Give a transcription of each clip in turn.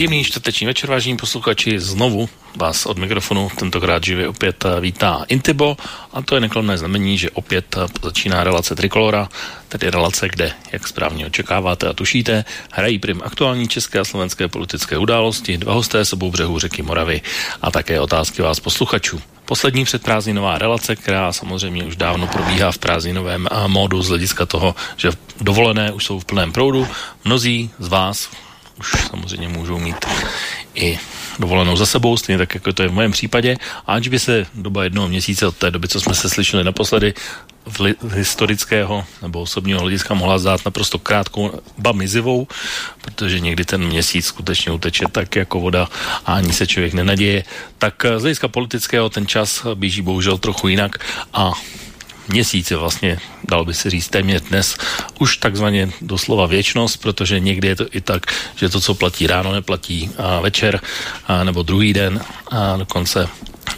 Příjemný čtvrteční večer, vážení posluchači. Znovu vás od mikrofonu tentokrát živě opět vítá Intibo a to je neklonné znamení, že opět začíná relace Trikolora, tedy relace, kde, jak správně očekáváte a tušíte, hrají prim aktuální české a slovenské politické události, dva hosté sebou břehu řeky Moravy a také otázky vás posluchačů. Poslední předprázdninová relace, která samozřejmě už dávno probíhá v prázdninovém módu z hlediska toho, že dovolené už jsou v plném proudu. Mnozí z vás už samozřejmě můžou mít i dovolenou za sebou, stejně tak, jako to je v mém případě. A ať by se doba jednoho měsíce od té doby, co jsme se slyšeli naposledy, v li- historického nebo osobního hlediska mohla zdát naprosto krátkou, ba mizivou, protože někdy ten měsíc skutečně uteče tak jako voda a ani se člověk nenaděje. Tak z hlediska politického ten čas běží bohužel trochu jinak a měsíc je vlastně, dal by se říct, téměř dnes už takzvaně doslova věčnost, protože někdy je to i tak, že to, co platí ráno, neplatí a večer a nebo druhý den a dokonce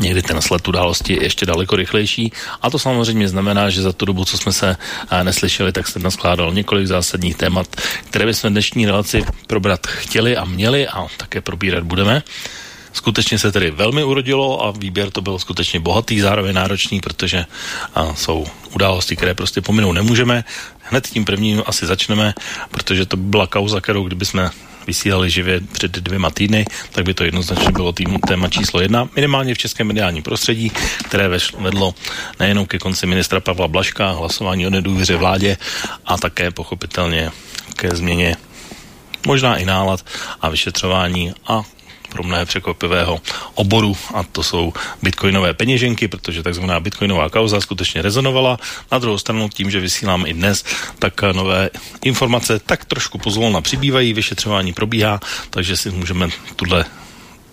někdy ten sled události je ještě daleko rychlejší. A to samozřejmě znamená, že za tu dobu, co jsme se neslyšeli, tak se naskládal několik zásadních témat, které bychom dnešní relaci probrat chtěli a měli a také probírat budeme. Skutečně se tedy velmi urodilo a výběr to byl skutečně bohatý, zároveň náročný, protože a, jsou události, které prostě pominout nemůžeme. Hned tím prvním asi začneme, protože to byla kauza, kterou kdyby jsme vysílali živě před dvěma týdny, tak by to jednoznačně bylo tým, téma číslo jedna, minimálně v českém mediálním prostředí, které vedlo nejenom ke konci ministra Pavla Blaška, hlasování o nedůvěře vládě a také pochopitelně ke změně možná i nálad a vyšetřování a pro mnohé překvapivého oboru a to jsou bitcoinové peněženky, protože takzvaná bitcoinová kauza skutečně rezonovala. Na druhou stranu tím, že vysílám i dnes, tak nové informace tak trošku pozvolna přibývají, vyšetřování probíhá, takže si můžeme tuhle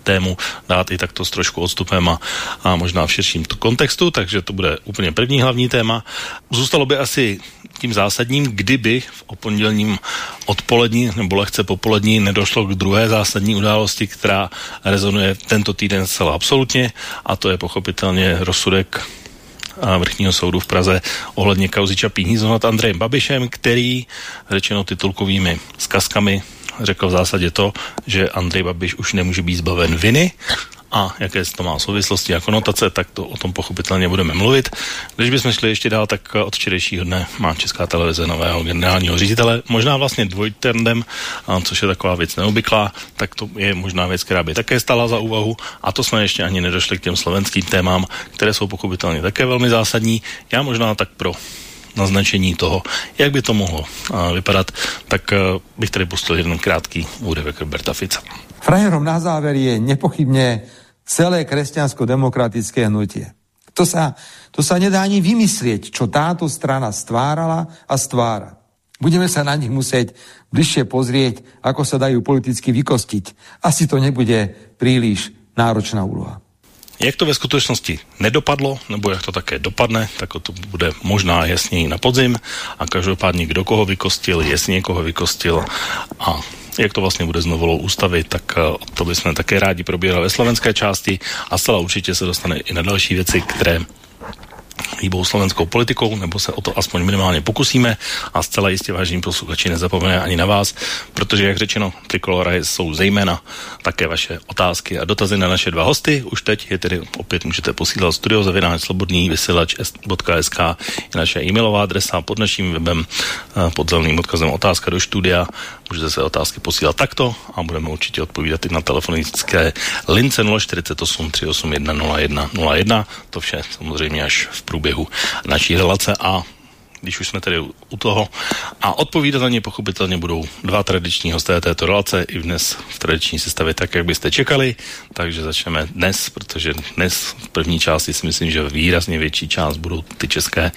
tému dát i takto s trošku odstupem a, a možná v širším kontextu, takže to bude úplně první hlavní téma. Zůstalo by asi tím zásadním, kdyby v pondělním odpolední nebo lehce popolední nedošlo k druhé zásadní události, která rezonuje tento týden zcela absolutně a to je pochopitelně rozsudek vrchního soudu v Praze ohledně kauzy Čapí hnízdo nad Andrejem Babišem, který řečeno titulkovými zkazkami řekl v zásadě to, že Andrej Babiš už nemůže být zbaven viny a jaké to má souvislosti a konotace, tak to o tom pochopitelně budeme mluvit. Když bychom šli ještě dál, tak od včerejšího dne má Česká televize nového generálního ředitele, možná vlastně dvojtendem, což je taková věc neobvyklá, tak to je možná věc, která by také stala za úvahu a to jsme ještě ani nedošli k těm slovenským témám, které jsou pochopitelně také velmi zásadní. Já možná tak pro naznačení toho, jak by to mohlo vypadat, tak bych tady pustil jeden krátký úryvek Roberta Fica. Frajerom na záver je nepochybně celé kresťansko-demokratické hnutie. To sa, to sa nedá ani vymyslieť, čo táto strana stvárala a stvára. Budeme sa na nich musieť bližšie pozrieť, ako sa dajú politicky vykostiť. Asi to nebude príliš náročná úloha. Jak to ve skutečnosti nedopadlo, nebo jak to také dopadne, tak to bude možná jasněji na podzim a každopádně kdo koho vykostil, jestli někoho vykostil a jak to vlastně bude s novolou ústavy, tak eh, to bychom také rádi probírali ve slovenské části a zcela určitě se dostane i na další věci, které hýbou slovenskou politikou, nebo se o to aspoň minimálně pokusíme a zcela jistě vážení posluchači nezapomene ani na vás, protože jak řečeno, Trikolora jsou zejména také vaše otázky a dotazy na naše dva hosty. Už teď je tedy opět můžete posílat studio zavináč slobodný vysílač.sk je naše e-mailová adresa pod naším webem eh, pod zeleným odkazem otázka do studia. Můžete se otázky posílat takto a budeme určitě odpovídat i na telefonické lince 048 381 01 01. To vše samozřejmě až v průběhu naší relace a když už jsme tedy u toho. A odpovídat na ně pochopitelně budou dva tradiční hosté této relace i dnes v tradiční sestavě, tak jak byste čekali. Takže začneme dnes, protože dnes v první části si myslím, že výrazně větší část budou ty české,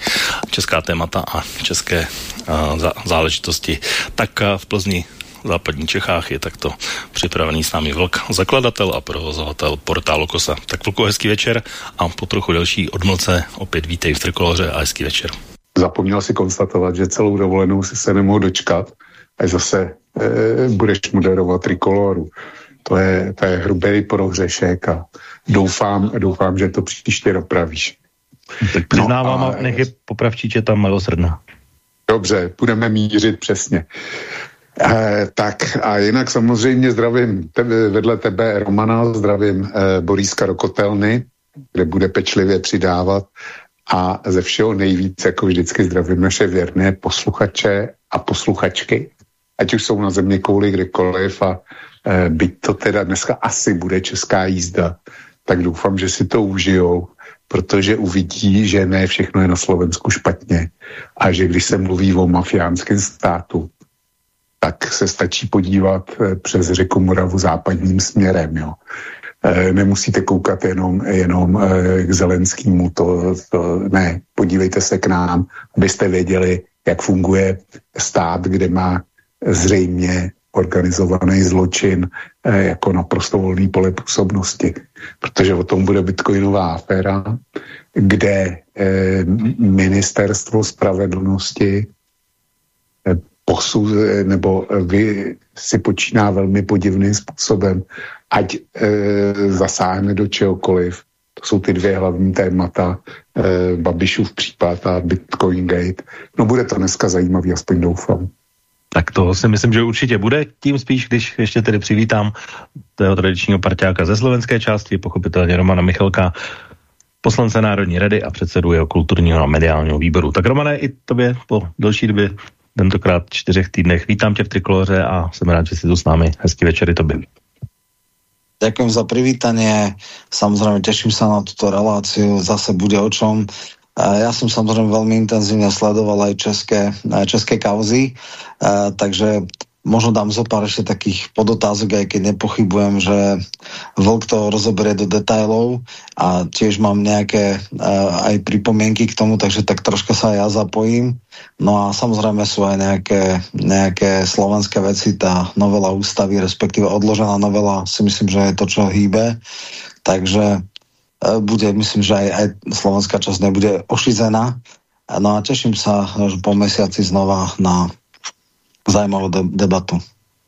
česká témata a české uh, záležitosti. Tak uh, v Plzni v západních Čechách je takto připravený s námi Vlk, zakladatel a provozovatel portálu Kosa. Tak Vlku, hezký večer a po trochu delší odmlce opět vítej v Trikoloře a hezký večer. Zapomněl si konstatovat, že celou dovolenou si se nemohl dočkat, až zase e, budeš moderovat Trikoloru. To je, to je hrubý prohřešek a doufám, doufám, že to příště dopravíš. Tak přiznávám, no a, nech je popravčíče tam milosrdná. Dobře, budeme mířit přesně. Eh, tak a jinak samozřejmě zdravím tebe, vedle tebe Romana, zdravím eh, Boríska Rokotelny, kde bude pečlivě přidávat a ze všeho nejvíc, jako vždycky zdravím naše věrné posluchače a posluchačky, ať už jsou na země kouli kdekoliv a eh, byť to teda dneska asi bude česká jízda, tak doufám, že si to užijou, protože uvidí, že ne všechno je na Slovensku špatně a že když se mluví o mafiánském státu, tak se stačí podívat eh, přes řeku Moravu západním směrem. Jo. Eh, nemusíte koukat jenom, jenom eh, k Zelenskému, to, to ne. Podívejte se k nám, abyste věděli, jak funguje stát, kde má zřejmě organizovaný zločin jako naprosto volný pole působnosti. Protože o tom bude bitcoinová aféra, kde ministerstvo spravedlnosti posuz, nebo vy si počíná velmi podivným způsobem, ať e, zasáhne do čehokoliv. To jsou ty dvě hlavní témata, e, Babišův případ a Bitcoin Gate. No bude to dneska zajímavý, aspoň doufám. Tak to si myslím, že určitě bude, tím spíš, když ještě tedy přivítám toho tradičního parťáka ze slovenské části, pochopitelně Romana Michalka, poslance Národní rady a předsedu jeho kulturního a mediálního výboru. Tak Romane, i tobě po delší době tentokrát čtyřech týdnech. Vítám tě v Trikoloře a jsem rád, že jsi tu s námi. Hezký večer i tobě. Ďakujem za privítanie. Samozrejme, teším sa na túto reláciu. Zase bude o čom. Ja som samozrejme veľmi intenzívne sledoval aj české, české kauzy, takže možno dám zo pár ešte takých podotázok, aj keď nepochybujem, že Vlk to rozoberie do detailov a tiež mám nejaké aj pripomienky k tomu, takže tak troška sa ja zapojím. No a samozrejme sú aj nejaké, nejaké slovenské veci, tá novela ústavy, respektíve odložená novela, si myslím, že je to, čo hýbe. Takže uh, bude, myslím, že aj, aj slovenská časť nebude ošizená. No a teším sa že po mesiaci znova na zajímavou de debatu.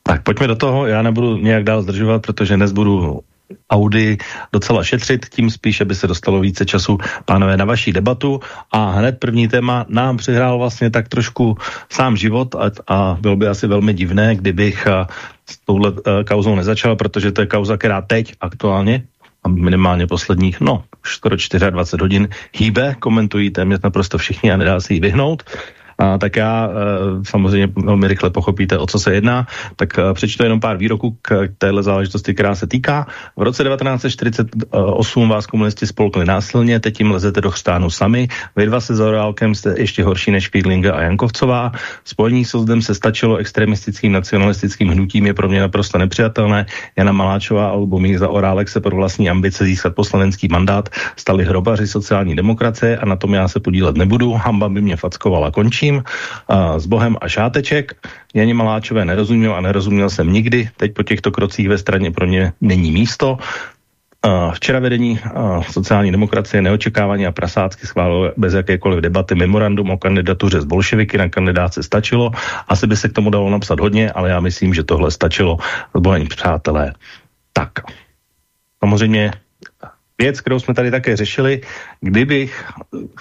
Tak pojďme do toho, já nebudu nějak dál zdržovat, protože dnes budu Audi docela šetřit, tím spíš, aby se dostalo více času, pánové, na vaší debatu. A hned první téma nám přihrál vlastně tak trošku sám život a, a bylo by asi velmi divné, kdybych a, s touhle a, kauzou nezačal, protože to je kauza, která teď aktuálně a minimálně posledních, no, skoro 24 hodin hýbe, komentují téměř naprosto všichni a nedá se jí vyhnout a, tak já e, samozřejmě velmi rychle pochopíte, o co se jedná, tak e, přečtu jenom pár výroků k téhle záležitosti, která se týká. V roce 1948 vás komunisti spolkli násilně, teď jim lezete do chřtánu sami, vy dva se Zaorálkem jste ještě horší než Kvídlinga a Jankovcová. Spojení s Ozdem se stačilo extremistickým nacionalistickým hnutím je pro mě naprosto nepřijatelné. Jana Maláčová a Lubomír Zaorálek se pro vlastní ambice získat poslanecký mandát stali hrobaři sociální demokracie a na tom já se podílet nebudu. Hamba by mě fackovala končí končím. A s Bohem a šáteček. Janě Maláčové nerozuměl a nerozuměl jsem nikdy. Teď po těchto krocích ve straně pro ně není místo. Včera vedení sociální demokracie neočekávaně a prasácky schválilo bez jakékoliv debaty memorandum o kandidatuře z bolševiky. Na kandidáce stačilo. Asi by se k tomu dalo napsat hodně, ale já myslím, že tohle stačilo. Zbojení přátelé. Tak. Samozřejmě věc, kterou jsme tady také řešili. Kdybych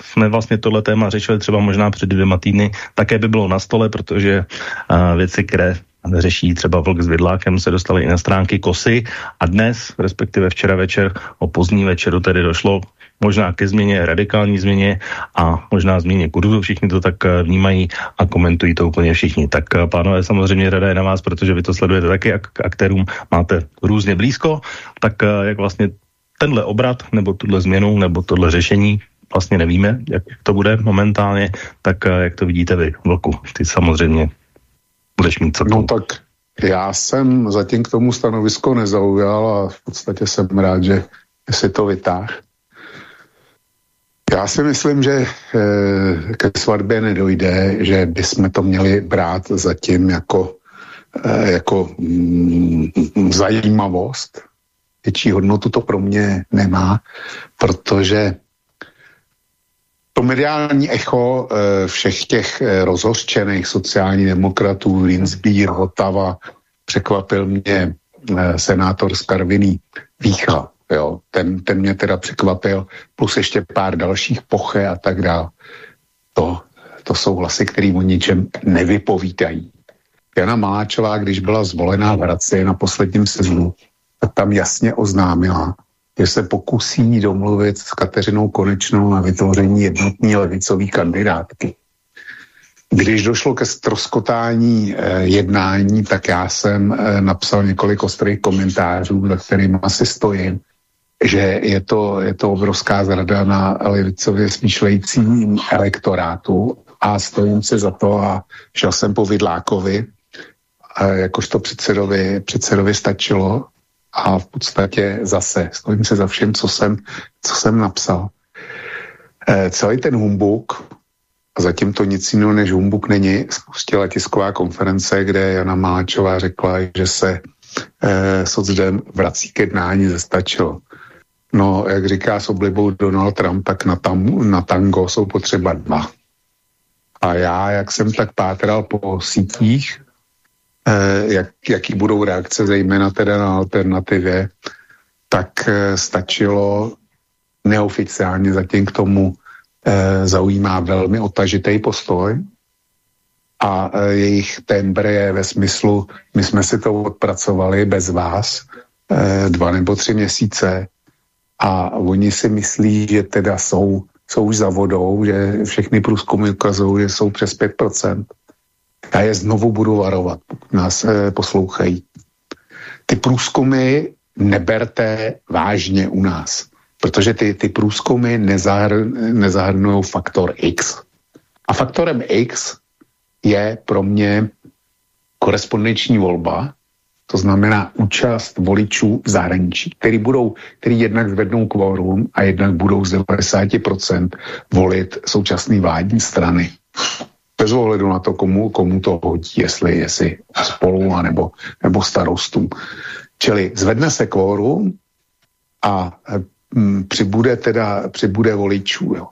jsme vlastně tohle téma řešili třeba možná před dvěma týdny, také by bylo na stole, protože uh, věci, které řeší třeba Vlk s Vidlákem, se dostaly i na stránky Kosy a dnes, respektive včera večer, o pozdní večeru tedy došlo možná ke změně, radikální změně a možná změně kurzu. Všichni to tak vnímají a komentují to úplně všichni. Tak pánové, samozřejmě rada je na vás, protože vy to sledujete taky a k aktérům máte různě blízko. Tak jak vlastně tenhle obrat, nebo tuhle změnu, nebo tohle řešení vlastně nevíme, jak to bude momentálně, tak jak to vidíte vy, Vlku? Ty samozřejmě budeš mít co No tak já jsem zatím k tomu stanovisko nezaujal a v podstatě jsem rád, že si to vytáh. Já si myslím, že e, ke svatbě nedojde, že bychom to měli brát zatím jako, e, jako mm, zajímavost. Větší hodnotu to pro mě nemá, protože to mediální echo e, všech těch e, rozhořčených sociálních demokratů, Linsby, Hotava, překvapil mě e, senátor z Karviný Vícha. Jo, ten, ten mě teda překvapil, plus ještě pár dalších poche a tak dále. To, to jsou hlasy, které o ničem nevypovídají. Jana Maláčová, když byla zvolená v Hradci na posledním sezonu, tak tam jasně oznámila, že se pokusí domluvit s Kateřinou Konečnou na vytvoření jednotní levicové kandidátky. Když došlo ke stroskotání eh, jednání, tak já jsem eh, napsal několik ostrých komentářů, za kterým asi stojím, že je to, je to obrovská zrada na levicově smýšlejícím elektorátu a stojím si za to a šel jsem po Vidlákovi, jakož to předsedovi, předsedovi stačilo a v podstatě zase stojím se za všem, co jsem, co jsem napsal. E, celý ten humbuk, a zatím to nic jiného než humbuk není, spustila tisková konference, kde Jana Máčová řekla, že se e, socdem vrací ke jednání zestačilo. No, jak říká s oblibou Donald Trump, tak na, tam, na tango jsou potřeba dva. A já, jak jsem tak pátral po sítích, jak, jaký budou reakce, zejména teda na alternativě, tak eh, stačilo neoficiálně zatím k tomu eh, zaujímá velmi otažitý postoj a eh, jejich tembr je ve smyslu, my jsme si to odpracovali bez vás eh, dva nebo tři měsíce, a oni si myslí, že teda jsou, jsou už za vodou, že všechny průzkumy ukazují, že jsou přes 5%. Já je znovu budu varovat, pokud nás e, poslouchají. Ty průzkumy neberte vážně u nás, protože ty, ty průzkumy nezahr, nezahrnují faktor X. A faktorem X je pro mě korespondenční volba, to znamená účast voličů v zahraničí, který, budou, který jednak zvednou kvórum a jednak budou z 90% volit současné vládní strany. Bez ohledu na to, komu, komu to hodí, jestli, jestli spolu nebo, nebo starostům. Čili zvedne se kvórum a m, přibude teda přibude voličů. Jo.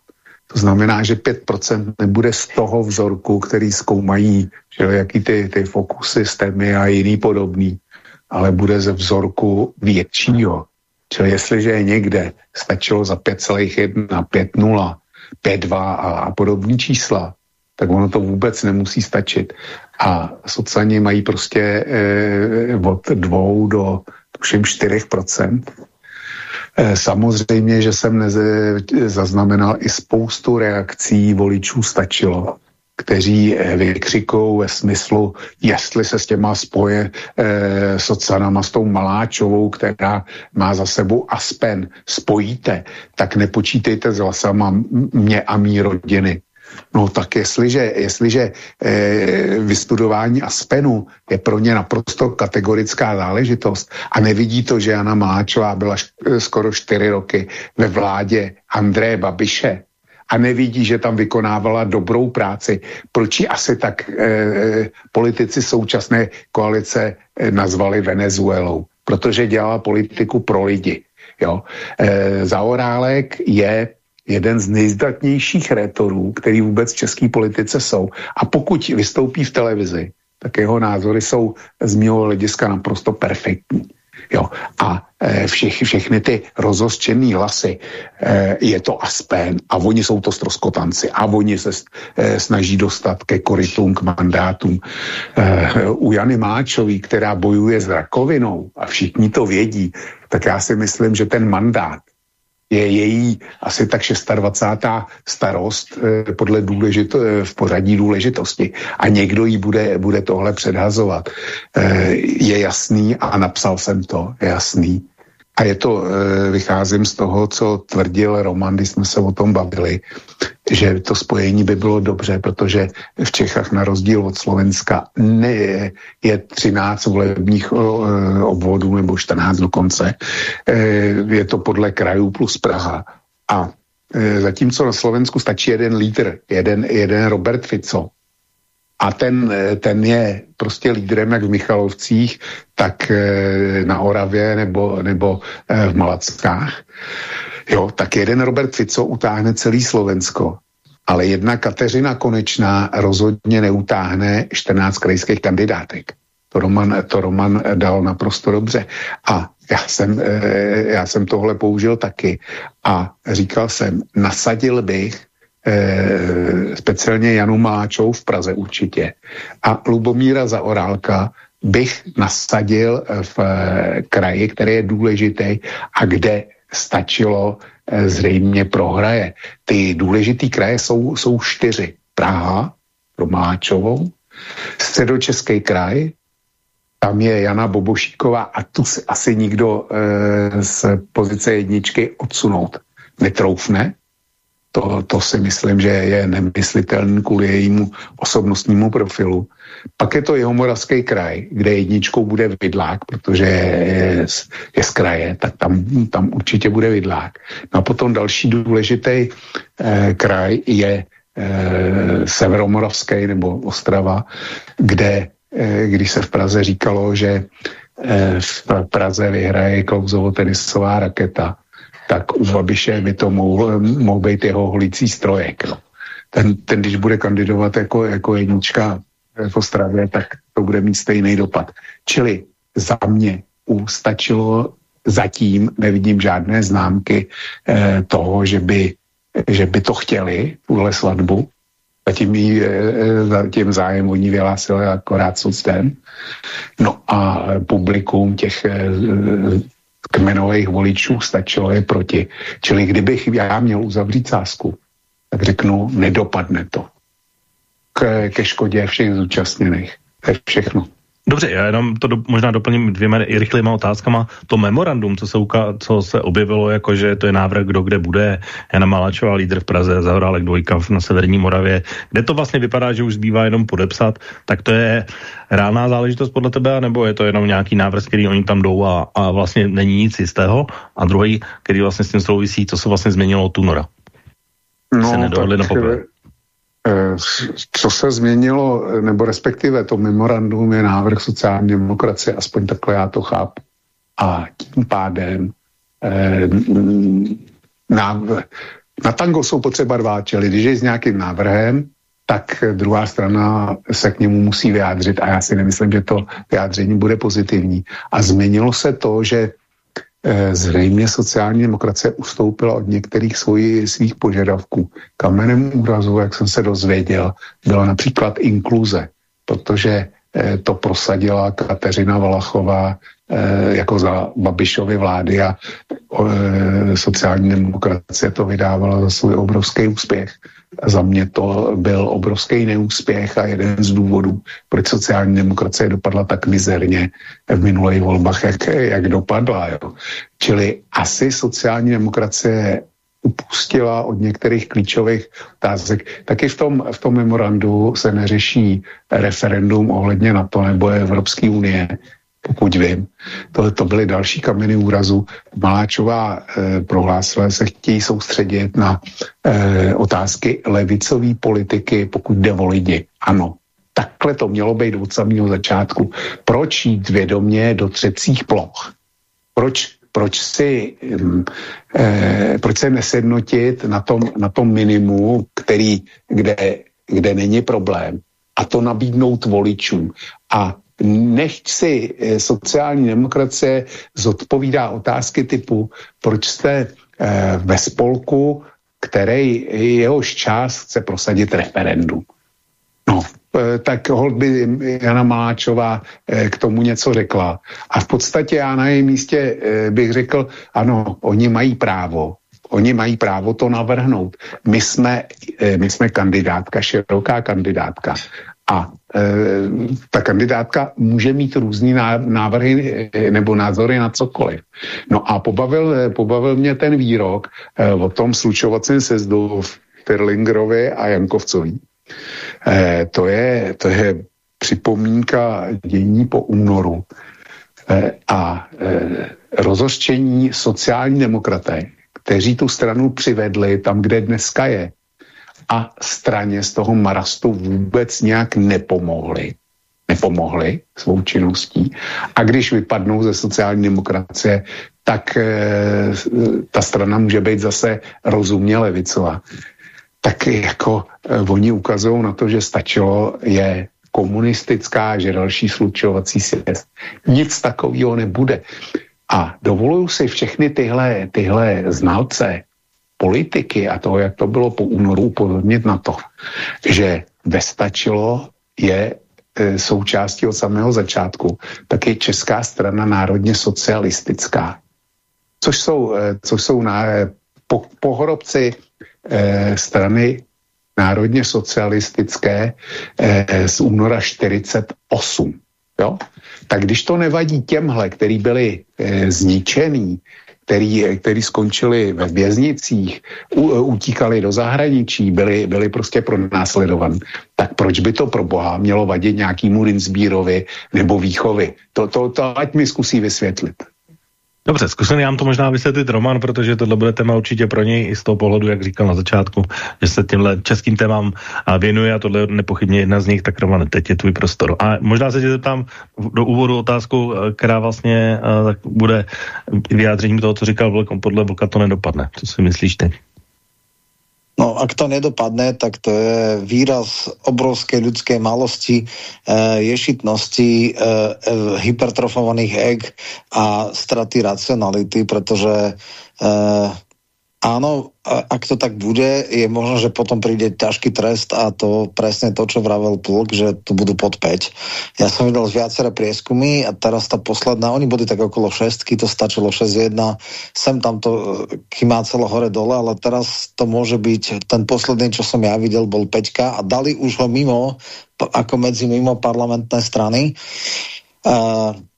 To znamená, že 5% nebude z toho vzorku, který zkoumají že jaký ty, ty fokusy, STEMy a jiný podobný, ale bude ze vzorku většího. Čili jestliže je někde stačilo za 5,1, 5,0, 5,2 a, a podobní čísla, tak ono to vůbec nemusí stačit. A sociálně mají prostě eh, od 2 do tuším 4 eh, Samozřejmě, že jsem neze, zaznamenal i spoustu reakcí voličů stačilo, kteří eh, vykřikou ve smyslu, jestli se s těma spoje eh, socanama, s tou Maláčovou, která má za sebou Aspen, spojíte, tak nepočítejte s hlasama mě a mý rodiny. No tak jestliže, jestliže eh, vystudování Aspenu je pro ně naprosto kategorická záležitost a nevidí to, že Jana Maláčová byla š, eh, skoro čtyři roky ve vládě Andreje Babiše, a nevidí, že tam vykonávala dobrou práci. Proč ji asi tak eh, politici současné koalice eh, nazvali Venezuelou? Protože dělala politiku pro lidi. Jo? Eh, Zaorálek je jeden z nejzdatnějších rétorů, který vůbec v české politice jsou. A pokud vystoupí v televizi, tak jeho názory jsou z mého hlediska naprosto perfektní. Jo. A e, všech, všechny ty rozhořčený hlasy, e, je to Aspen a oni jsou to stroskotanci a oni se e, snaží dostat ke korytům, k mandátům. E, u Jany Máčový, která bojuje s rakovinou a všichni to vědí, tak já si myslím, že ten mandát je její asi tak 26. starost eh, podle důležito, eh, v pořadí důležitosti a někdo jí bude, bude tohle předhazovat. Eh, je jasný a napsal jsem to, je jasný, A je to, e, vycházím z toho, co tvrdil Roman, když jsme se o tom bavili, že to spojení by bylo dobře, protože v Čechách na rozdíl od Slovenska ne, je 13 volebních e, obvodů nebo 14 dokonce. E, je to podle krajů plus Praha. A zatímco na Slovensku stačí jeden lídr, jeden, jeden Robert Fico, a ten, ten je prostě lídrem jak v Michalovcích, tak eh, na Oravě nebo, nebo eh, v Malackách. Jo, tak jeden Robert Fico utáhne celý Slovensko, ale jedna Kateřina Konečná rozhodně neutáhne 14 krajských kandidátek. To Roman, to Roman dal naprosto dobře. A já jsem, eh, já jsem tohle použil taky. A říkal jsem, nasadil bych Eh, speciálně Janu Máčou v Praze určitě. A Lubomíra Zaorálka bych nasadil v eh, kraji, který je důležitý a kde stačilo eh, zřejmě prohraje. Ty důležitý kraje jsou, jsou čtyři. Praha pro Máčovou, středočeský kraj, tam je Jana Bobošíková a tu si asi nikdo e, z pozice jedničky odsunout netroufne. To, to si myslím, že je nemyslitelný kvůli jejímu osobnostnímu profilu. Pak je to jeho moravský kraj, kde jedničkou bude Vidlák, protože je, je z kraje, tak tam, tam určitě bude Vidlák. No a potom další důležitý eh, kraj je eh, severomoravský nebo Ostrava, kde, eh, když se v Praze říkalo, že eh, v Praze vyhraje Klauzovo tenisová raketa, tak u Babiše by to mohl, mohl být jeho holící strojek. No. Ten, ten, když bude kandidovat jako, jako jednička v Ostravě, tak to bude mít stejný dopad. Čili za mě stačilo zatím, nevidím žádné známky eh, toho, že by, že by to chtěli, tuhle svatbu. Zatím, jí, eh, zatím zájem o ní vyhlásili akorát socdem. No a publikum těch eh, kmenových voličů stačilo je proti. Čili kdybych já měl uzavřít sázku, tak řeknu, nedopadne to. Ke, ke škodě všech zúčastněných. To je všechno. Dobře, já jenom to do, možná doplním dvěma rychlýma otázkama. To memorandum, co se, uka, co se objevilo, jako že to je návrh, kdo kde bude, Jana Malačová, lídr v Praze, Zahorálek dvojka na Severní Moravě, kde to vlastně vypadá, že už zbývá jenom podepsat, tak to je reálná záležitost podle tebe, nebo je to jenom nějaký návrh, který oni tam jdou a, a vlastně není nic jistého? A druhý, který vlastně s tím souvisí, co se vlastně změnilo od února? No, se tak, na Eh, co se změnilo, nebo respektive to memorandum je návrh sociální demokracie, aspoň takhle já to chápu. A tím pádem eh, na, na tango jsou potřeba dva, čili když je s nějakým návrhem, tak druhá strana se k němu musí vyjádřit a já si nemyslím, že to vyjádření bude pozitivní. A změnilo se to, že Eh, zřejmě sociální demokracie ustoupila od některých svoji, svých požadavků. Kamenem úrazu, jak jsem se dozvěděl, byla například inkluze, protože eh, to prosadila Kateřina Valachová eh, jako za Babišovy vlády a sociální demokracie to vydávala za svůj obrovský úspěch. Za mě to byl obrovský neúspěch a jeden z důvodů, proč sociální demokracie dopadla tak mizerně v minulých volbách, jak, jak dopadla. Jo. Čili asi sociální demokracie upustila od některých klíčových otázek. Taky v tom, v tom memorandu se neřeší referendum ohledně NATO nebo Evropské unie, pokud vím. To, to byly další kameny úrazu. Maláčová eh, prohlásila, se chtějí soustředit na eh, otázky levicové politiky, pokud jde o lidi. Ano, takhle to mělo být od samého začátku. Proč jít vědomě do třecích ploch? Proč, proč, si, hm, eh, proč se nesednotit na tom, na tom minimu, který, kde, kde není problém, a to nabídnout voličům. A nechť si eh, sociální demokracie zodpovídá otázky typu, proč jste eh, ve spolku, který jehož část chce prosadit referendum. No, eh, tak hold by Jana Maláčová k tomu něco řekla. A v podstatě já na jejím místě bych řekl, ano, oni mají právo, Oni mají právo to navrhnout. My jsme, my jsme kandidátka, široká kandidátka A e, ta kandidátka může mít různý návrhy e, nebo názory na cokoliv. No a pobavil, e, pobavil mě ten výrok e, o tom slučovacím sezdu Firlingerovi a Jankovcovi. E, to, je, to je připomínka dění po únoru e, a e, rozhořčení sociální demokraté, kteří tu stranu přivedli tam, kde dneska je, a straně z toho marastu vůbec nějak nepomohli. Nepomohli svou činností. A když vypadnou ze sociální demokracie, tak e, ta strana může být zase rozumně levicová. Tak jako e, oni ukazují na to, že stačilo je komunistická, že další slučovací sjezd. Nic takového nebude. A dovoluju si všechny tyhle, tyhle znalce politiky a toho, jak to bylo po únoru, upozornit na to, že vestačilo je e, součástí od samého začátku, tak je Česká strana národně socialistická. Což jsou, e, což jsou na, po, pohrobci e, strany národně socialistické e, z února 48. Jo? Tak když to nevadí těmhle, který byli e, zničený, který, který skončili ve věznicích, utíkali do zahraničí, byli, byli prostě pronásledovaní, tak proč by to pro boha mělo vadit nějakýmu Rinsbírovi nebo Výchovi? To, to, to ať mi zkusí vysvětlit. Dobře, zkusím nám to možná vysvětlit Roman, protože tohle bude téma určitě pro něj i z toho pohledu, jak říkal na začátku, že se těmhle českým témám věnuje a tohle je nepochybně jedna z nich, tak Roman, teď je tvůj prostor. A možná se tě zeptám do úvodu otázku, která vlastně tak bude vyjádřením toho, co říkal Vlk, podle Vlka to nedopadne. Co si myslíš ty? No, ak to nedopadne, tak to je výraz obrovskej ľudskej malosti, e, ješitnosti, e, e, hypertrofovaných eg a straty racionality, pretože e, Áno, ak to tak bude, je možno, že potom príde ťažký trest a to presne to, čo vravel Pluk, že tu budú pod 5. Ja som videl viaceré prieskumy a teraz tá posledná, oni boli tak okolo 6, to stačilo 6-1, sem tam to kýmá celo hore dole, ale teraz to môže byť, ten posledný, čo som ja videl, bol 5 a dali už ho mimo, ako medzi mimo parlamentné strany.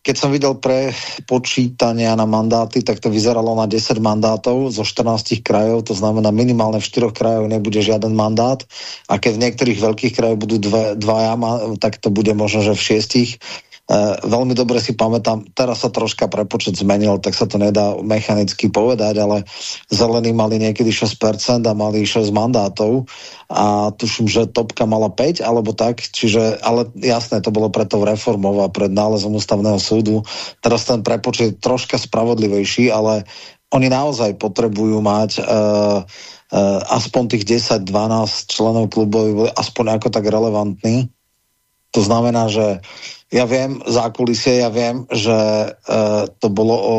Keď som videl pre počítania na mandáty, tak to vyzeralo na 10 mandátov zo 14 krajov, to znamená minimálne v 4 krajoch nebude žiaden mandát. A keď v niektorých veľkých krajoch budú dve, dvaja, tak to bude možno, že v 6 E, Velmi dobre si pamätám, teraz sa troška prepočet zmenil, tak sa to nedá mechanicky povedať, ale zelení mali niekedy 6% a mali 6 mandátov a tuším, že Topka mala 5 alebo tak, čiže, ale jasné, to bolo preto tou reformou a pred nálezom ústavného súdu. Teraz ten prepočet je troška spravodlivejší, ale oni naozaj potrebujú mať uh, uh, aspoň tých 10-12 členov klubov, aspoň ako tak relevantní to znamená, že ja viem, zákulisie, ja viem, že uh, to bolo o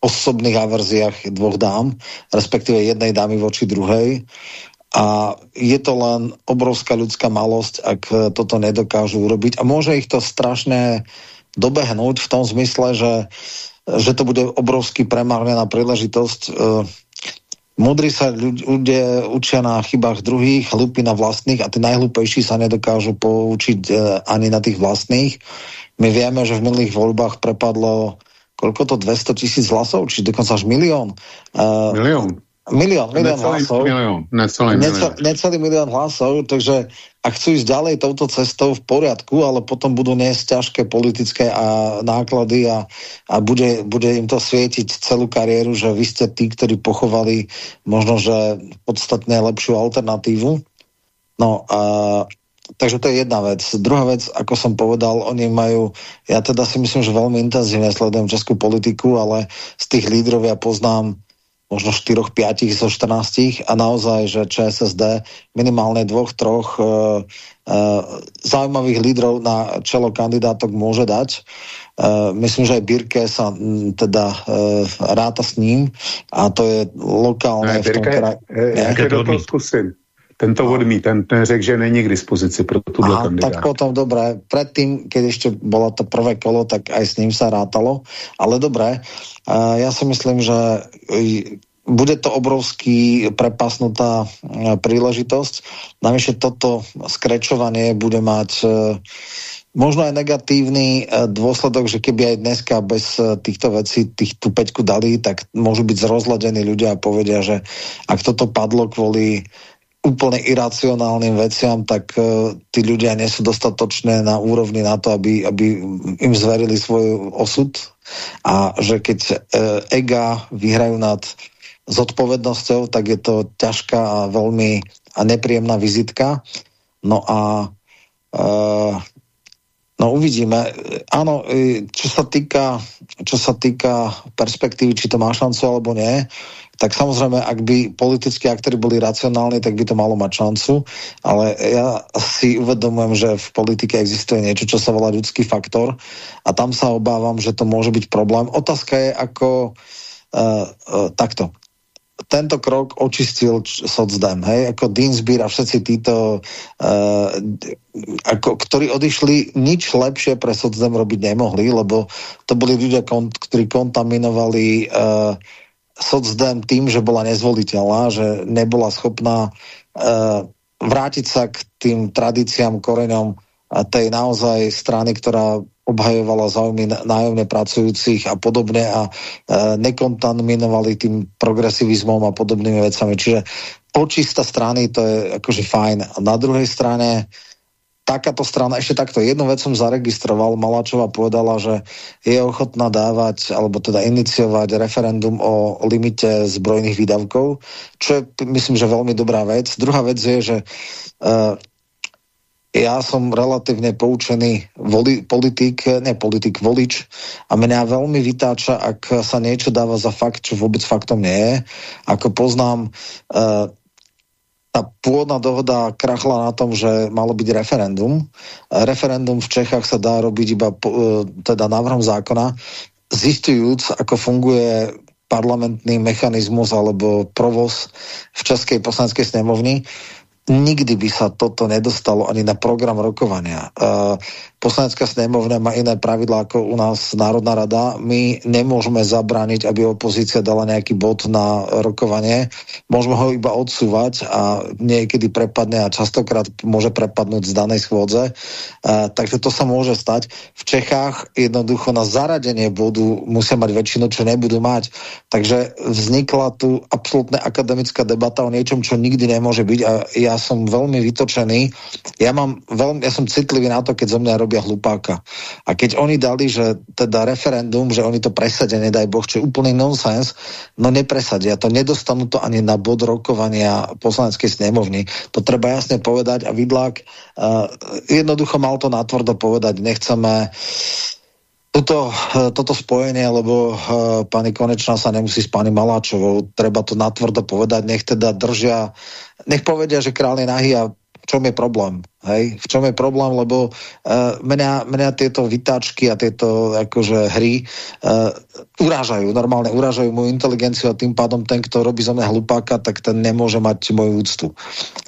osobných averziách dvoch dám, respektíve jednej dámy voči druhej. A je to len obrovská ľudská malosť, ak toto nedokážu urobiť. A môže ich to strašne dobehnúť v tom zmysle, že, že to bude obrovský premárnená príležitosť. Uh, Mudrí sa ľudia učia na chybách druhých, hlupí na vlastných a tí najhlupejší sa nedokážu poučiť e, ani na tých vlastných. My vieme, že v minulých voľbách prepadlo koľko to, 200 tisíc hlasov, či dokonca až milión. Uh, milión. Milión, milión hlasov. Milión, necelý milión. Necelý milión hlasov, takže ak chcú ísť ďalej touto cestou v poriadku, ale potom budú niesť ťažké politické a náklady a, a bude, bude im to svietiť celú kariéru, že vy ste tí, ktorí pochovali možno, že podstatne lepšiu alternatívu. No a takže to je jedna vec. Druhá vec, ako som povedal, oni majú, ja teda si myslím, že veľmi intenzívne sledujem českú politiku, ale z tých lídrov ja poznám možno 4, 5 zo 14 a naozaj, že ČSSD minimálne dvoch, troch e, e, zaujímavých lídrov na čelo kandidátok môže dať. E, myslím, že aj Birke sa m, teda e, ráta s ním a to je lokálne ne, v tom kraji. Ja keď to skúsim. Ten to odmí, ten, ten řekl, že není k dispozici pro tuhle Aha, kandidát. Tak potom dobré. Predtým, keď ešte bolo to prvé kolo, tak aj s ním sa rátalo. Ale dobré, uh, ja si myslím, že bude to obrovský prepasnutá príležitosť. Navyše toto skrečovanie bude mať možno aj negatívny dôsledok, že keby aj dneska bez týchto vecí tých, tú peťku dali, tak môžu byť zrozladení ľudia a povedia, že ak toto padlo kvôli úplne iracionálnym veciam, tak uh, tí ľudia nie sú dostatočné na úrovni na to, aby, aby im zverili svoj osud a že keď uh, ega vyhrajú nad zodpovednosťou, tak je to ťažká a veľmi a nepríjemná vizitka. No a uh, no uvidíme. Áno, čo sa týka, čo sa týka perspektívy, či to má šancu alebo nie, tak samozrejme, ak by politickí aktéry boli racionálni, tak by to malo mať šancu, ale ja si uvedomujem, že v politike existuje niečo, čo sa volá ľudský faktor a tam sa obávam, že to môže byť problém. Otázka je, ako uh, uh, takto tento krok očistil socdem, hej, ako Dinsbyr a všetci títo, uh, ako, ktorí odišli, nič lepšie pre socdem robiť nemohli, lebo to boli ľudia, kon, ktorí kontaminovali uh, socdem tým, že bola nezvoliteľná, že nebola schopná uh, vrátiť sa k tým tradíciám, koreňom tej naozaj strany, ktorá obhajovala záujmy nájomne pracujúcich a podobne a e, nekontaminovali tým progresivizmom a podobnými vecami. Čiže očista strany to je akože fajn. A na druhej strane takáto strana, ešte takto jednu vec som zaregistroval, Maláčová povedala, že je ochotná dávať, alebo teda iniciovať referendum o limite zbrojných výdavkov, čo je, myslím, že veľmi dobrá vec. Druhá vec je, že uh, ja som relatívne poučený voli, politik, ne politik, volič a mňa veľmi vytáča, ak sa niečo dáva za fakt, čo vôbec faktom nie je. Ako poznám uh, tá pôvodná dohoda krachla na tom, že malo byť referendum. Referendum v Čechách sa dá robiť iba e, teda návrhom zákona, zistujúc, ako funguje parlamentný mechanizmus alebo provoz v Českej poslaneckej snemovni nikdy by sa toto nedostalo ani na program rokovania. Uh, poslanecká snemovna má iné pravidlá ako u nás Národná rada. My nemôžeme zabrániť, aby opozícia dala nejaký bod na rokovanie. Môžeme ho iba odsúvať a niekedy prepadne a častokrát môže prepadnúť z danej schôdze. Uh, takže to sa môže stať. V Čechách jednoducho na zaradenie bodu musia mať väčšinu, čo nebudú mať. Takže vznikla tu absolútne akademická debata o niečom, čo nikdy nemôže byť a ja som veľmi vytočený. Ja, mám veľmi, ja som citlivý na to, keď zo mňa robia hlupáka. A keď oni dali, že teda referendum, že oni to presadia, nedaj Boh, čo je úplný nonsens, no nepresadia to. Nedostanú to ani na bod rokovania poslaneckej snemovny. To treba jasne povedať a Vidlák uh, jednoducho mal to natvrdo povedať. Nechceme toto, eh, toto spojenie, lebo uh, pani Konečná sa nemusí s pani Maláčovou, treba to natvrdo povedať, nech teda držia nech povedia, že král je nahý a v čom je problém, hej? V čom je problém, lebo uh, mňa, mňa tieto vytáčky a tieto akože hry uh, urážajú, normálne urážajú moju inteligenciu a tým pádom ten, kto robí za mňa hlupáka, tak ten nemôže mať moju úctu.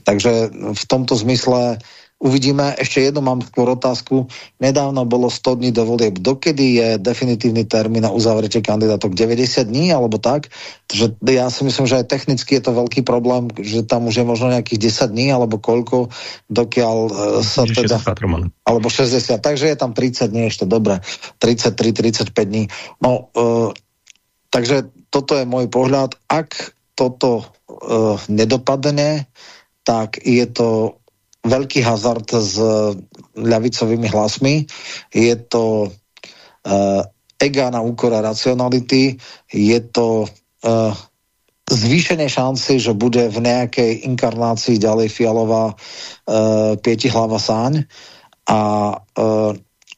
Takže v tomto zmysle uh, Uvidíme. Ešte jednu mám skôr otázku. Nedávno bolo 100 dní do volieb. Dokedy je definitívny termín na uzavretie kandidátok? 90 dní alebo tak? Takže ja si myslím, že aj technicky je to veľký problém, že tam už je možno nejakých 10 dní alebo koľko, dokiaľ uh, sa teda... 60, alebo 60. Takže je tam 30 dní ešte, dobre. 33, 35 dní. No, uh, takže toto je môj pohľad. Ak toto uh, nedopadne, tak je to veľký hazard s ľavicovými hlasmi. Je to uh, ega na úkor racionality, je to uh, zvýšenie šanci, že bude v nejakej inkarnácii ďalej fialová uh, pietihlava sáň. A uh,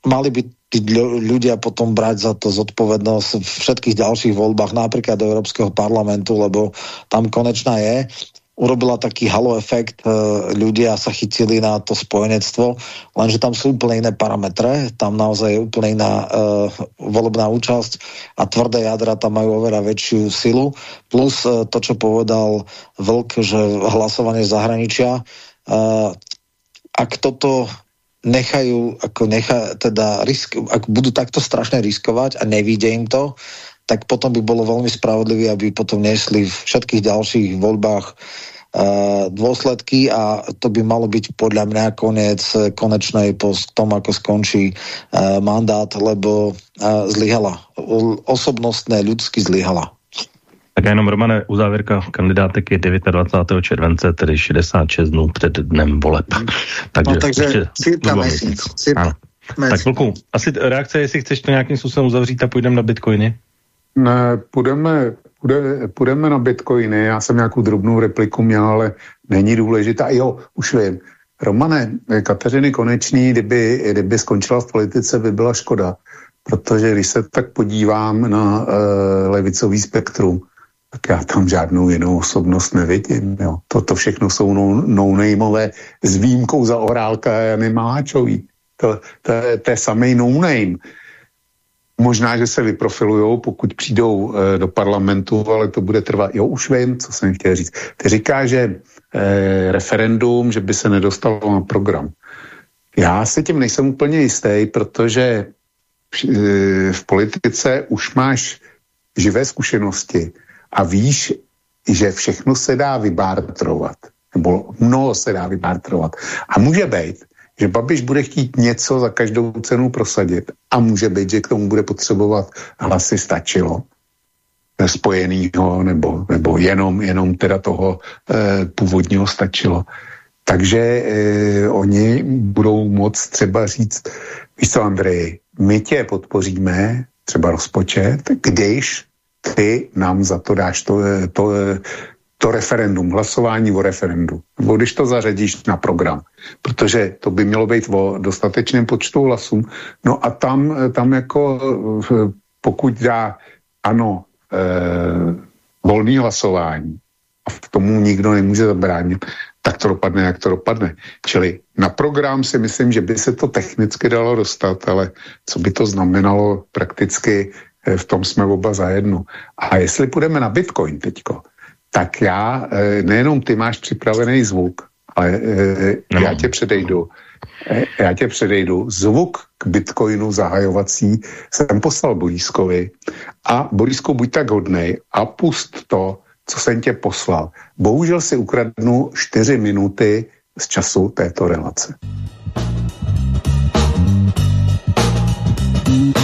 mali by tí ľudia potom brať za to zodpovednosť v všetkých ďalších voľbách, napríklad do Európskeho parlamentu, lebo tam konečná je urobila taký halo efekt, e, ľudia sa chytili na to spojenectvo, lenže tam sú úplne iné parametre, tam naozaj je úplne iná uh, volebná účasť a tvrdé jadra tam majú oveľa väčšiu silu, plus uh, to, čo povedal Vlk, že hlasovanie zahraničia, uh, ak toto nechajú, ako nechá, teda risk, ak budú takto strašne riskovať a nevíde im to, tak potom by bolo veľmi spravodlivé, aby potom nesli v všetkých ďalších voľbách uh, dôsledky a to by malo byť podľa mňa koniec konečnej po tom, ako skončí uh, mandát, lebo uh, zlyhala. Osobnostné, ľudsky zlyhala. Tak jenom, Romane, uzávěrka kandidátek je 29. července, tedy 66 dnů před dnem voleb. takže, no, takže cirka měsíc. Tak Vlku, asi reakce, jestli chceš to nějakým způsobem uzavřít a půjdeme na bitcoiny? Ne, půjdeme, půjde, půjdeme na bitcoiny, já jsem nějakou drobnou repliku měl, ale není důležitá. Jo, už vím. Romane, Kateřiny Konečný, kdyby, kdyby skončila v politice, by byla škoda, protože když se tak podívám na uh, levicový spektrum, tak já tam žádnou jinou osobnost nevidím. Jo. Toto všechno jsou no-nameové s výjimkou za Orálka a Jany Maláčový. To, to, to je samý no-name. Možná, že se vyprofilujou, pokud přijdou e, do parlamentu, ale to bude trvat. Jo, už vím, co jsem chtěl říct. Ty říká, že e, referendum, že by se nedostalo na program. Já si tím nejsem úplně jistý, protože e, v politice už máš živé zkušenosti a víš, že všechno se dá vybártrovat, nebo mnoho se dá vybártrovat. A může být, že Babiš bude chtít něco za každou cenu prosadit a může být, že k tomu bude potřebovat hlasy stačilo spojenýho nebo, nebo jenom, jenom teda toho e, původního stačilo. Takže e, oni budou moc třeba říct, víš co Andrej, my tě podpoříme, třeba rozpočet, když ty nám za to dáš to, to, to referendum, hlasování o referendu, nebo když to zařadíš na program, protože to by mělo být o dostatečném počtu hlasů. No a tam, tam jako pokud dá ano e, volný hlasování a v tomu nikdo nemůže zabránit, tak to dopadne, jak to dopadne. Čili na program si myslím, že by se to technicky dalo dostat, ale co by to znamenalo prakticky, Eh, v tom jsme oba zajedno. A jestli půjdeme na Bitcoin teďko, tak já, eh, nejenom ty máš připravený zvuk, ale eh, já tě předejdu. Já tě předejdu. Zvuk k Bitcoinu zahajovací jsem poslal Borískovi a Borísko, buď tak hodnej a pust to, co jsem tě poslal. Bohužel si ukradnu 4 minuty z času této relace. Jinak jsou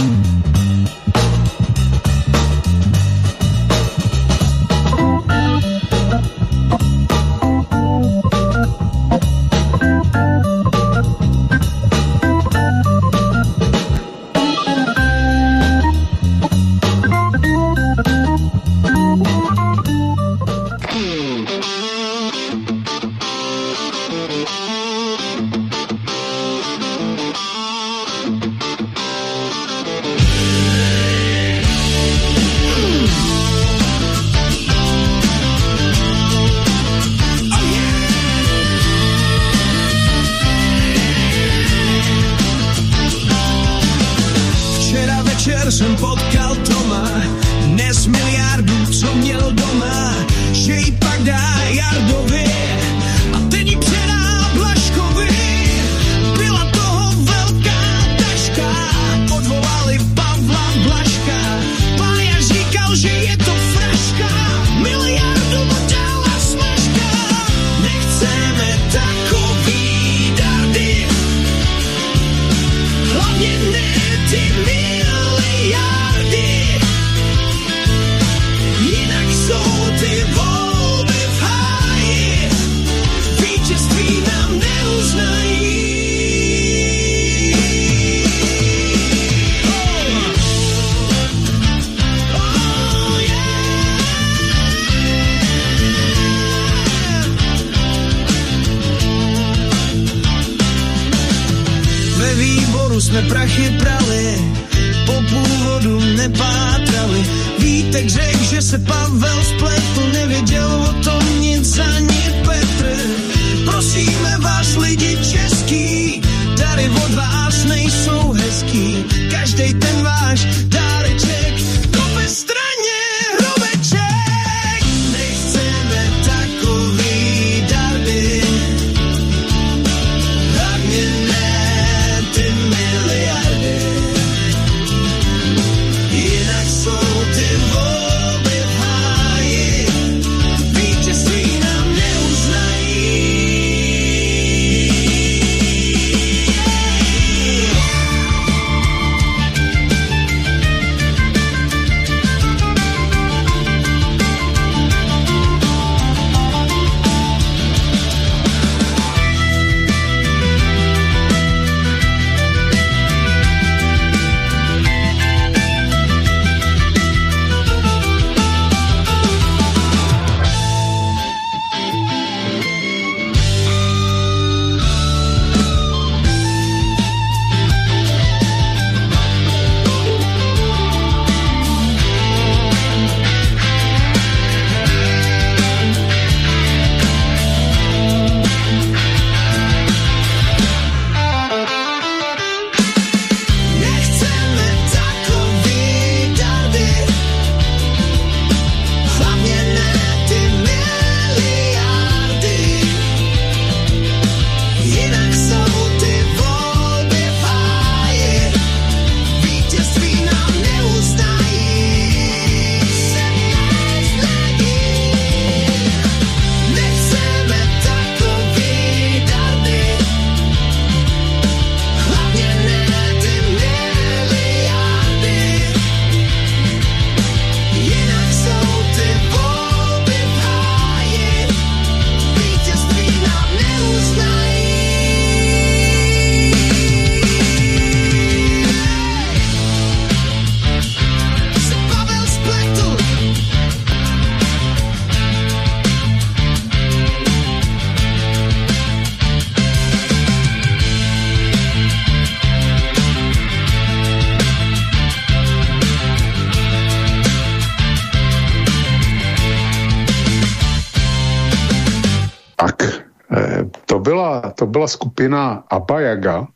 byla, skupina Abba Yaga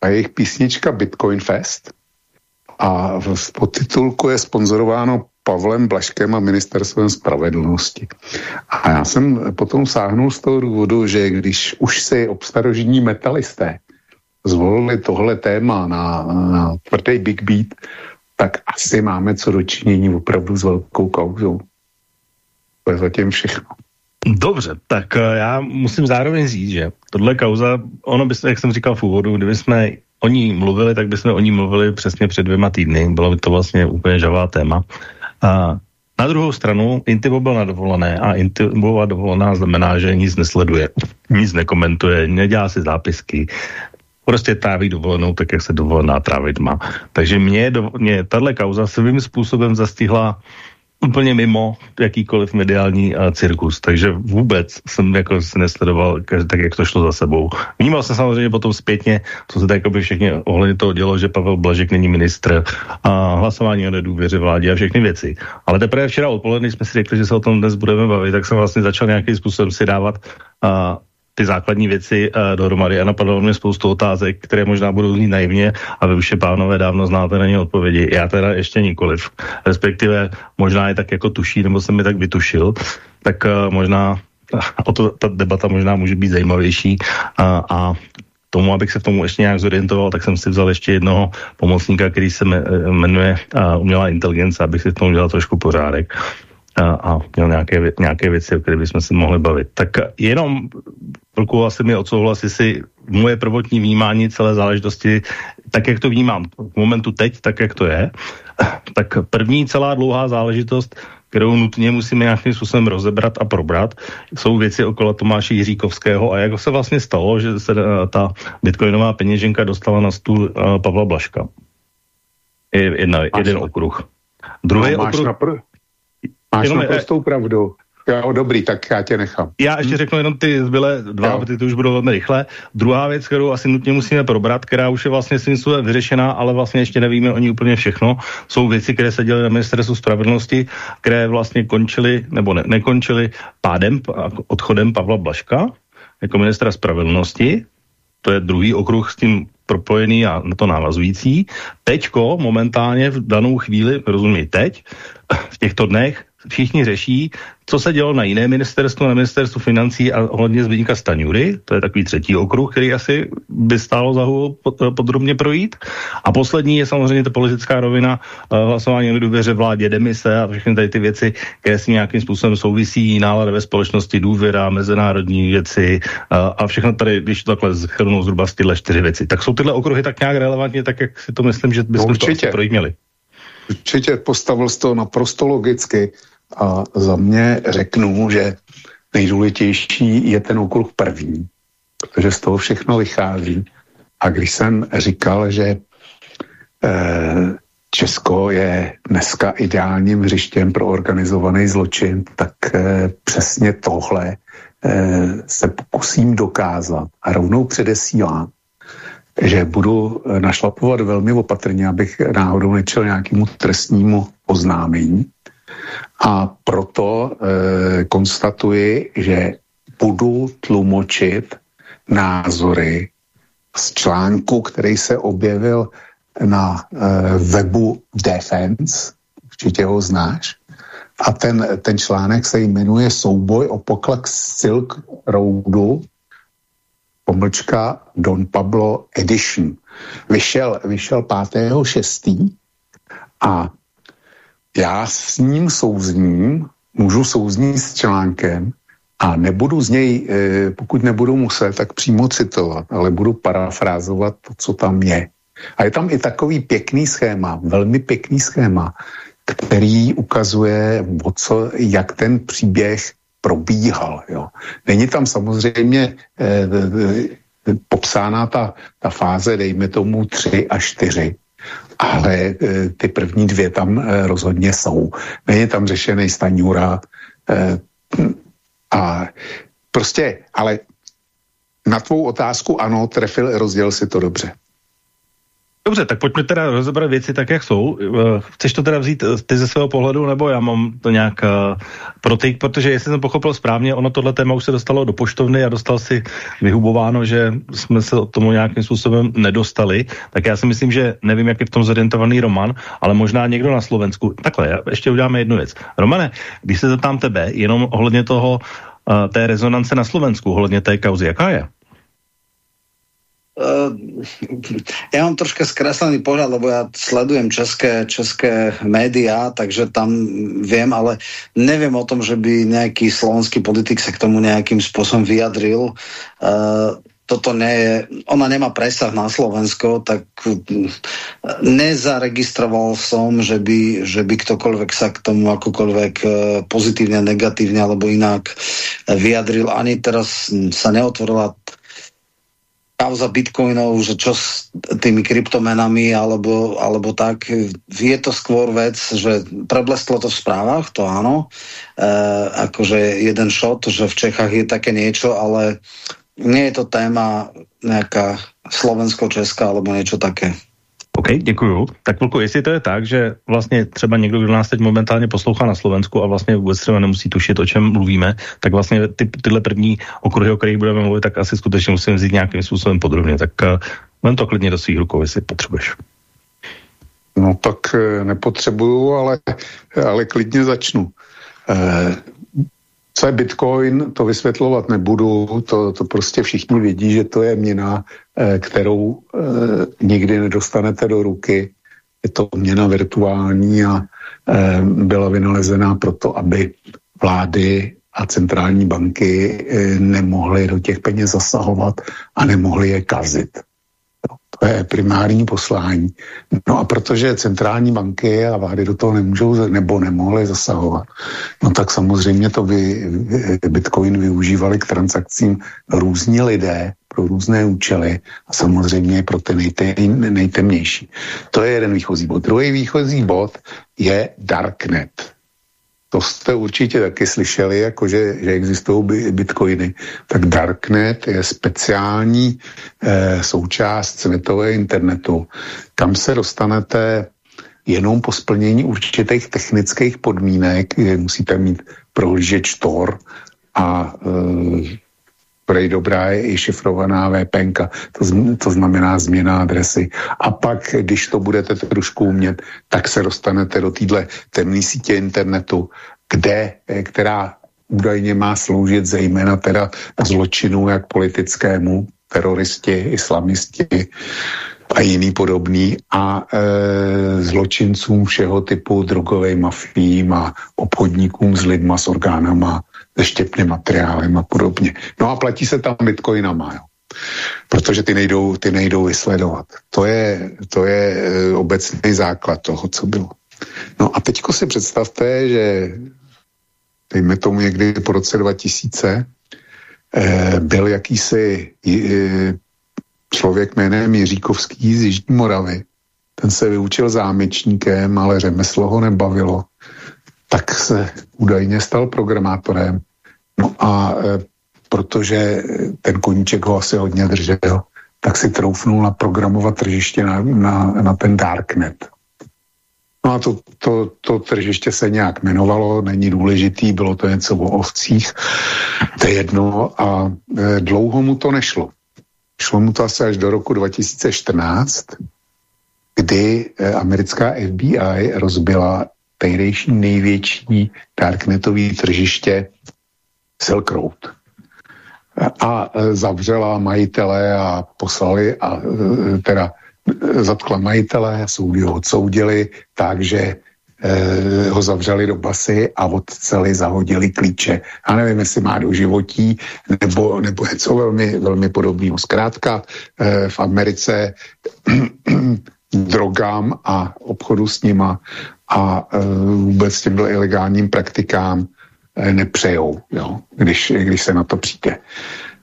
a jejich písnička Bitcoin Fest a v podtitulku je sponzorováno Pavlem Blaškem a ministerstvem spravedlnosti. A já jsem potom sáhnul z toho důvodu, že když už si obstarožní metalisté zvolili tohle téma na, na tvrdý Big Beat, tak asi máme co dočinění opravdu s velkou kauzou. To je zatím všechno. Dobře, tak eh, já musím zároveň říct, že tohle kauza, ono by jak jsem říkal v úvodu, kdyby jsme o ní mluvili, tak bychom o ní mluvili přesně před dvěma týdny. Bylo by to vlastně úplně žavá téma. A na druhou stranu, Intibo byl na dovolené a Intibova dovolená znamená, že nic nesleduje, nic nekomentuje, nedělá si zápisky, prostě tráví dovolenou tak, jak se dovolená trávit má. Takže mě, mě tahle kauza svým způsobem zastihla úplně mimo jakýkoliv mediální uh, cirkus, takže vůbec jsem jako se nesledoval tak, jak to šlo za sebou. Vnímal jsem samozřejmě potom zpětně, co se tak by všechny ohledně toho dělo, že Pavel Blažek není ministr a hlasování o nedůvěře vládě a všechny věci. Ale teprve včera odpoledne jsme si řekli, že se o tom dnes budeme bavit, tak jsem vlastně začal nějakým způsobem si dávat uh, ty základní věci uh, dohromady a napadlo mě spoustu otázek, které možná budou znít naivně a vy už je pánové dávno znáte na ně odpovědi. Já teda ještě nikoliv. Respektive možná je tak jako tuší, nebo jsem mi tak vytušil, tak uh, možná o to, ta debata možná může být zajímavější a, a tomu, abych se v tomu ještě nějak zorientoval, tak jsem si vzal ještě jednoho pomocníka, který se jmenuje uh, umělá inteligence, abych si v tom udělal trošku pořádek a, a měl nějaké, nějaké věci, o kterých bychom si mohli bavit. Tak jenom chvilku asi mi odsouhlasí si moje prvotní vnímání celé záležitosti, tak jak to vnímám v momentu teď, tak jak to je. Tak první celá dlouhá záležitost, kterou nutně musíme nějakým způsobem rozebrat a probrat, jsou věci okolo Tomáše Jiříkovského a jak se vlastně stalo, že se eh, ta bitcoinová peněženka dostala na stůl uh, Pavla Blaška. Je jedna, jeden okruh. Druhý no, okruh... Máš jenom, naprostou pravdu. Jo, dobrý, tak já tě nechám. Já ještě hm? řeknu jenom ty zbylé dva, protože ty už budou velmi rychle. Druhá věc, kterou asi nutně musíme probrat, která už je vlastně svým způsobem vyřešená, ale vlastně ještě nevíme o ní úplně všechno, jsou věci, které se děly na ministerstvu spravedlnosti, které vlastně končily, nebo ne, nekončily pádem, odchodem Pavla Blaška jako ministra spravedlnosti. To je druhý okruh s tím propojený a na to navazující. Teďko momentálně v danou chvíli, rozumím teď, v těchto dnech všichni řeší, co se dělo na jiné ministerstvu, na ministerstvu financí a hodně Zbigníka Staňury, to je takový třetí okruh, který asi by stálo za podrobně projít. A poslední je samozřejmě ta politická rovina uh, hlasování o důvěře vládě, demise a všechny tady ty věci, které s nějakým způsobem souvisí, nálada ve společnosti, důvěra, mezinárodní věci uh, a všechno tady, když to takhle zhrnou zhruba z tyhle čtyři věci. Tak jsou tyhle okruhy tak nějak relevantně, tak jak si to myslím, že bychom no, to projít měli. Určitě postavil z toho naprosto logicky a za mě řeknu, že nejdůležitější je ten okruh první, protože z toho všechno vychází. A když jsem říkal, že eh, Česko je dneska ideálním hřištěm pro organizovaný zločin, tak eh, přesně tohle eh, se pokusím dokázat a rovnou předesílám, že budu našlapovat velmi opatrně, abych náhodou nečel nějakému trestnímu oznámení. A proto e, konstatuji, že budu tlumočit názory z článku, který se objevil na e, webu Defense, určitě ho znáš, a ten, ten článek se jmenuje Souboj o poklak Silk Roadu pomlčka Don Pablo Edition. Vyšel, vyšel 5.6. a já s ním souzním, můžu souznít s článkem a nebudu z něj, eh, pokud nebudu muset, tak přímo citovat, ale budu parafrázovat to, co tam je. A je tam i takový pěkný schéma, velmi pěkný schéma, který ukazuje, o co, jak ten příběh probíhal. Jo. Není tam samozřejmě eh, eh, popsána ta, ta fáze, dejme tomu tři a čtyři, ale eh, ty první dvě tam eh, rozhodně jsou. Není tam řešený Staňura eh, a prostě, ale na tvou otázku ano, trefil, rozděl si to dobře. Dobře, tak pojďme teda rozebrat věci tak, jak jsou. Eh, chceš to teda vzít eh, ty ze svého pohledu, nebo já mám to nějak uh, protyk, protože jestli jsem pochopil správně, ono tohle téma už se dostalo do poštovny a dostal si vyhubováno, že jsme se od tomu nějakým způsobem nedostali, tak já si myslím, že nevím, jak je v tom zorientovaný Roman, ale možná někdo na Slovensku. Takhle, já ještě uděláme jednu věc. Romane, když se zeptám tebe, jenom ohledně toho, té rezonance na Slovensku, ohledně té kauzy, jaká je? Uh, ja mám troška skreslený pohľad, lebo ja sledujem české, české médiá, takže tam viem, ale neviem o tom, že by nejaký slovenský politik sa k tomu nejakým spôsobom vyjadril. Uh, toto nie je, ona nemá presah na Slovensko, tak nezaregistroval som, že by, že by ktokoľvek sa k tomu akokoľvek pozitívne, negatívne alebo inak vyjadril. Ani teraz sa neotvorila kauza bitcoinov, že čo s tými kryptomenami alebo, alebo tak, je to skôr vec, že preblestlo to v správach, to áno, e, akože jeden shot, že v Čechách je také niečo, ale nie je to téma nejaká slovensko-česká alebo niečo také. OK, děkuju. Tak Vlku, jestli to je tak, že vlastně třeba někdo, kdo nás teď momentálně poslouchá na Slovensku a vlastně vůbec třeba nemusí tušit, o čem mluvíme, tak vlastně ty, tyhle první okruhy, o kterých budeme mluvit, tak asi skutečně musím vzít nějakým způsobem podrobně. Tak uh, vem to klidně do svých rukou, jestli potřebuješ. No tak eh, nepotřebuju, ale, ale klidně začnu. Co je Bitcoin, to vysvětlovat nebudu, to, to prostě všichni vidí, že to je měna, eh, kterou eh, nikdy nedostanete do ruky. Je to měna virtuální a eh, byla vynalezená proto, aby vlády a centrální banky nemohly do těch peněz zasahovat a nemohly je kazit. To je primární poslání. No a protože centrální banky a vlády do toho nemůžou nebo nemohly zasahovat, no tak samozřejmě to by Bitcoin využívali k transakcím různí lidé pro různé účely a samozřejmě pro ty nejtemnější. To je jeden výchozí bod. Druhý výchozí bod je Darknet. To jste určitě taky slyšeli, jako že, že existují bitcoiny. Tak Darknet je speciální eh, součást světové internetu, kam se dostanete jenom po splnění určitých technických podmínek, musíte mít prohlížeč Tor a eh, prej dobrá je i šifrovaná VPN, to, to znamená změna adresy. A pak, když to budete trošku umět, tak se dostanete do téhle temné sítě internetu, kde, eh, která údajně má sloužit zejména teda zločinu jak politickému, teroristi, islamisti a jiný podobný a e, zločincům všeho typu drogovej mafím a obchodníkům s lidma, s orgánama se štěpným materiálem a podobně. No a platí se tam bitcoinama, jo. Protože ty nejdou, ty nejdou vysledovat. To je, to je e, obecný základ toho, co bylo. No a teďko si představte, že dejme tomu někdy po roce 2000, eh, byl jakýsi eh, člověk jménem Jiříkovský z Jižní Moravy. Ten se vyučil zámečníkem, ale řemeslo ho nebavilo. Tak se údajně stal programátorem. No a e, protože ten koníček ho asi hodně držel, tak si troufnul naprogramovat tržiště na, na, na ten Darknet. No a to, to, to tržiště se nějak jmenovalo, není důležitý, bylo to něco o ovcích, to je jedno a e, dlouho mu to nešlo. Šlo mu to asi až do roku 2014, kdy e, americká FBI rozbila tehdejší největší darknetový tržiště Silk Road. A e, zavřela majitele a poslali a e, teda zatkla majitele, soudy ho odsoudili, takže eh, ho zavřeli do basy a odceli zahodili klíče. A nevím, jestli má do životí nebo, nebo něco velmi, velmi podobného. Zkrátka v Americe drogám a obchodu s nima a vůbec těm ilegálním praktikám nepřejou, jo, když, když se na to přijde.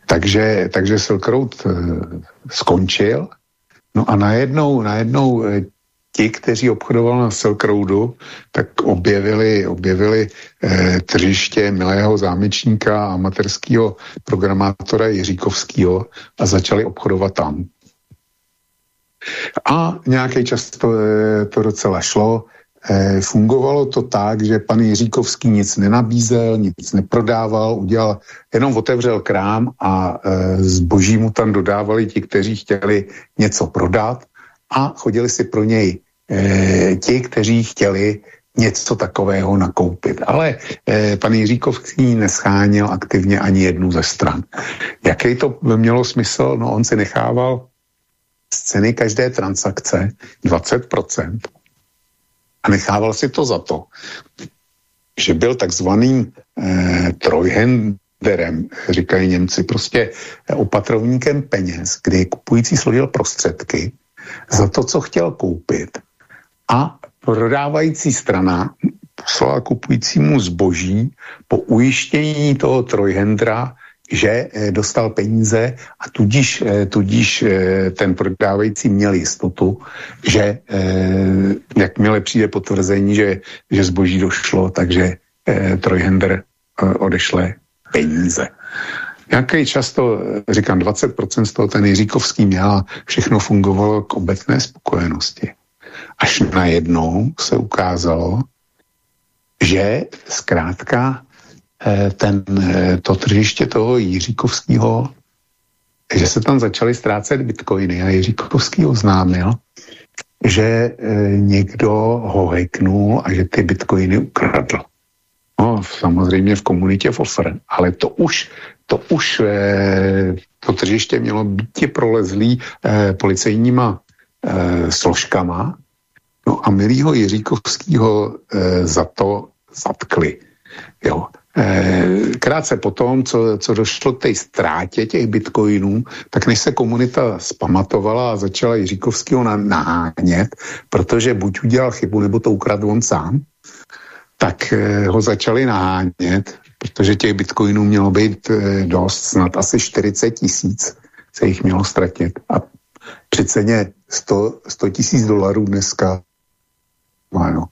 Takže, takže Silk Road eh, skončil No a najednou, najednou eh, ti, kteří obchodovali na Silk Roadu, tak objevili, objevili eh, tržiště milého zámečníka a amatérského programátora Jiříkovského a začali obchodovat tam. A nějaký čas to, to docela šlo. E, fungovalo to tak, že pan Jiříkovský nic nenabízel, nic neprodával, udělal, jenom otevřel krám a e, zboží mu tam dodávali ti, kteří chtěli něco prodat a chodili si pro něj e, ti, kteří chtěli něco takového nakoupit. Ale eh, pan Jiříkovský nescháněl aktivně ani jednu ze stran. Jaký to mělo smysl? No on si nechával z ceny každé transakce 20% a nechával si to za to, že byl takzvaným eh, trojhenderem, říkají Němci, prostě opatrovníkem peněz, kdy kupující složil prostředky za to, co chtěl koupit. A prodávající strana poslala kupujícímu zboží po ujištění toho trojhendra, že eh, dostal peníze a tudíž, eh, tudíž eh, ten prodávající měl jistotu, že jakmile přijde potvrzení, že, že zboží došlo, takže trojhender odešle peníze. Nějaký často, říkám, 20% z toho ten Jiříkovský měl a všechno fungovalo k obecné spokojenosti. Až najednou se ukázalo, že zkrátka ten, eh, to tržiště toho Jiříkovského, že se tam začaly ztrácet bitcoiny a Jiříkovský oznámil, že eh, někdo ho heknul a že ty bitcoiny ukradl. No, samozřejmě v komunitě Fosser, ale to už, to už to tržiště mělo být prolezlý policejníma složkama No a milýho Jiříkovského e, za to zatkli. Jo. E, krátce potom, co, co došlo k té ztrátě těch bitcoinů, tak než se komunita spamatovala a začala Jiříkovského nahánět, protože buď udělal chybu, nebo to ukradl on sám, tak e, ho začali nahánět, protože těch bitcoinů mělo být e, dost, snad asi 40 tisíc se jich mělo ztratit. A při ceně 100 tisíc dolarů dneska Ano.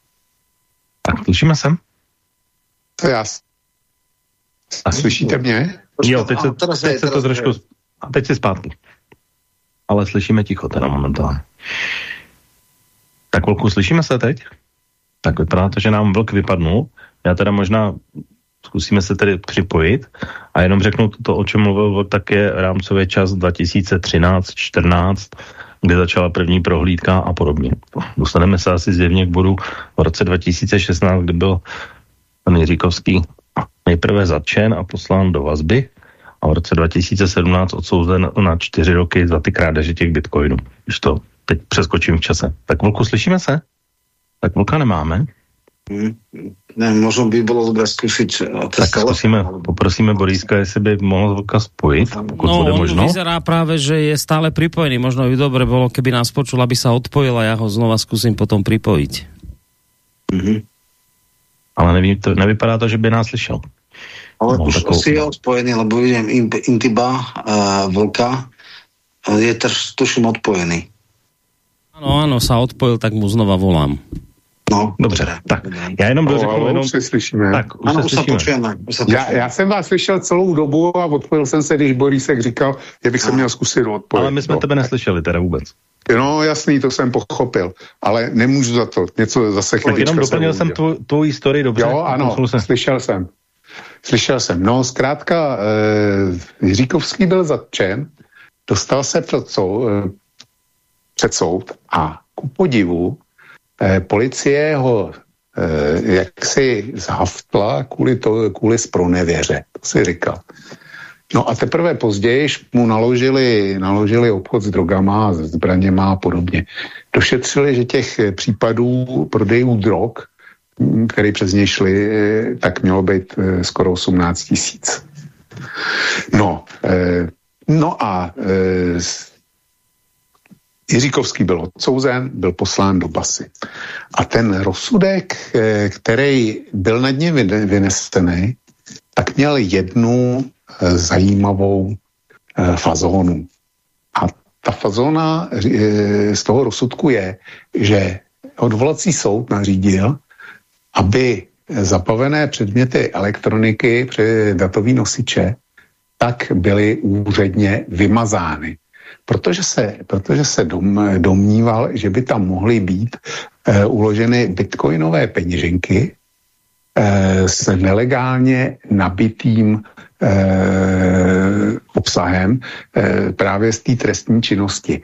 Tak slyšíme se? To já. A slyšíte mě? Jo, teď se, teď se to trošku... A teď se zpátky. Ale slyšíme ticho teda momentálně. Tak chvilku slyšíme se teď? Tak vypadá to, že nám vlk vypadnul. Já teda možná zkusíme se tedy připojit a jenom řeknu to, o čem mluvil vlk, tak je rámcový čas 2013-14 kde začala první prohlídka a podobně. Dostaneme se asi zjevně k bodu v roce 2016, kdy byl pan Jiříkovský nejprve zatčen a poslán do vazby a v roce 2017 odsouzen na čtyři roky za ty krádeže těch bitcoinů. Když to teď přeskočím v čase. Tak vlku, slyšíme se? Tak vlka nemáme. Hmm. Ne, možno by bylo dobré zkusit. Eh, tak zkusíme, poprosíme Boríska, jestli by mohl Vlka spojit, pokud no, bude možno. vyzerá práve, že je stále pripojený. Možno by dobre bolo, keby nás počul, aby sa odpojil a ja ho znova skúsim potom pripojiť. Mm-hmm. Ale nevím, to, nevypadá to, že by nás slyšel. Ale no, už takovou... si je odpojený, lebo vidím Intiba uh, Vlka uh, je tež, tuším odpojený. Áno, áno, sa odpojil, tak mu znova volám. No, dobře. Tak, já jenom dořeknu, no, jenom... Už se slyšíme. Tak, už ano, se slyšíme. Počujeme, už se já, já, jsem vás slyšel celou dobu a odpojil jsem se, když Borisek říkal, že bych se měl zkusit odpojit. Ale my jsme no. tebe neslyšeli teda vůbec. No jasný, to jsem pochopil, ale nemůžu za to, něco zase chvílička Jenom doplnil jsem tvou, tvou historii dobře. Jo, ano, jsem. slyšel jsem. Slyšel jsem. No, zkrátka, eh, Jiříkovský byl zatčen, dostal se před, sou, eh, před soud a ku podivu eh, policie ho eh, jaksi zhaftla kvůli, to, kvůli spronevěře, to si říkal. No a teprve později mu naložili, naložili obchod s drogama, s zbraněma a podobně. Došetřili, že těch případů prodejů drog, které přes něj šly, eh, tak mělo být eh, skoro 18 tisíc. No, eh, no a Jiříkovský byl odsouzen, byl poslán do basy. A ten rozsudek, který byl nad ním vynesený, tak měl jednu zajímavou fazónu. A ta fazóna z toho rozsudku je, že odvolací soud nařídil, aby zapavené předměty elektroniky při datový nosiče tak byly úředně vymazány. Protože se, protože se dom, domníval, že by tam mohly být e, uloženy bitcoinové peněženky e, s nelegálně nabitým e, obsahem e, právě z té trestní činnosti.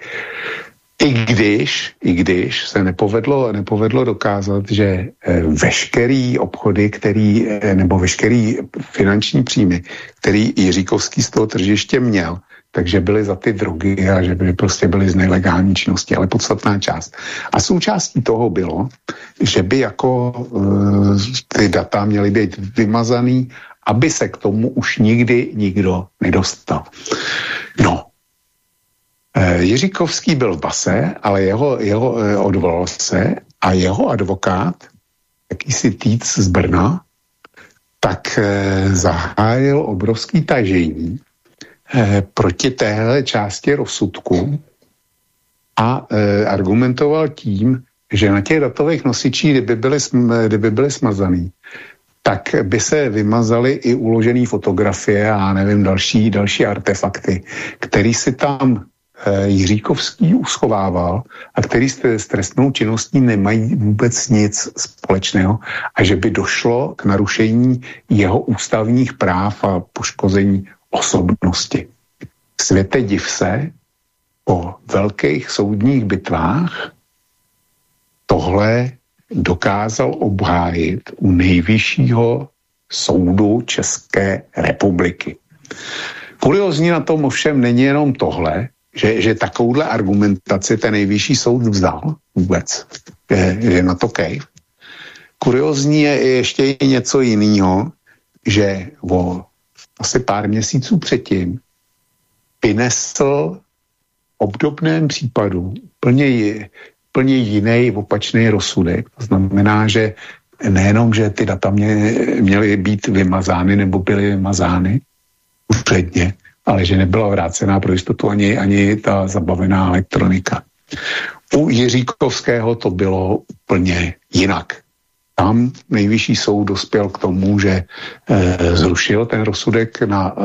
I když, I když se nepovedlo, nepovedlo dokázat, že eh, veškerý obchody, který, eh, nebo veškerý finanční příjmy, který Jiříkovský z toho tržiště měl, takže byly za ty drogy a že by prostě byly z nelegální činnosti, ale podstatná část. A součástí toho bylo, že by jako uh, ty data měly být vymazaný, aby se k tomu už nikdy nikdo nedostal. No, Jiříkovský byl v base, ale jeho, jeho eh, odvolal se a jeho advokát, jakýsi týc z Brna, tak eh, zahájil obrovský tažení proti téhle části rozsudku a argumentoval tím, že na těch datových nosičích, kdyby byly, kdyby byly smazaný, tak by se vymazaly i uložené fotografie a nevím, další, další artefakty, který si tam Eh, Jiříkovský uschovával a který s trestnou činností nemají vůbec nic společného a že by došlo k narušení jeho ústavních práv a poškození osobnosti. Světe div se, po velkých soudních bitvách tohle dokázal obhájit u nejvyššího soudu České republiky. Kuriozní na tom ovšem není jenom tohle, že, že takovouhle argumentaci ten nejvyšší soud vzal vůbec, je, je na to kejv. Kuriozní je ještě něco jiného, že o asi pár měsíců předtím vynesl obdobném případu plně, plně jiný opačný rozsudek. To znamená, že nejenom, že ty data mě, měly být vymazány nebo byly vymazány předně, ale že nebyla vrácená pro jistotu ani, ani ta zabavená elektronika. U Jiříkovského to bylo úplně jinak. Tam nejvyšší soud dospěl k tomu, že e, zrušil ten rozsudek na e,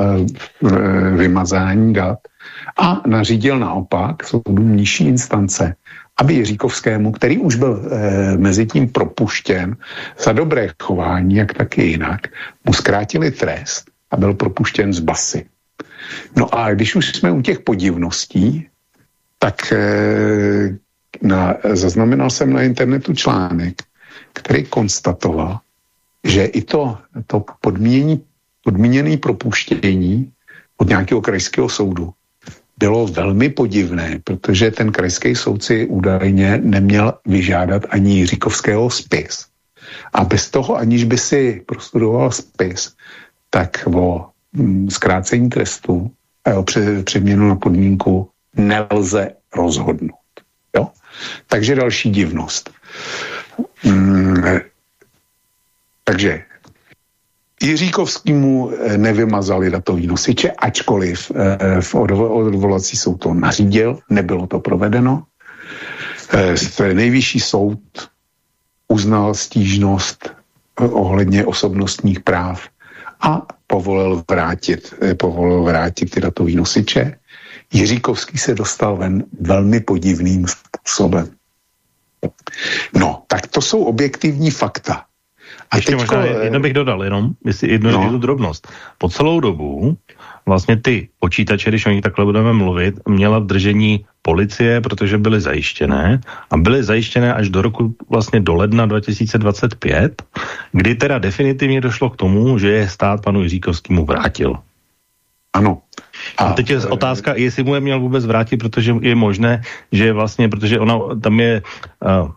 vymazání dat a nařídil naopak soudům nižší instance, aby Jiříkovskému, který už byl e, mezi tím propuštěn za dobré chování, jak taky jinak, mu zkrátili trest a byl propuštěn z basy. No a když už jsme u těch podivností, tak eh, na, zaznamenal jsem na internetu článek, který konstatoval, že i to, to podmíněné propuštění od nějakého krajského soudu bylo velmi podivné, protože ten krajský soudci údajně neměl vyžádat ani Jiříkovského spis. A bez toho, aniž by si prostudoval spis, tak o zkrácení trestu a jeho přeměnu na podmínku nelze rozhodnout. Jo? Takže další divnost. Hmm, takže Jiříkovskému eh, nevymazali datový nosiče, ačkoliv eh, v odvolací soud to nařídil, nebylo to provedeno. Eh, nejvyšší soud uznal stížnost ohledně osobnostních práv a povolil vrátit, eh, povolil vrátit ty datové nosiče. Jiříkovský se dostal ven velmi podivným způsobem. No, tak to jsou objektivní fakta. A Ještě teďko, možná jedno bych dodal, jenom jestli jednu, no. jednu drobnost. Po celou dobu vlastně ty počítače, když o nich takhle budeme mluvit, měla v držení policie, protože byly zajištěné a byly zajištěné až do roku vlastně do ledna 2025, kdy teda definitivně došlo k tomu, že je stát panu Jiříkovskému vrátil. Ano. A, teď je otázka, jestli mu je měl vůbec vrátit, protože je možné, že vlastně, protože ona tam je uh,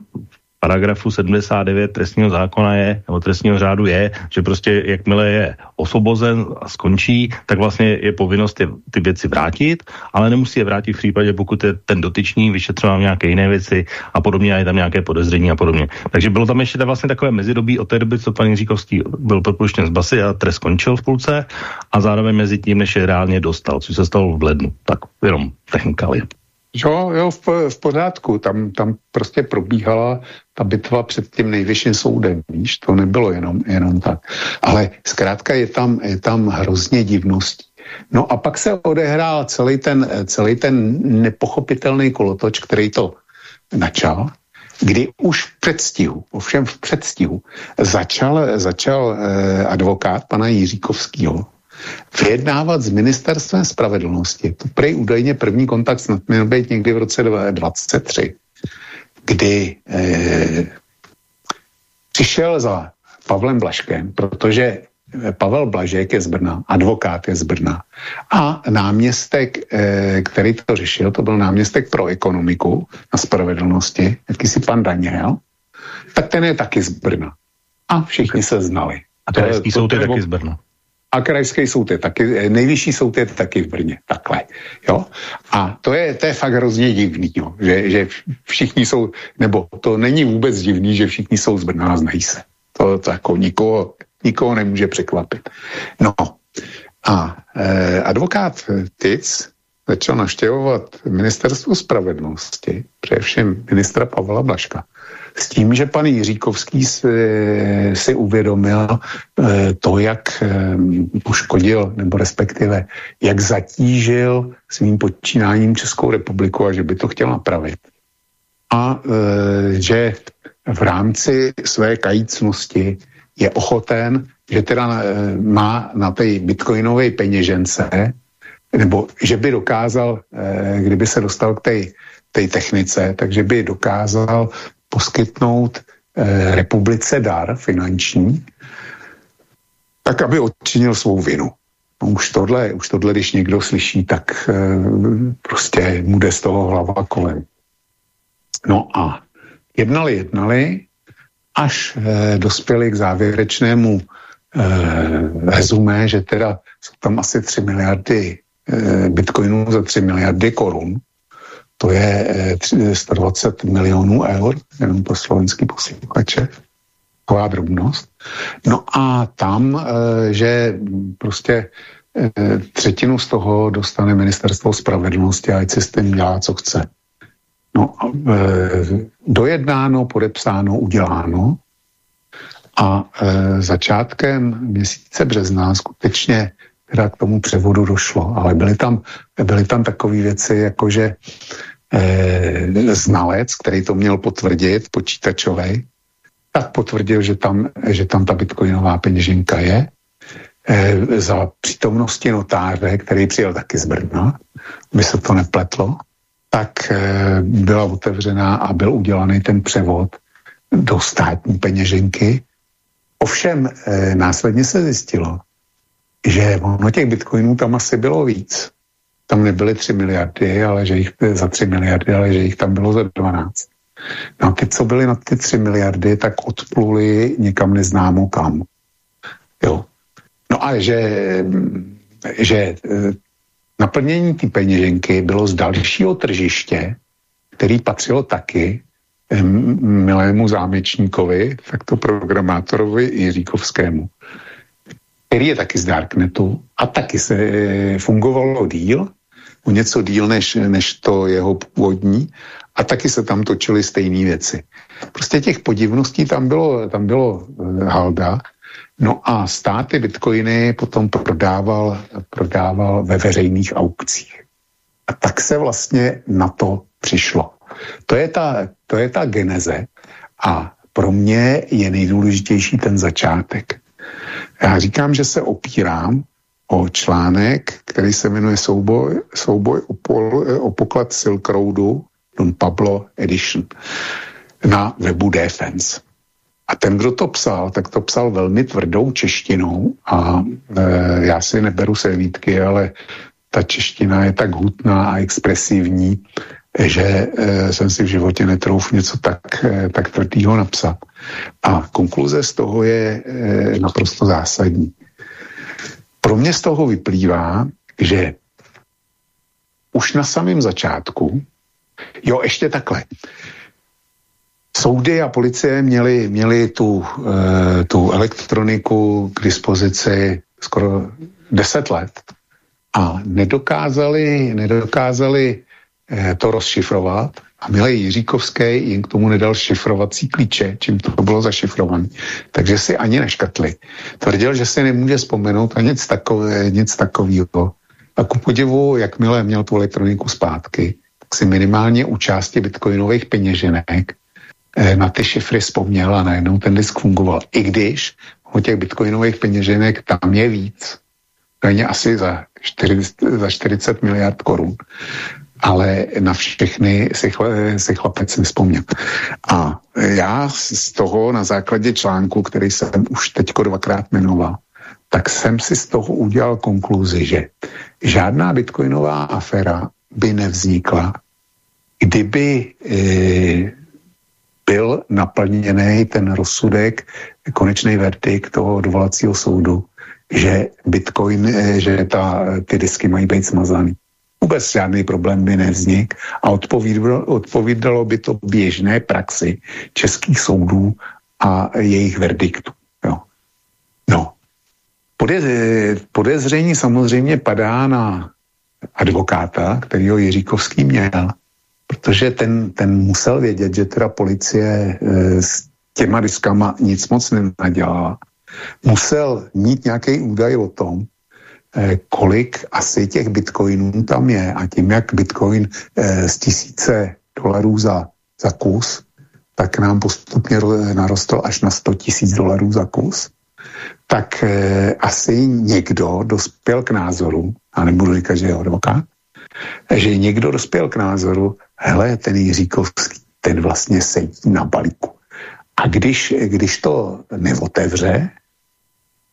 paragrafu 79 trestního zákona je, nebo trestního řádu je, že prostě jakmile je osvobozen a skončí, tak vlastně je povinnost ty, ty věci vrátit, ale nemusí je vrátit v případě, pokud je ten dotyčný vyšetřován nějaké jiné věci a podobně a je tam nějaké podezření a podobně. Takže bylo tam ještě vlastně takové mezidobí od té doby, co pan Jiříkovský byl propuštěn z basy a trest skončil v půlce a zároveň mezi tím, než je reálně dostal, což se stalo v lednu. Tak jenom technikalie. Jo, jo, v, v pořádku. Tam, tam prostě probíhala ta bitva před tím nejvyšším soudem, víš, to nebylo jenom, jenom tak. Ale zkrátka je tam, je tam hrozně divností. No a pak se odehrál celý ten, celý ten nepochopitelný kolotoč, který to načal, kdy už v předstihu, ovšem v předstihu, začal, začal eh, advokát pana Jiříkovského vyjednávat s ministerstvem spravedlnosti. To prej údajně první kontakt snad měl být někdy v roce 2023, kdy eh, přišel za Pavlem Blaškem, protože Pavel Blažek je z Brna, advokát je z Brna a náměstek, eh, který to řešil, to byl náměstek pro ekonomiku na spravedlnosti, jakýsi pan Daniel, tak ten je taky z Brna. A všichni se znali. A krajský soud je taky z Brna. A krajský soud je taky, eh, nejvyšší soud je taky v Brně, takhle, jo. A to je, to je fakt hrozně divný, jo, že, že všichni jsou, nebo to není vůbec divný, že všichni jsou z Brna a znají se. To, to jako nikoho, nikoho nemůže překvapit. No a eh, advokát Tic začal naštěvovat ministerstvo spravedlnosti, především ministra Pavla Blaška, s tím, že pan Jiříkovský si, si uvědomil eh, to, jak eh, poškodil, nebo respektive jak zatížil svým počínáním Českou republiku a že by to chtěl napravit. A eh, že v rámci své kajícnosti je ochoten, že teda eh, má na té bitcoinové peněžence, nebo že by dokázal, kdyby se dostal k té technice, takže by dokázal poskytnout eh, republice dar finanční, tak aby odčinil svou vinu. No už tohle, už tohle, když někdo slyší, tak prostě mu jde z toho hlava kolem. No a jednali, jednali až eh, dospěli k závěrečnému eh, rezumé, že teda jsou tam asi 3 miliardy eh, bitcoinů za 3 miliardy korun. To je eh, 120 milionů eur, jenom pro slovenský posluchače. Taková drobnost. No a tam, eh, že prostě eh, třetinu z toho dostane ministerstvo spravedlnosti a ať si s tím dělá, co chce. No, dojednáno, podepsáno, uděláno a začátkem měsíce března skutečně teda k tomu převodu došlo, ale byly tam, byly tam takové věci, jako že e, znalec, který to měl potvrdit, počítačový, tak potvrdil, že tam, že tam ta bitcoinová peněženka je. E, za přítomnosti notáře, který přijel taky z Brna, by se to nepletlo, tak eh, byla otevřená a byl udělaný ten převod do státní peněženky. Ovšem eh, následně se zjistilo, že ono těch bitcoinů tam asi bylo víc. Tam nebyly 3 miliardy, ale že jich za 3 miliardy, ale že jich tam bylo za 12. No a ty, co byly na ty 3 miliardy, tak odpluli někam neznámo kam. Jo. No a že, že eh, Naplnění té peněženky bylo z dalšího tržiště, který patřilo taky milému zámečníkovi, tak to programátorovi Jiříkovskému, který je taky z Darknetu a taky se e, fungovalo díl, o něco díl než, než to jeho původní a taky se tam točily stejné věci. Prostě těch podivností tam bylo, tam bylo e, halda No a státy bitcoiny potom prodával, prodával ve veřejných aukcích. A tak se vlastně na to přišlo. To je ta, to je ta geneze a pro mě je nejdůležitější ten začátek. Já říkám, že se opírám o článek, který se jmenuje Souboj, souboj o, pol, o poklad Silk Roadu Don Pablo Edition na webu Defense. A ten, kdo to psal, tak to psal velmi tvrdou češtinou a e, já si neberu se výtky, ale ta čeština je tak hutná a expresivní, že e, jsem si v životě netrouf něco tak, e, tak tvrdýho napsat. A konkluze z toho je e, naprosto zásadní. Pro mě z toho vyplývá, že už na samém začátku, jo, ještě takhle, Soudy a policie měly, měly tu, tu elektroniku k dispozici skoro 10 let a nedokázali, nedokázali to rozšifrovat a Milej Jiříkovský jim k tomu nedal šifrovací klíče, čím to bylo zašifrované. Takže si ani neškatli. Tvrdil, že si nemůže vzpomenout a nic, takové, nic takového. A ku podivu, jakmile měl tu elektroniku zpátky, tak si minimálně u části bitcoinových peněženek eh, na ty šifry vzpomněl a najednou ten disk fungoval. I když o těch bitcoinových peněženek tam je víc. je asi za, 40, za 40 miliard korun. Ale na všechny si, chle, si chlapec nespomněl. A já z toho na základě článku, který jsem už teďko dvakrát jmenoval, tak jsem si z toho udělal konkluzi, že žádná bitcoinová aféra by nevznikla, kdyby e, byl naplněný ten rozsudek, konečný verdikt toho odvolacího soudu, že Bitcoin, e, že ta, ty disky mají být smazaný. Vůbec žádný problém by nevznik a odpovídalo, by to běžné praxi českých soudů a jejich verdiktů. Jo. No, podezření samozřejmě padá na advokáta, který ho Jiříkovský měl, protože ten, ten musel vědět, že teda policie e, s těma diskama nic moc nenadělala. Musel mít nějaký údaj o tom, kolik asi těch bitcoinů tam je a tím, jak bitcoin e, z tisíce dolarů za, za kus, tak nám postupně narostl až na 100 tisíc dolarů za kus tak eh, asi někdo dospěl k názoru, a nebudu říkat, že je advokát, že někdo dospěl k názoru, hele, ten Jiříkovský, ten vlastně sedí na balíku. A když, když to neotevře,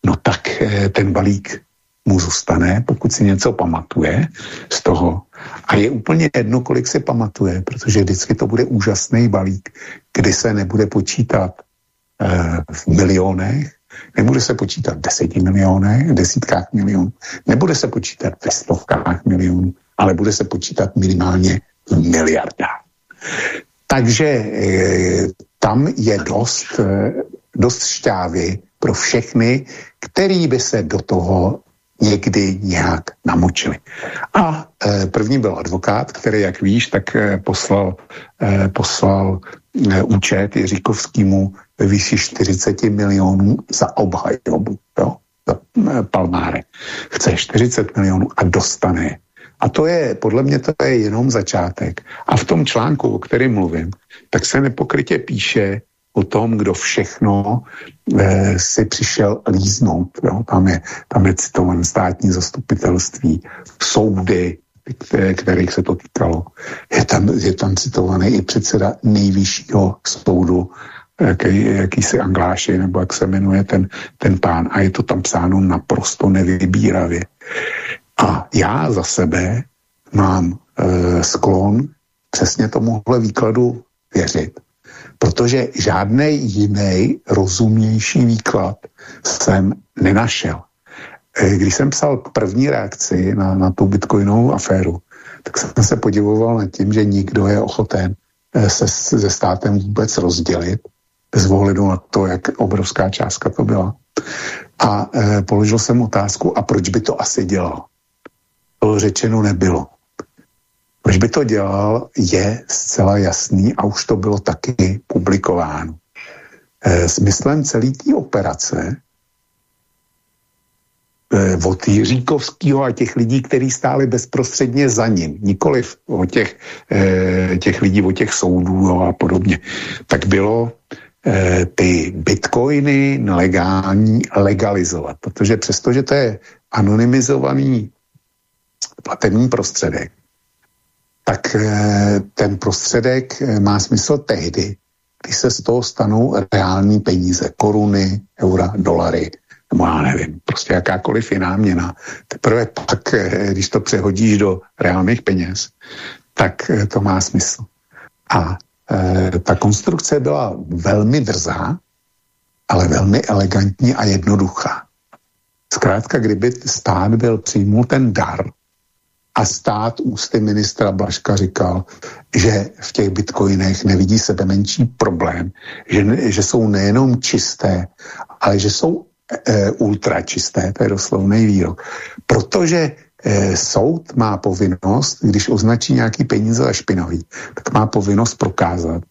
no tak eh, ten balík mu zůstane, pokud si něco pamatuje z toho. A je úplně jedno, kolik si pamatuje, protože vždycky to bude úžasný balík, kdy se nebude počítat eh, v milionech, Nebude se počítat v deseti milionech, desítkách milionů, nebude se počítat ve stovkách milionů, ale bude se počítat minimálně v miliardách. Takže e, tam je dost, e, dost šťávy pro všechny, který by se do toho někdy nějak namočili. A e, první byl advokát, který, jak víš, tak e, poslal, e, poslal e, účet Jiříkovskému ve výši 40 milionů za obhajobu, jo, za e, Palmáre. Chce 40 milionů a dostane. A to je, podle mě to je jenom začátek. A v tom článku, o kterém mluvím, tak se nepokrytě píše, o tom, kdo všechno eh, si přišel líznout. Jo? Tam, je, tam je citovan státní zastupitelství, soudy, které, kterých se to týkalo. Je tam, je tam citovaný i předseda nejvyššího soudu, jaký, jaký si Angláši, nebo jak se jmenuje ten, ten pán. A je to tam psáno naprosto nevybíravě. A já za sebe mám e, sklon přesně tomuhle výkladu věřit protože žádný jiný rozumnější výklad jsem nenašel. Eh, když jsem psal první reakci na, na tu bitcoinovou aféru, tak jsem se podivoval nad tím, že nikdo je ochoten eh, se se státem vůbec rozdělit, bez ohledu na to, jak obrovská částka to byla. A e, položil jsem otázku, a proč by to asi dělal? To řečeno nebylo. Proč by to dělal, je zcela jasný a už to bylo taky publikováno. E, smyslem celé té operace e, od Jiříkovského a těch lidí, kteří stáli bezprostředně za ním, nikoliv o těch, e, těch lidí, o těch soudů a podobně, tak bylo ty bitcoiny nelegální legalizovat, protože přestože to je anonymizovaný platební prostředek, tak eh, ten prostředek eh, má smysl tehdy, když se z toho stanou reální peníze, koruny, eura, dolary, nebo já nevím, prostě jakákoliv jiná měna. Teprve pak, eh, když to přehodíš do reálných peněz, tak to má smysl. A ta konstrukce byla velmi drzá, ale velmi elegantní a jednoduchá. Zkrátka, kdyby stát byl přijmul ten dar, a stát ústy ministra Blaška říkal, že v těch bitcoinech nevidí sebe menší problém, že, že jsou nejenom čisté, ale že jsou e, ultra čisté, to je doslovný výrok. Protože e, soud má povinnost, když označí nějaký peníze za špinavý, tak má povinnost prokázat,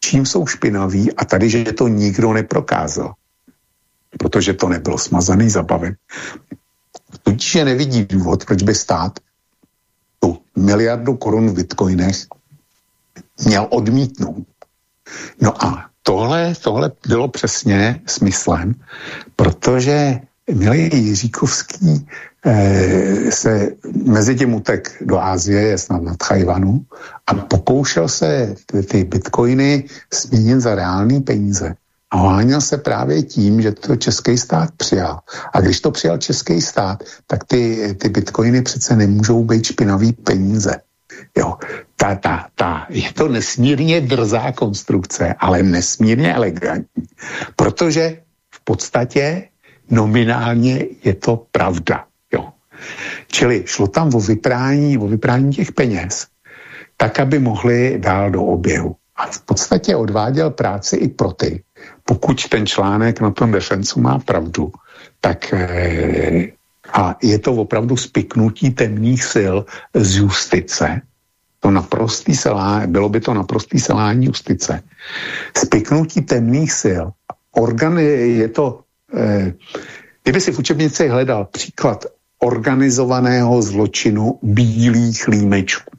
čím jsou špinaví a tady, že to nikdo neprokázal, protože to nebylo smazaný zabaven. Tudíž nevidí důvod, proč by stát miliardu korun v bitcoinech měl odmítnout. No a tohle, tohle bylo přesně smyslem, protože milý Jiříkovský eh, se mezi tím utek do Ázie, je snad na Tajvanu, a pokoušel se ty, ty bitcoiny směnit za reální peníze. A háněl se právě tím, že to český stát přijal. A když to přijal český stát, tak ty, ty bitcoiny přece nemůžou být špinavý peníze. Jo, ta, ta, ta, je to nesmírně drzá konstrukce, ale nesmírně elegantní, protože v podstatě nominálně je to pravda. Jo. Čili šlo tam o vyprání, o vyprání těch peněz, tak, aby mohli dál do oběhu. A v podstatě odváděl práci i pro ty. Pokud ten článek na tom defensu má pravdu, tak eh, a je to opravdu spiknutí temných sil z justice, to naprostý selání, bylo by to naprostý selání justice. Spiknutí temných sil, organ, je to, eh, kdyby si v učebnici hledal příklad organizovaného zločinu bílých límečků,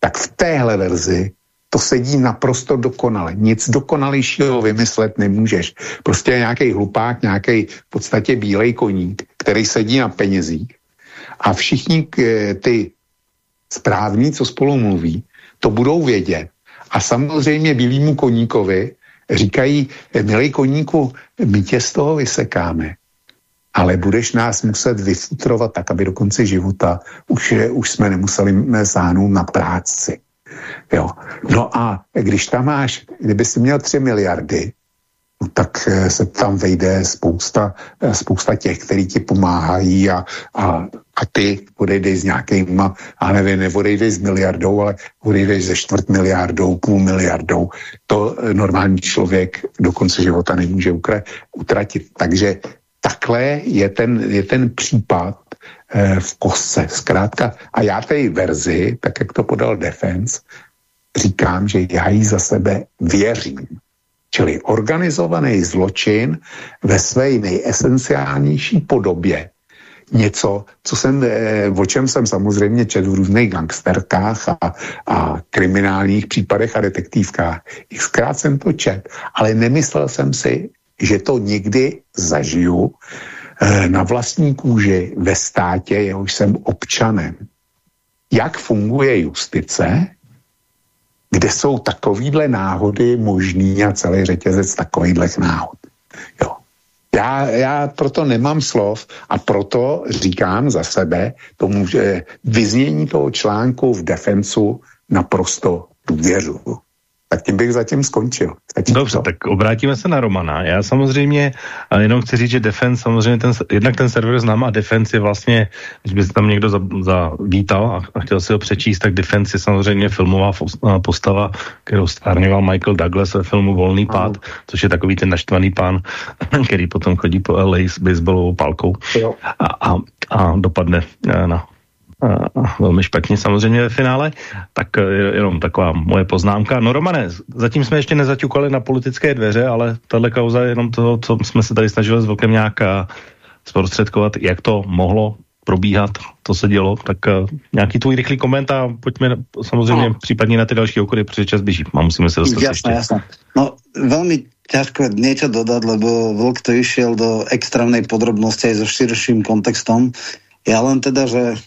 tak v téhle verzi to sedí naprosto dokonale. Nic dokonalejšího vymyslet nemůžeš. Prostě nějaký hlupák, nějaký v podstatě bílej koník, který sedí na penězích a všichni eh, ty správní, co spolu mluví, to budou vědět. A samozřejmě bílýmu koníkovi říkají, milý koníku, my tě z toho vysekáme, ale budeš nás muset vyfutrovat tak, aby do konce života už, už jsme nemuseli sáhnout na práci. Jo. No a když tam máš, kdyby si měl 3 miliardy, no tak eh, se tam vejde spousta, eh, spousta těch, kteří ti pomáhají a, a a ty odejdeš s nějakýma, a nevím, neodejdeš s miliardou, ale odejdeš ze čtvrt miliardou, půl miliardou. To eh, normální člověk do konce života nemůže utratit. Takže takhle je ten, je ten případ v kose. Zkrátka, a já té verzi, tak jak to podal Defense, říkám, že já jí za sebe věřím. Čili organizovaný zločin ve své nejesenciálnější podobě něco, co jsem, eh, o čem jsem samozřejmě četl v různých gangsterkách a, a kriminálních případech a detektivkách. Xkrát jsem to čet, ale nemyslel jsem si, že to někdy zažiju eh, na vlastní kůži ve státě, jehož jsem občanem. Jak funguje justice, kde jsou takovýhle náhody možný a celý řetězec takovýchhle náhod. Jo. Já, já proto nemám slov a proto říkám za sebe tomu, že vyznění toho článku v defensu naprosto důvěřuju tak tím bych zatím skončil. Zatím Dobře, to. tak obrátíme se na Romana. Já samozřejmě jenom chci říct, že Defense, samozřejmě ten, jednak ten server znám a Defense je vlastně, když by se tam někdo zavítal a, a chtěl si ho přečíst, tak Defense je samozřejmě filmová postava, kterou stárňoval Michael Douglas ve filmu Volný pád, ano. což je takový ten naštvaný pán, který potom chodí po LA s baseballovou palkou a, a, a dopadne eh, na velmi špatně samozřejmě ve finále, tak e, jenom taková moje poznámka. No Romane, zatím jsme ještě nezaťukali na politické dveře, ale tahle kauza je jenom toho, co jsme se tady snažili s velkem nějak zprostředkovat, jak to mohlo probíhat, to se dělo, tak uh, nějaký tvůj rychlý komentář, pojďme samozřejmě no. případně na ty další okruhy, protože čas běží a musíme se dostat jasné, ještě. Jasné. No, velmi ťažko niečo dodať, lebo Vlk to išiel do extrémnej podrobnosti aj so širším kontextom. Ja len teda, že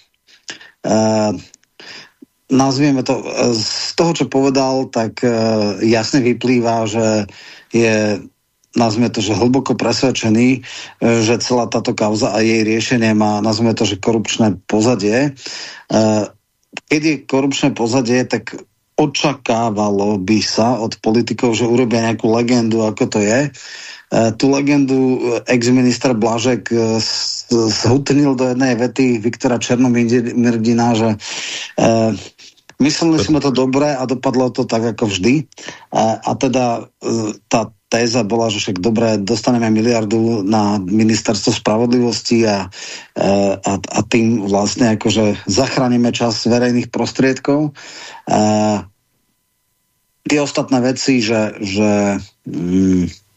nazvieme to, uh, z toho, čo povedal, tak uh, jasne vyplýva, že je nazvime to, že hlboko presvedčený, že celá táto kauza a jej riešenie má, nazvime to, že korupčné pozadie. Keď je korupčné pozadie, tak očakávalo by sa od politikov, že urobia nejakú legendu, ako to je. Eh, tu legendu eh, ex-minister Blažek eh, zhutnil do jednej vety Viktora Černomirdina, že mysleli sme to dobré a dopadlo to tak ako vždy. A teda tá téza bola, že však dobré, dostaneme miliardu na ministerstvo spravodlivosti a, a, a tým vlastne akože zachránime čas verejných prostriedkov. A tie ostatné veci, že, že mm,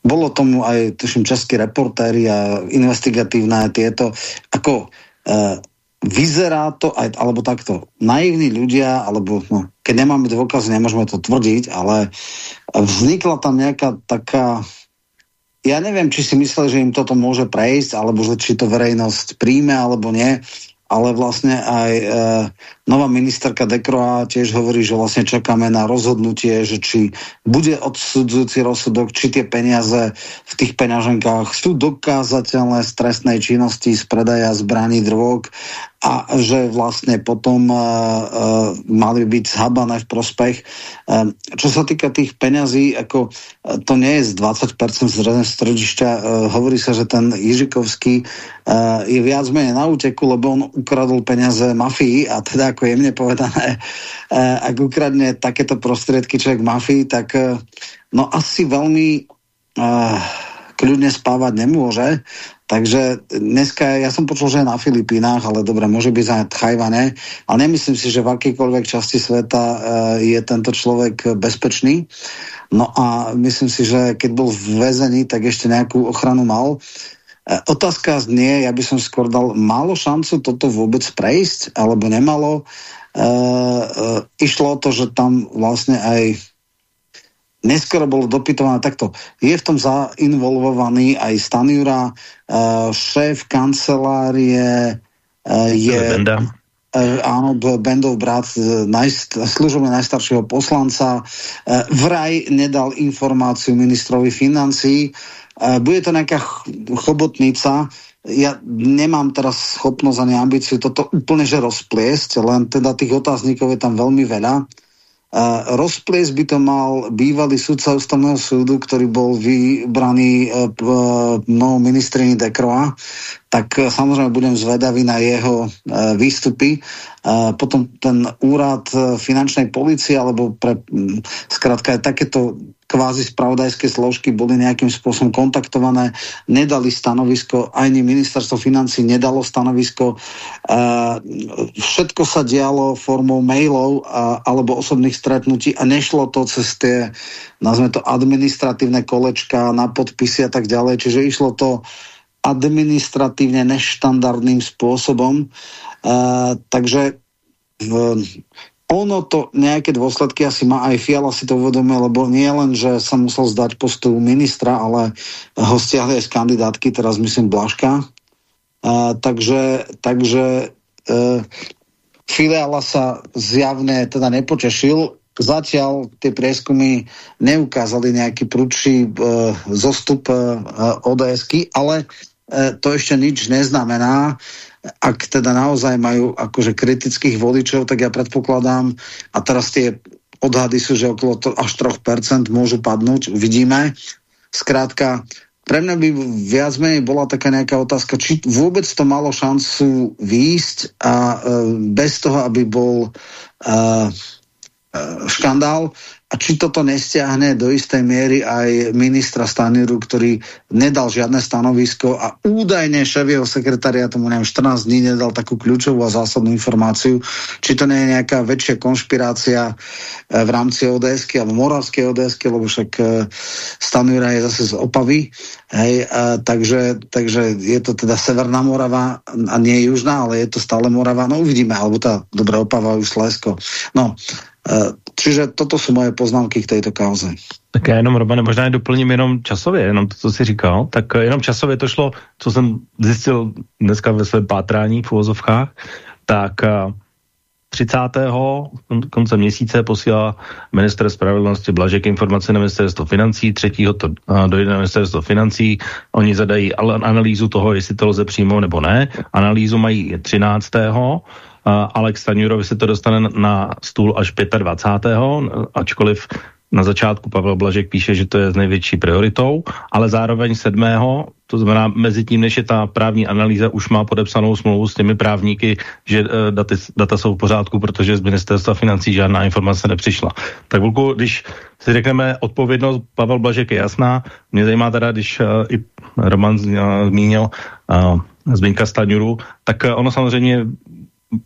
bolo tomu aj, tuším, český reportéri a investigatívne tieto, ako uh, vyzerá to, aj, alebo takto, naivní ľudia, alebo no, keď nemáme dôkazy, nemôžeme to tvrdiť, ale vznikla tam nejaká taká ja neviem, či si mysleli, že im toto môže prejsť, alebo že či to verejnosť príjme, alebo nie ale vlastne aj e, nová ministerka Dekroa tiež hovorí, že vlastne čakáme na rozhodnutie, že či bude odsudzujúci rozsudok, či tie peniaze v tých peňaženkách sú dokázateľné z trestnej činnosti, z predaja zbraní, drog a že vlastne potom uh, uh, mali byť zhabané v prospech. Uh, čo sa týka tých peňazí, ako uh, to nie je z 20% z stredišťa, uh, hovorí sa, že ten Jižikovský uh, je viac menej na úteku, lebo on ukradol peniaze mafii a teda ako jemne povedané, uh, ak ukradne takéto prostriedky človek mafii, tak uh, no asi veľmi uh, kľudne spávať nemôže. Takže dneska, ja som počul, že na Filipínach, ale dobre, môže byť aj Chajvane, ale nemyslím si, že v akýkoľvek časti sveta uh, je tento človek bezpečný. No a myslím si, že keď bol v väzení, tak ešte nejakú ochranu mal. Uh, otázka znie, ja by som skôr dal, malo šancu toto vôbec prejsť, alebo nemalo? Uh, uh, išlo o to, že tam vlastne aj neskoro bolo dopytované takto. Je v tom zainvolvovaný aj Stanjura, uh, šéf kancelárie uh, je... Benda. Uh, áno, Bendov brat, najst, služobne najstaršieho poslanca, vraj nedal informáciu ministrovi financí. Bude to nejaká chobotnica, ja nemám teraz schopnosť ani ambíciu toto úplne že rozpliesť, len teda tých otáznikov je tam veľmi veľa. Rozplies by to mal bývalý sudca ústavného súdu, ktorý bol vybraný uh, novou ministrini Dekroa, tak uh, samozrejme budem zvedavý na jeho uh, výstupy. Uh, potom ten úrad uh, finančnej policie, alebo pre, um, skrátka aj takéto kvázi spravodajské složky boli nejakým spôsobom kontaktované, nedali stanovisko, ani ministerstvo financí nedalo stanovisko. Všetko sa dialo formou mailov alebo osobných stretnutí a nešlo to cez tie, nazme to, administratívne kolečka na podpisy a tak ďalej. Čiže išlo to administratívne neštandardným spôsobom. takže ono to nejaké dôsledky asi má aj Fiala si to uvedomil, lebo nie len, že sa musel zdať postu ministra, ale ho stiahli aj z kandidátky, teraz myslím Blaška. Uh, takže takže uh, Fiala sa zjavne teda nepotešil. Zatiaľ tie prieskumy neukázali nejaký prudší uh, zostup uh, ODS-ky, ale uh, to ešte nič neznamená ak teda naozaj majú akože kritických voličov, tak ja predpokladám, a teraz tie odhady sú, že okolo až 3% môžu padnúť, uvidíme. Skrátka, pre mňa by viac menej bola taká nejaká otázka, či vôbec to malo šancu výjsť a e, bez toho, aby bol e, škandál a či toto nestiahne do istej miery aj ministra Staniru, ktorý nedal žiadne stanovisko a údajne šéf jeho tomu neviem, 14 dní nedal takú kľúčovú a zásadnú informáciu, či to nie je nejaká väčšia konšpirácia e, v rámci ods alebo moravskej ods lebo však e, Stanura je zase z Opavy, hej, a, takže, takže je to teda Severná Morava a nie Južná, ale je to stále Morava, no uvidíme, alebo tá dobrá Opava už Slesko. No, čiže toto sú moje poznámky k této kauze. Tak já jenom, Robane, možná je doplním jenom časově, jenom to, co jsi říkal. Tak eh, jenom časově to šlo, co jsem zjistil dneska ve svém pátrání v uvozovkách, tak 30. Eh, konce měsíce posílá minister spravedlnosti Blažek informace na ministerstvo financí, 3. to eh, dojde na ministerstvo financí, oni zadají analýzu toho, jestli to lze přijmout nebo ne. Analýzu mají 13. Alex Staňurovi se to dostane na stůl až 25. ačkoliv na začátku Pavel Blažek píše, že to je s největší prioritou, ale zároveň 7. to znamená mezi tím, než je ta právní analýza, už má podepsanou smlouvu s těmi právníky, že uh, daty, data jsou v pořádku, protože z ministerstva financí žádná informace nepřišla. Tak Vulku, když si řekneme odpovědnost, Pavel Blažek je jasná, mě zajímá teda, když uh, i Roman zmínil uh, Zbyňka Staňuru, tak ono samozřejmě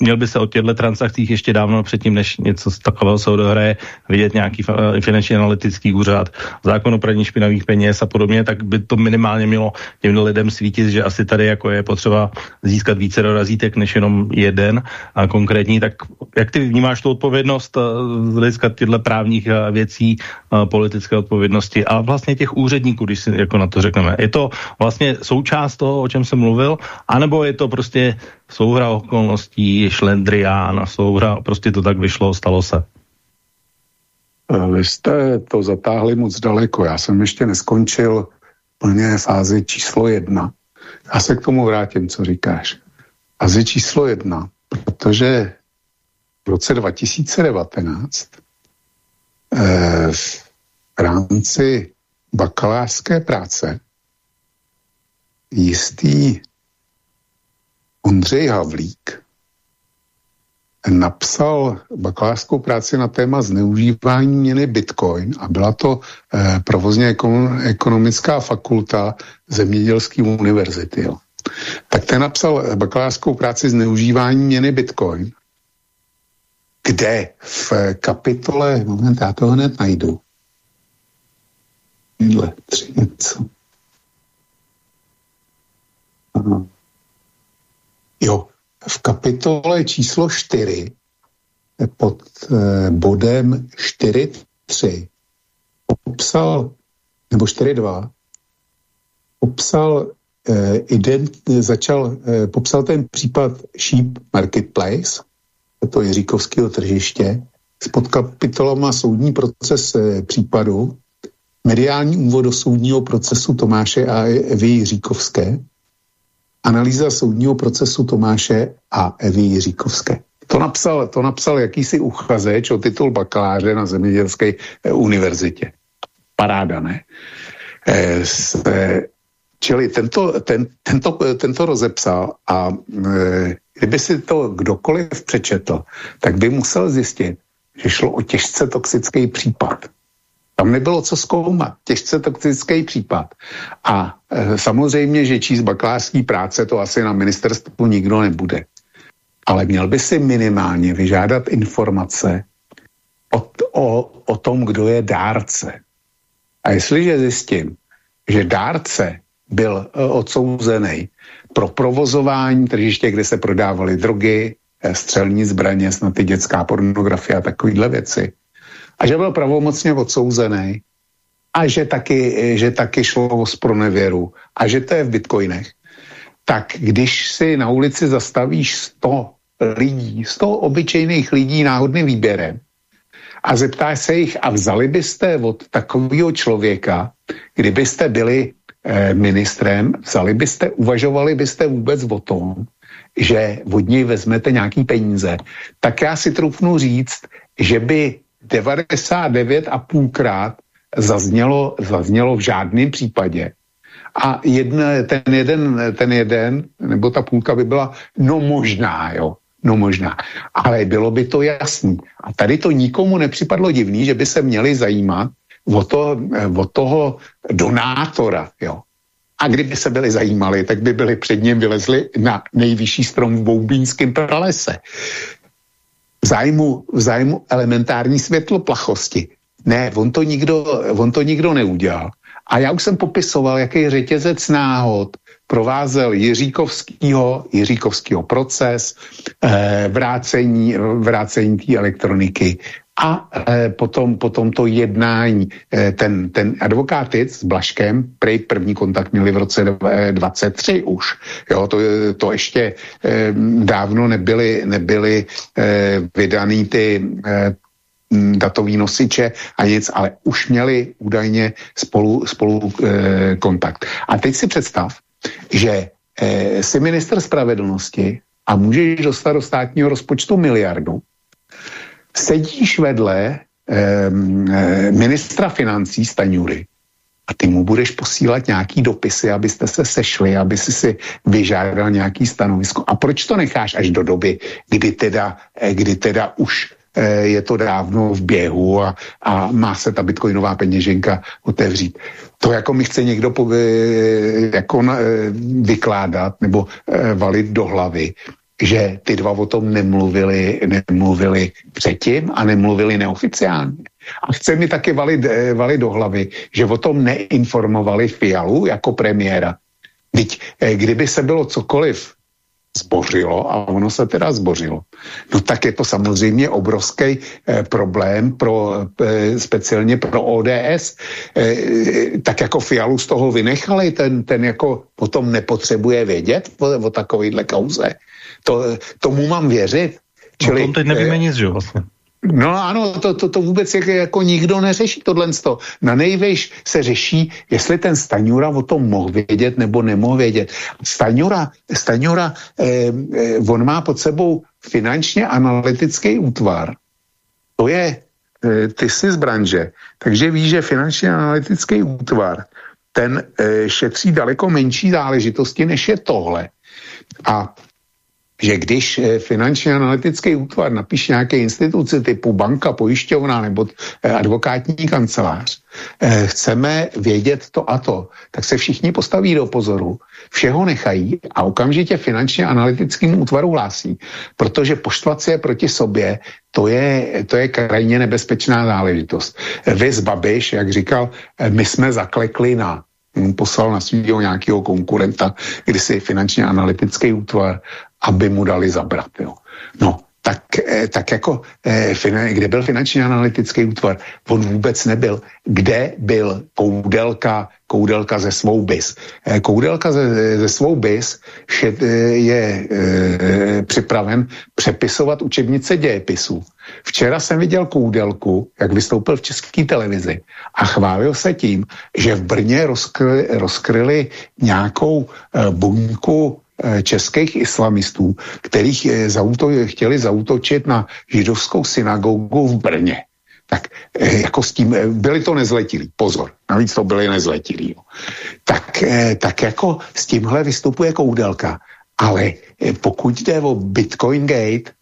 měl by se o těchto transakcích ještě dávno předtím, než něco z takového se odehraje, vidět nějaký finanční analytický úřad, zákon o praní špinavých peněz a podobně, tak by to minimálně mělo těm lidem svítit, že asi tady jako je potřeba získat více razítek než jenom jeden a konkrétní. Tak jak ty vnímáš tu odpovědnost z hlediska těchto právních věcí, politické odpovědnosti a vlastně těch úředníků, když si jako na to řekneme. Je to vlastně součást toho, o čem jsem mluvil, anebo je to prostě souhra okolností, šlendrián a souhra, prostě to tak vyšlo, stalo se. Eh, vy jste to zatáhli moc daleko. Já jsem ještě neskončil plně fázi číslo jedna. Já se k tomu vrátím, co říkáš. Fázi číslo jedna, protože v roce 2019 eh, v rámci bakalářské práce jistý Ondřej Havlík napsal bakalářskou práci na téma zneužívání měny Bitcoin a byla to eh, provozně ekon, ekonomická fakulta Zemědělské univerzity. Jo. Tak ten napsal bakalářskou práci zneužívání měny Bitcoin, kde v kapitole, moment, já to hned najdu, tři něco. Jo, v kapitole číslo 4 pod eh, bodem 4.3 popsal, nebo 4.2 popsal eh, ident, začal, eh, popsal ten případ Sheep Marketplace, to Jiříkovského tržiště, s podkapitolama soudní proces eh, případu, mediální úvod do soudního procesu Tomáše a. Evy Jiříkovské, Analýza soudního procesu Tomáše a Evy Jiříkovské. To napsal, to napsal jakýsi uchazeč o titul bakaláře na Zemědělské eh, univerzitě. Paráda, ne? E, se, čili tento, ten, tento, tento rozepsal a e, kdyby si to kdokoliv přečetl, tak by musel zjistit, že šlo o těžce toxický případ. Tam nebylo co zkoumat, těžce toxický případ. A e, samozřejmě, že číst bakalářský práce to asi na ministerstvu nikdo nebude. Ale měl by si minimálně vyžádat informace o, o, o tom, kdo je dárce. A jestliže zjistím, že dárce byl e, odsouzený pro provozování tržiště, kde se prodávaly drogy, e, střelní zbraně, snad i dětská pornografie a takovéhle věci, a že byl pravomocně odsouzený. A že taky, že taky šlo o spronevěru. A že to je v bitcoinech, tak když si na ulici zastavíš 100 lidí, 100 obyčejných lidí náhodným výběrem a zeptáš se jich, a vzali byste od takového člověka, kdybyste byli eh, ministrem, vzali byste, uvažovali byste vůbec o tom, že od něj vezmete nějaký peníze, tak já si trufnu říct, že by 99,5 krát zaznělo, zaznělo v žádném případě. A jedna, ten, jeden, ten jeden, nebo ta půlka by byla, no možná, jo, no možná. Ale bylo by to jasný. A tady to nikomu nepřipadlo divný, že by se měli zajímat o, to, o toho donátora, jo. A kdyby se byli zajímali, tak by byli před ním vylezli na nejvyšší strom v Boubínském pralese v zájmu, v zájmu elementární světloplachosti. Ne, on to, nikdo, on to nikdo neudělal. A já už jsem popisoval, jaký řetězec náhod provázel Jiříkovskýho, Jiříkovskýho proces, eh, vrácení, vrácení té elektroniky a e, potom, potom to jednání, e, ten, ten advokátic s Blaškem, prej první kontakt měli v roce 23 už. Jo, to, to ještě e, dávno nebyly, nebyly e, vydaný ty e, datový nosiče a nic, ale už měli údajně spolu, spolu e, kontakt. A teď si představ, že e, si minister spravedlnosti a můžeš dostat do státního rozpočtu miliardu, sedíš vedle eh, ministra financí Staňury a ty mu budeš posílat nějaký dopisy, abyste se sešli, aby si si vyžádal nějaký stanovisko. A proč to necháš až do doby, kdy teda, eh, kdy teda už eh, je to dávno v běhu a, a má se ta bitcoinová peněženka otevřít. To jako mi chce někdo po, jako na, vykládat nebo valit do hlavy, že ty dva o tom nemluvili, nemluvili předtím a nemluvili neoficiálně. A chce mi taky valit, eh, valit do hlavy, že o tom neinformovali Fialu jako premiéra. Teď, eh, kdyby se bylo cokoliv zbořilo a ono se teda zbořilo, no tak je to samozřejmě obrovský eh, problém pro, eh, speciálně pro ODS. Eh, tak jako Fialu z toho vynechali, ten, ten jako potom nepotřebuje vědět o, o takovýhle kauze. To, tomu mám věřit. Čili, no, tom teď nevíme eh, nic, že vlastně. No ano, to, to, to vůbec jako, jako nikdo neřeší tohle. Na nejvejš se řeší, jestli ten Staňura o tom mohl vědět nebo nemohl vědět. Staňura, Staňura eh, eh, on má pod sebou finančně analytický útvar. To je, eh, ty jsi z branže, takže víš, že finančně analytický útvar, ten eh, šetří daleko menší záležitosti, než je tohle. A že když eh, finanční analytický útvar napíše nějaké instituci typu banka, pojišťovna nebo eh, advokátní kancelář, eh, chceme vědět to a to, tak se všichni postaví do pozoru, všeho nechají a okamžitě finančně analytickým útvaru hlásí, protože poštvat se proti sobě, to je, to je krajně nebezpečná záležitost. Vy z Babiš, jak říkal, my jsme zaklekli na poslal na svého nějakého konkurenta, kdy si finančně analytický útvar aby mu dali zabrat. Jo. No, tak, eh, tak jako eh, kde byl finanční analytický útvar? On vůbec nebyl. Kde byl Koudelka, Koudelka ze svou BIS? Eh, Koudelka ze, ze svou BIS šet, je připraven přepisovat učebnice dějepisů. Včera jsem viděl Koudelku, jak vystoupil v české televizi a chválil se tím, že v Brně rozkryli, rozkryli nějakou buňku českých islamistů, kterých eh, zauto, chtěli zautočit na židovskou synagogu v Brně. Tak eh, jako s tím, byli to nezletilí, pozor, navíc to byli nezletilí. Tak, tak jako s tímhle vystupuje Koudelka, ale pokud jde o Bitcoin Gate,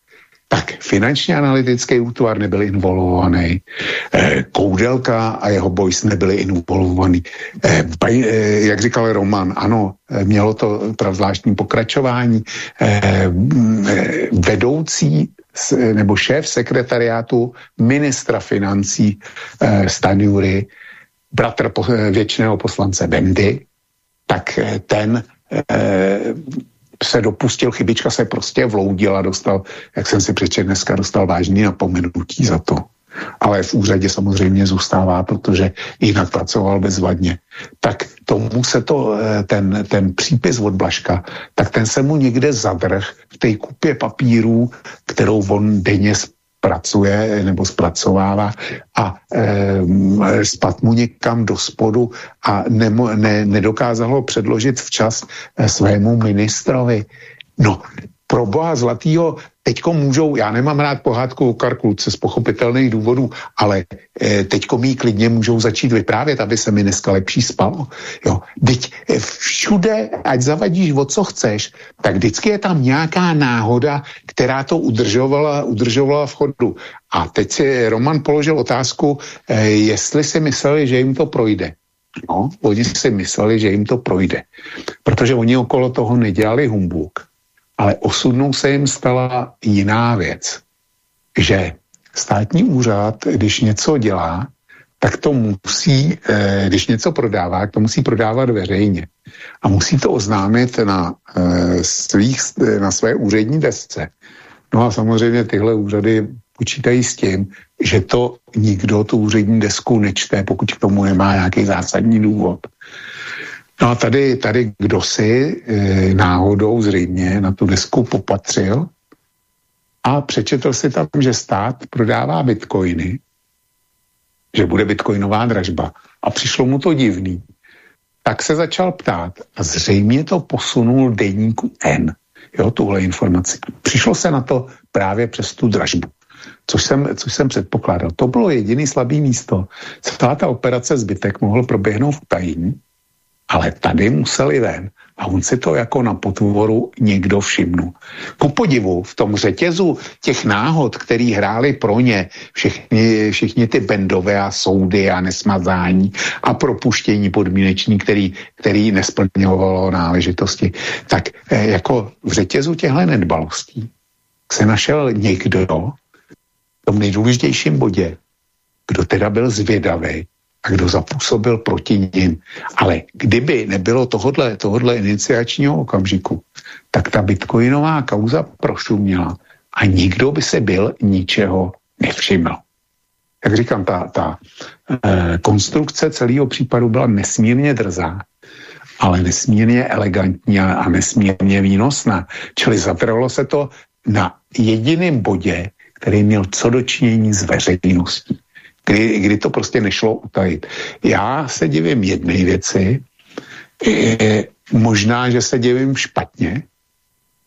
tak finančně analytický útvar nebyl involvovaný, eh, Koudelka a jeho boys nebyli involvovaný. Eh, eh, jak říkal Roman, ano, mělo to zvláštní pokračování. Mm, vedoucí nebo šéf sekretariátu ministra financí Stanjury, bratr věčného poslance Bendy, tak ten se dopustil, chybička se prostě vloudil a dostal, jak jsem si přečetl dneska, dostal vážný napomenutí za to. Ale v úřadě samozřejmě zůstává, protože jinak pracoval bezvadně. Tak tomu se to, eh, ten, ten přípis od Blaška, tak ten se mu někde zadrh v té kupě papírů, kterou on denně pracuje nebo zpracovává a e, spad mu někam do spodu a nemo, ne, nedokázalo předložit včas e, svému ministrovi. No, pro boha zlatýho, teďko můžou, já nemám rád pohádku o Karkulce z pochopitelných důvodů, ale e, teďko mi klidně můžou začít vyprávět, aby se mi dneska lepší spalo. Jo. Teď e, všude, ať zavadíš o co chceš, tak vždycky je tam nějaká náhoda, která to udržovala, udržovala v chodu. A teď si Roman položil otázku, e, jestli si mysleli, že jim to projde. No, oni si mysleli, že jim to projde. Protože oni okolo toho nedělali humbuk ale osudnou se jim stala jiná věc, že státní úřad, když něco dělá, tak to musí, eh, když něco prodává, to musí prodávat veřejně. A musí to oznámit na, eh, svých, na své úřední desce. No a samozřejmě tyhle úřady počítají s tím, že to nikdo tu úřední desku nečte, pokud k tomu nemá nějaký zásadní důvod. No a tady, tady kdo si e, náhodou zřejmě na tu desku popatřil a přečetl si tam, že stát prodává bitcoiny, že bude bitcoinová dražba a přišlo mu to divný, tak se začal ptát a zřejmě to posunul deníku N, jo, tuhle informaci. Přišlo se na to právě přes tu dražbu, což jsem, což jsem předpokládal. To bylo jediný slabý místo. Celá ta operace zbytek mohl proběhnout v tajení, ale tady museli ven. a on si to jako na potvoru někdo všimnul. Ku podivu v tom řetězu těch náhod, který hráli pro ně všichni, všichni ty bendové a soudy a nesmazání a propuštění podmíneční, který, který nesplňovalo náležitosti, tak eh, jako v řetězu těchto nedbalostí se našel někdo v tom nejdůležitějším bodě, kdo teda byl zvědavý a kdo zapůsobil proti ním. Ale kdyby nebylo tohodle, tohodle iniciačního okamžiku, tak ta bitcoinová kauza prošuměla a nikdo by se byl ničeho nevšiml. Jak říkám, ta, ta e, konstrukce celého případu byla nesmírně drzá, ale nesmírně elegantní a, a nesmírně výnosná. Čili zatrvalo se to na jediném bodě, který měl co dočinění s veřejností kdy, kdy to prostě nešlo utajit. Já se divím jedné věci, je, možná, že se divím špatně,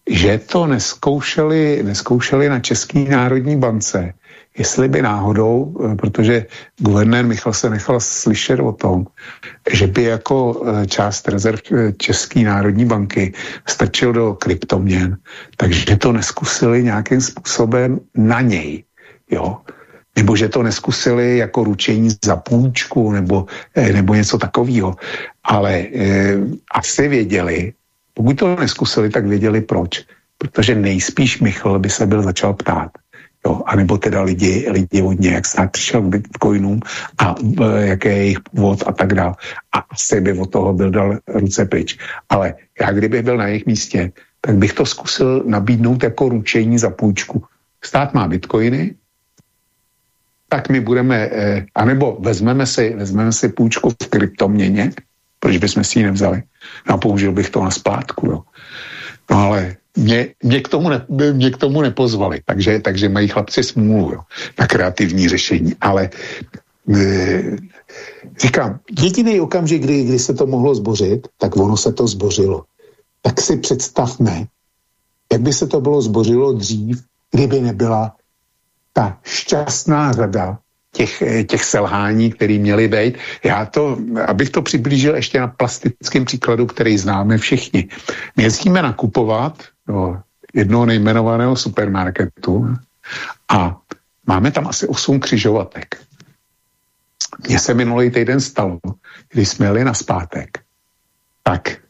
že to neskoušeli, neskoušeli na České národní bance, jestli by náhodou, eh, protože guvernér Michal se nechal slyšet o tom, že by jako eh, část rezerv eh, České národní banky strčil do kryptoměn, takže to neskusili nějakým způsobem na něj. Jo? Nebo že to neskusili jako ručení za půjčku nebo, eh, nebo něco takového. Ale e, asi věděli, pokud to neskusili, tak věděli proč. Protože nejspíš Michal by se byl začal ptát. Jo, anebo teda lidi, lidi od něj, jak snad přišel k bitcoinům a e, jaký je jejich původ a tak dále. A asi by od toho byl dal ruce pryč. Ale já kdybych byl na jejich místě, tak bych to zkusil nabídnout jako ručení za půjčku. Stát má bitcoiny, tak my budeme, eh, anebo vezmeme si, vezmeme si půjčku v kryptoměně, proč bychom si ji nevzali? No a použil bych to na splátku, jo. No ale mě, mě, k tomu ne, mě k tomu nepozvali, takže, takže mají chlapci smůlu jo, na kreativní řešení. Ale e, říkám, jediný okamžik, kdy, kdy se to mohlo zbořit, tak ono se to zbořilo. Tak si představme, jak by se to bylo zbořilo dřív, kdyby nebyla ta šťastná řada těch, eh, těch selhání, které měly být. Já to, abych to přiblížil ještě na plastickém příkladu, který známe všichni. My jezdíme nakupovat do jednoho nejmenovaného supermarketu a máme tam asi 8 křižovatek. Mně se minulý týden stalo, když jsme jeli na zpátek, tak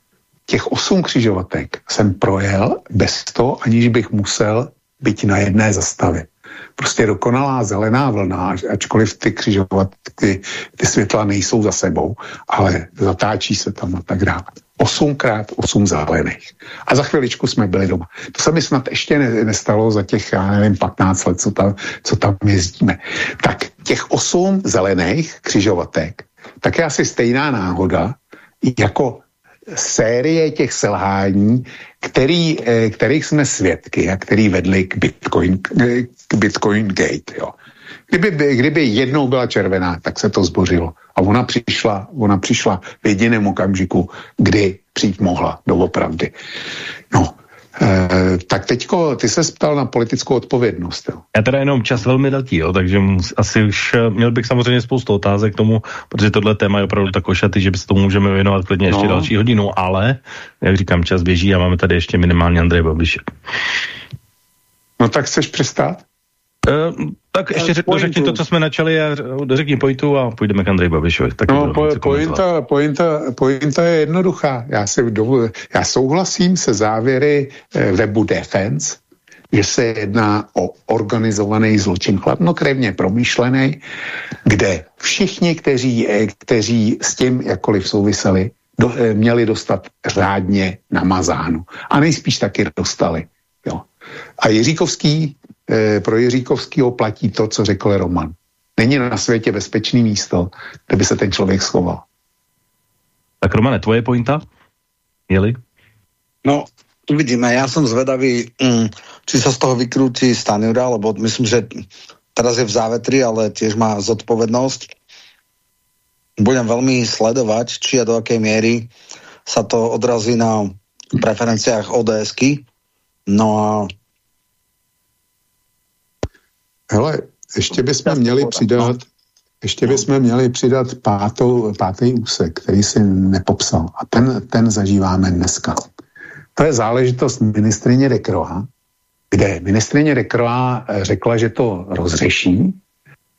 těch 8 křižovatek jsem projel bez toho, aniž bych musel být na jedné zastavit prostě dokonalá zelená vlna, ačkoliv ty křižovatky, ty světla nejsou za sebou, ale zatáčí se tam a tak dále. Osmkrát osm zelených. A za chviličku jsme byli doma. To se mi snad ještě nestalo za těch, já nevím, 15 let, co tam, co tam jezdíme. Tak těch osm zelených křižovatek, tak je asi stejná náhoda, jako série těch selhání, který, eh, kterých jsme svědky a který vedli k Bitcoin, k Bitcoin Gate. Jo. Kdyby, kdyby jednou byla červená, tak se to zbořilo. A ona přišla, ona přišla v jediném okamžiku, kdy přijít mohla, doopravdy. No, Eh, tak teďko, ty se ptal na politickou odpovědnost. Jo. Já teda jenom čas velmi letí, jo, takže asi už eh, měl bych samozřejmě spoustu otázek k tomu, protože tohle téma je opravdu tak ošatý, že by se tomu můžeme věnovat klidně ještě no. další hodinu, ale, jak říkám, čas běží a máme tady ještě minimálně Andrej Babiše. No tak chceš přestát? Uh, tak ještě řek, řekni to, co jsme načali a řekni pointu a půjdeme k Andrej Babišovi. Tak no, po, pointa, pointa, pointa je jednoduchá. Já, si dovol, já souhlasím se závěry eh, webu Defense, že se jedná o organizovaný zločin, chladnokrevně promyšlený, kde všichni, kteří, eh, kteří s tím jakkoliv souviseli, do, eh, měli dostat řádně namazáno. A nejspíš taky dostali. Jo. A Jiříkovský e, pro Jiříkovského platí to, co řekl Roman. Není na světě bezpečný místo, kde by se ten člověk schoval. Tak Romane, tvoje pointa? Jeli? No, uvidíme. Já jsem zvedavý, mm, či sa z toho vykrúti Stanura, lebo myslím, že teraz je v závetri, ale tiež má zodpovednosť. Budem veľmi sledovať, či a do akej miery sa to odrazí na preferenciách ODSky. No a Hele, ještě bychom měli přidat, ještě bychom měli přidat pátou, pátý úsek, který si nepopsal. A ten, ten zažíváme dneska. To je záležitost ministrině Dekroa, kde ministrině Dekroa eh, řekla, že to rozřeší,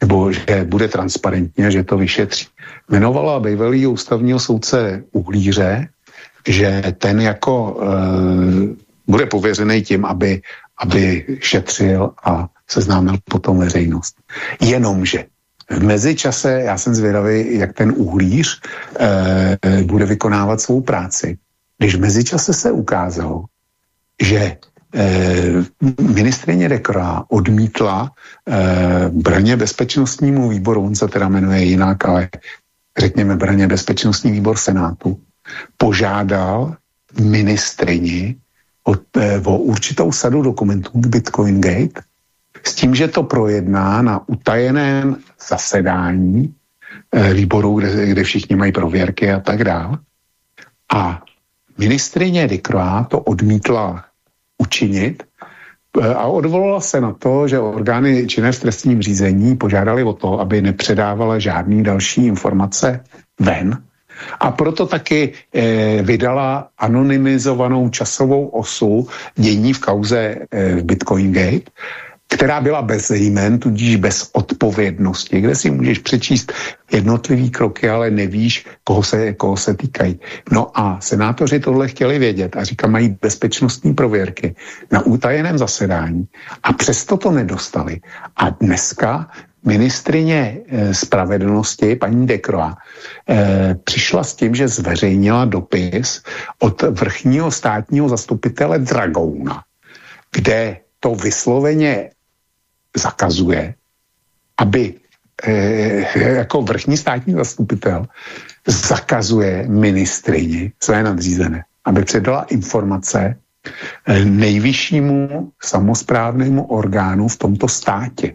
nebo že bude transparentně, že to vyšetří. Jmenovala bývalý ústavního soudce Uhlíře, že ten jako e, bude pověřený tím, aby, aby šetřil a seznámil potom veřejnost. Jenomže v mezičase, já jsem zvědavý, jak ten uhlíř e, bude vykonávat svou práci. Když v mezičase se ukázalo, že Eh, ministrině Dekra odmítla eh, braně bezpečnostnímu výboru, on se teda jmenuje jinak, ale řekněme braně bezpečnostní výbor Senátu, požádal ministrini o, eh, o určitou sadu dokumentů k Bitcoin Gate s tím, že to projedná na utajeném zasedání výboru, kde, kde všichni mají prověrky a tak dále. A ministrině Dikroa to odmítla učinit eh, a odvolala se na to, že orgány činné v trestním řízení požádali o to, aby nepředávala žádný další informace ven. A proto taky eh, vydala anonymizovanou časovou osu dění v kauze eh, Bitcoin Gate, která byla bez jmen, tudíž bez odpovědnosti, kde si můžeš přečíst jednotlivý kroky, ale nevíš, koho se, koho se týkají. No a senátoři tohle chtěli vědět a říká, mají bezpečnostní prověrky na utajeném zasedání a přesto to nedostali. A dneska ministrině e, spravedlnosti, paní Dekroa, e, přišla s tím, že zveřejnila dopis od vrchního státního zastupitele Dragouna, kde to vysloveně zakazuje, aby e, jako vrchní státní zastupitel zakazuje ministrini své nadřízené, aby předala informace nejvyššímu samozprávnému orgánu v tomto státě.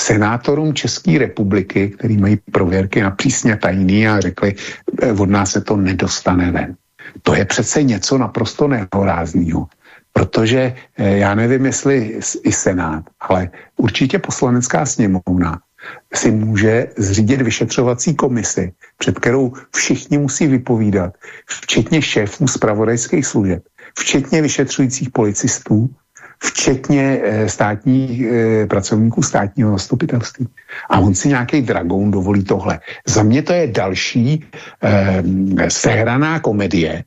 Senátorům České republiky, který mají prověrky na přísně tajný a řekli, e, od nás se to nedostane ven. To je přece něco naprosto nehorázního. Protože eh, já nevím, jestli i Senát, ale určitě poslanecká sněmovna si může zřídit vyšetřovací komisi, před kterou všichni musí vypovídat, včetně šéfů zpravodajských služeb, včetně vyšetřujících policistů, včetně e, státních e, pracovníků státního zastupitelství. A on si nějaký dragon dovolí tohle. Za mě to je další e, sehraná komedie,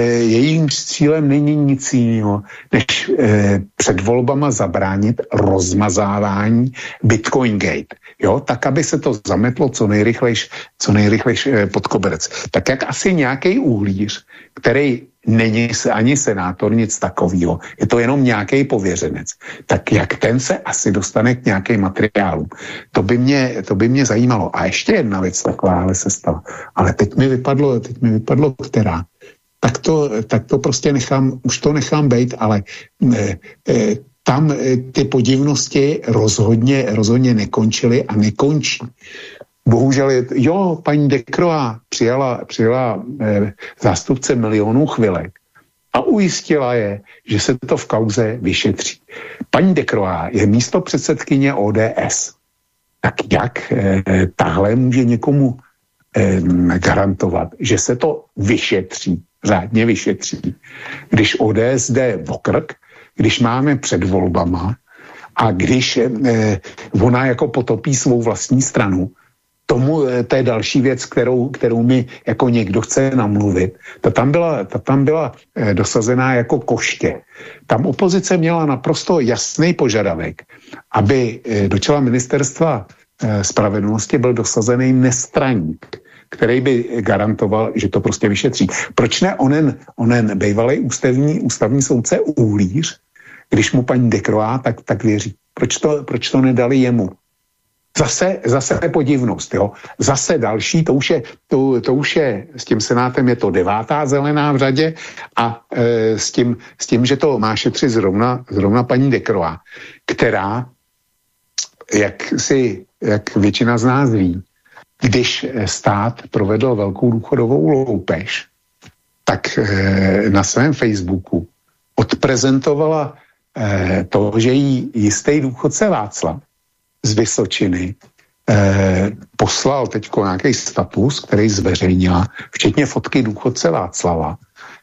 jejím cílem není nic jiného, než eh, před volbama zabránit rozmazávání Bitcoin Gate. Jo, tak, aby se to zametlo co nejrychlejš, co nejrychlejš eh, pod koberec. Tak jak asi nějaký uhlíř, který není se ani senátor, nic takového, je to jenom nějaký pověřenec, tak jak ten se asi dostane k nějakým materiálům. To by mě, to by mě zajímalo. A ještě jedna věc takováhle se stala. Ale teď mi vypadlo, teď mi vypadlo, která tak to, tak to prostě nechám, už to nechám být, ale e, e, tam e, ty podivnosti rozhodně, rozhodně nekončily a nekončí. Bohužel, je, jo, paní Dekroa přijala, přijala e, zástupce milionů chvilek a ujistila je, že se to v kauze vyšetří. Paní Dekroa je místo předsedkyně ODS. Tak jak e, tahle může někomu e, garantovat, že se to vyšetří? řádně vyšetří. Když ODS jde v okrk, když máme před volbama a když eh, ona jako potopí svou vlastní stranu, tomu, eh, to je další věc, kterou, kterou mi jako někdo chce namluvit. Ta tam byla, ta tam byla eh, dosazená jako koště. Tam opozice měla naprosto jasný požadavek, aby eh, do čela ministerstva spravedlnosti byl dosazený nestraník který by garantoval, že to prostě vyšetří. Proč ne onen, onen bývalý ústavní, ústavní soudce Uhlíř, když mu paní Dekroá tak, tak věří? Proč to, proč to nedali jemu? Zase, zase podivnost, jo. Zase další, to už, je, to, to už je, s tím senátem je to devátá zelená v řadě a e, s, tím, s tím, že to má šetřit zrovna, zrovna paní Dekroa, která, jak si, jak většina z nás ví, když stát provedl velkou důchodovou loupež, tak eh, na svém Facebooku odprezentovala eh, to, že jí jistý důchodce Václav z Vysočiny eh, poslal teď nějaký status, který zveřejnila, včetně fotky důchodce Václava,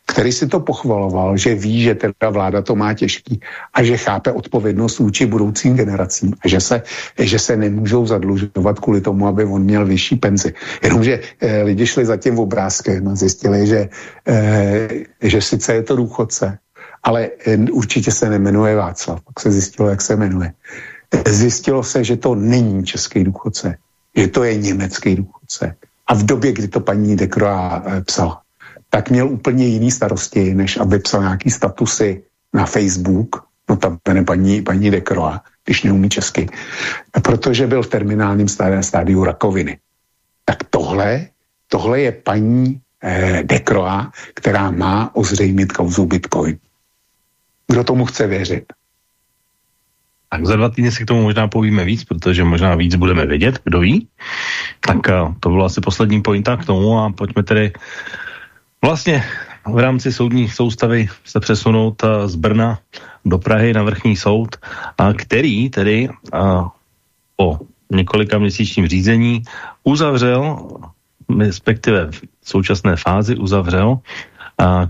který si to pochvaloval, že ví, že teda vláda to má těžký a že chápe odpovědnost vůči budoucím generacím a že se, že se nemůžou zadlužovat kvůli tomu, aby on měl vyšší penzi. Jenomže eh, lidi šli za tím obrázkem a zjistili, že, eh, že sice je to důchodce, ale eh, určitě se nemenuje Václav. Pak se zjistilo, jak se jmenuje. Zjistilo se, že to není český důchodce, že to je německý důchodce. A v době, kdy to paní Dekroa eh, psala, tak měl úplně jiný starosti, než aby psal nějaký statusy na Facebook, no tam paní, paní Dekroa, když neumí česky, protože byl v terminálním stádiu rakoviny. Tak tohle, tohle je paní eh, Dekroa, která má ozřejmit kauzu Bitcoin. Kdo tomu chce věřit? Tak za dva týdny si k tomu možná povíme víc, protože možná víc budeme vědět, kdo ví. Tak uh, to bylo asi poslední pointa k tomu a pojďme tedy vlastně v rámci soudní soustavy se přesunout uh, z Brna do Prahy na vrchní soud, který tedy uh, po několika měsíčním řízení uzavřel, respektive v současné fázi uzavřel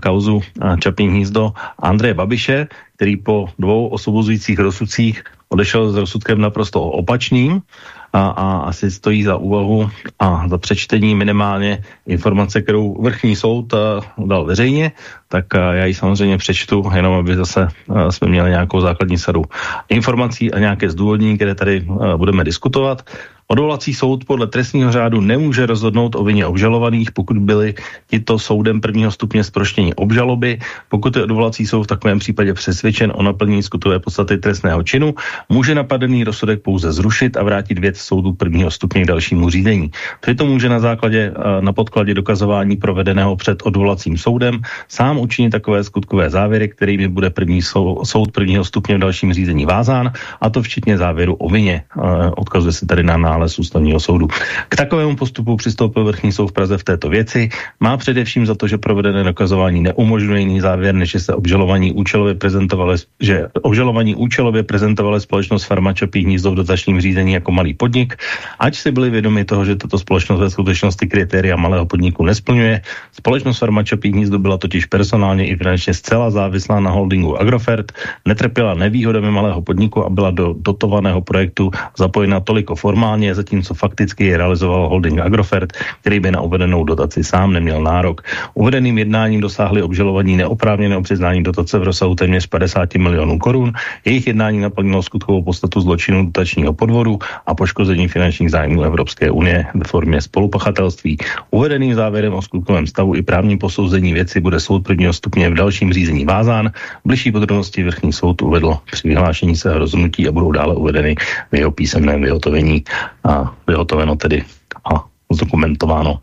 kauzu Čapí hnízdo Andreje Babiše, který po dvou osvobozujících rozsudcích odešel s rozsudkem naprosto opačným a, a asi stojí za úvahu a za přečtení minimálně informace, kterou vrchní soud a, dal veřejně, tak a, já ji samozřejmě přečtu, jenom aby zase a, jsme měli nějakou základní sadu informací a nějaké zdůvodnění, které tady a, budeme diskutovat. Odvolací soud podle trestního řádu nemůže rozhodnout o vině obžalovaných, pokud byli tito soudem prvního stupně zproštění obžaloby. Pokud je odvolací soud v takovém případě přesvědčen o naplnění skutové podstaty trestného činu, může napadený rozsudek pouze zrušit a vrátit věc soudu prvního stupně k dalšímu řízení. Přitom může na základě eh, na podkladě dokazování provedeného před odvolacím soudem sám učinit takové skutkové závěry, kterými bude první soud, prvního stupně v dalším řízení vázán, a to včetně závěru o vině. Eh, odkazuje se tady na nález ústavního soudu. K takovému postupu přistoupil vrchní soud v Praze v této věci. Má především za to, že provedené dokazování neumožňuje jiný závěr, než že se obžalovaní účelově prezentovali, že obžalovaní účelově prezentovali společnost Farma Čapí hnízdo v dotačním řízení jako malý podnik, ať si byli vědomi toho, že tato společnost ve skutečnosti kritéria malého podniku nesplňuje. Společnost Farma Čapí hnízdo byla totiž personálně i finančně zcela závislá na holdingu Agrofert, netrpěla nevýhodami malého podniku a byla do dotovaného projektu zapojena toliko formálně, země, zatímco fakticky je realizoval holding Agrofert, který by na uvedenou dotaci sám neměl nárok. Uvedeným jednáním dosáhli obžalovaní neoprávněného přiznání dotace v rozsahu téměř 50 milionů korun. Jejich jednání naplnilo skutkovou podstatu zločinu dotačního podvodu a poškození finančních zájmů Evropské unie ve formě spolupachatelství. Uvedeným závěrem o skutkovém stavu i právním posouzení věci bude soud prvního stupně v dalším řízení vázán. Bližší podrobnosti vrchní soud uvedl při vyhlášení svého rozhodnutí a budou dále uvedeny v jeho písemném vyhotovení a vyhotoveno tedy a zdokumentováno.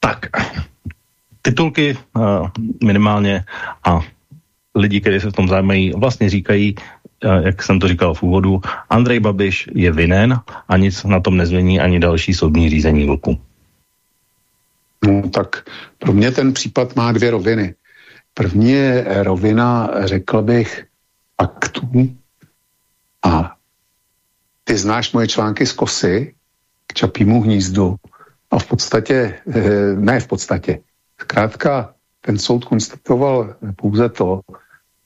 Tak, titulky uh, minimálně a lidi, kteří se v tom zajímají, vlastně říkají, uh, jak jsem to říkal v úvodu, Andrej Babiš je vinen a nic na tom nezmění ani další soudní řízení vlku. No tak pro mě ten případ má dvě roviny. První je rovina, řekl bych, aktů a ty znáš moje články z kosy k čapímu hnízdu a v podstatě, eh, ne v podstatě, zkrátka ten soud konstatoval pouze to,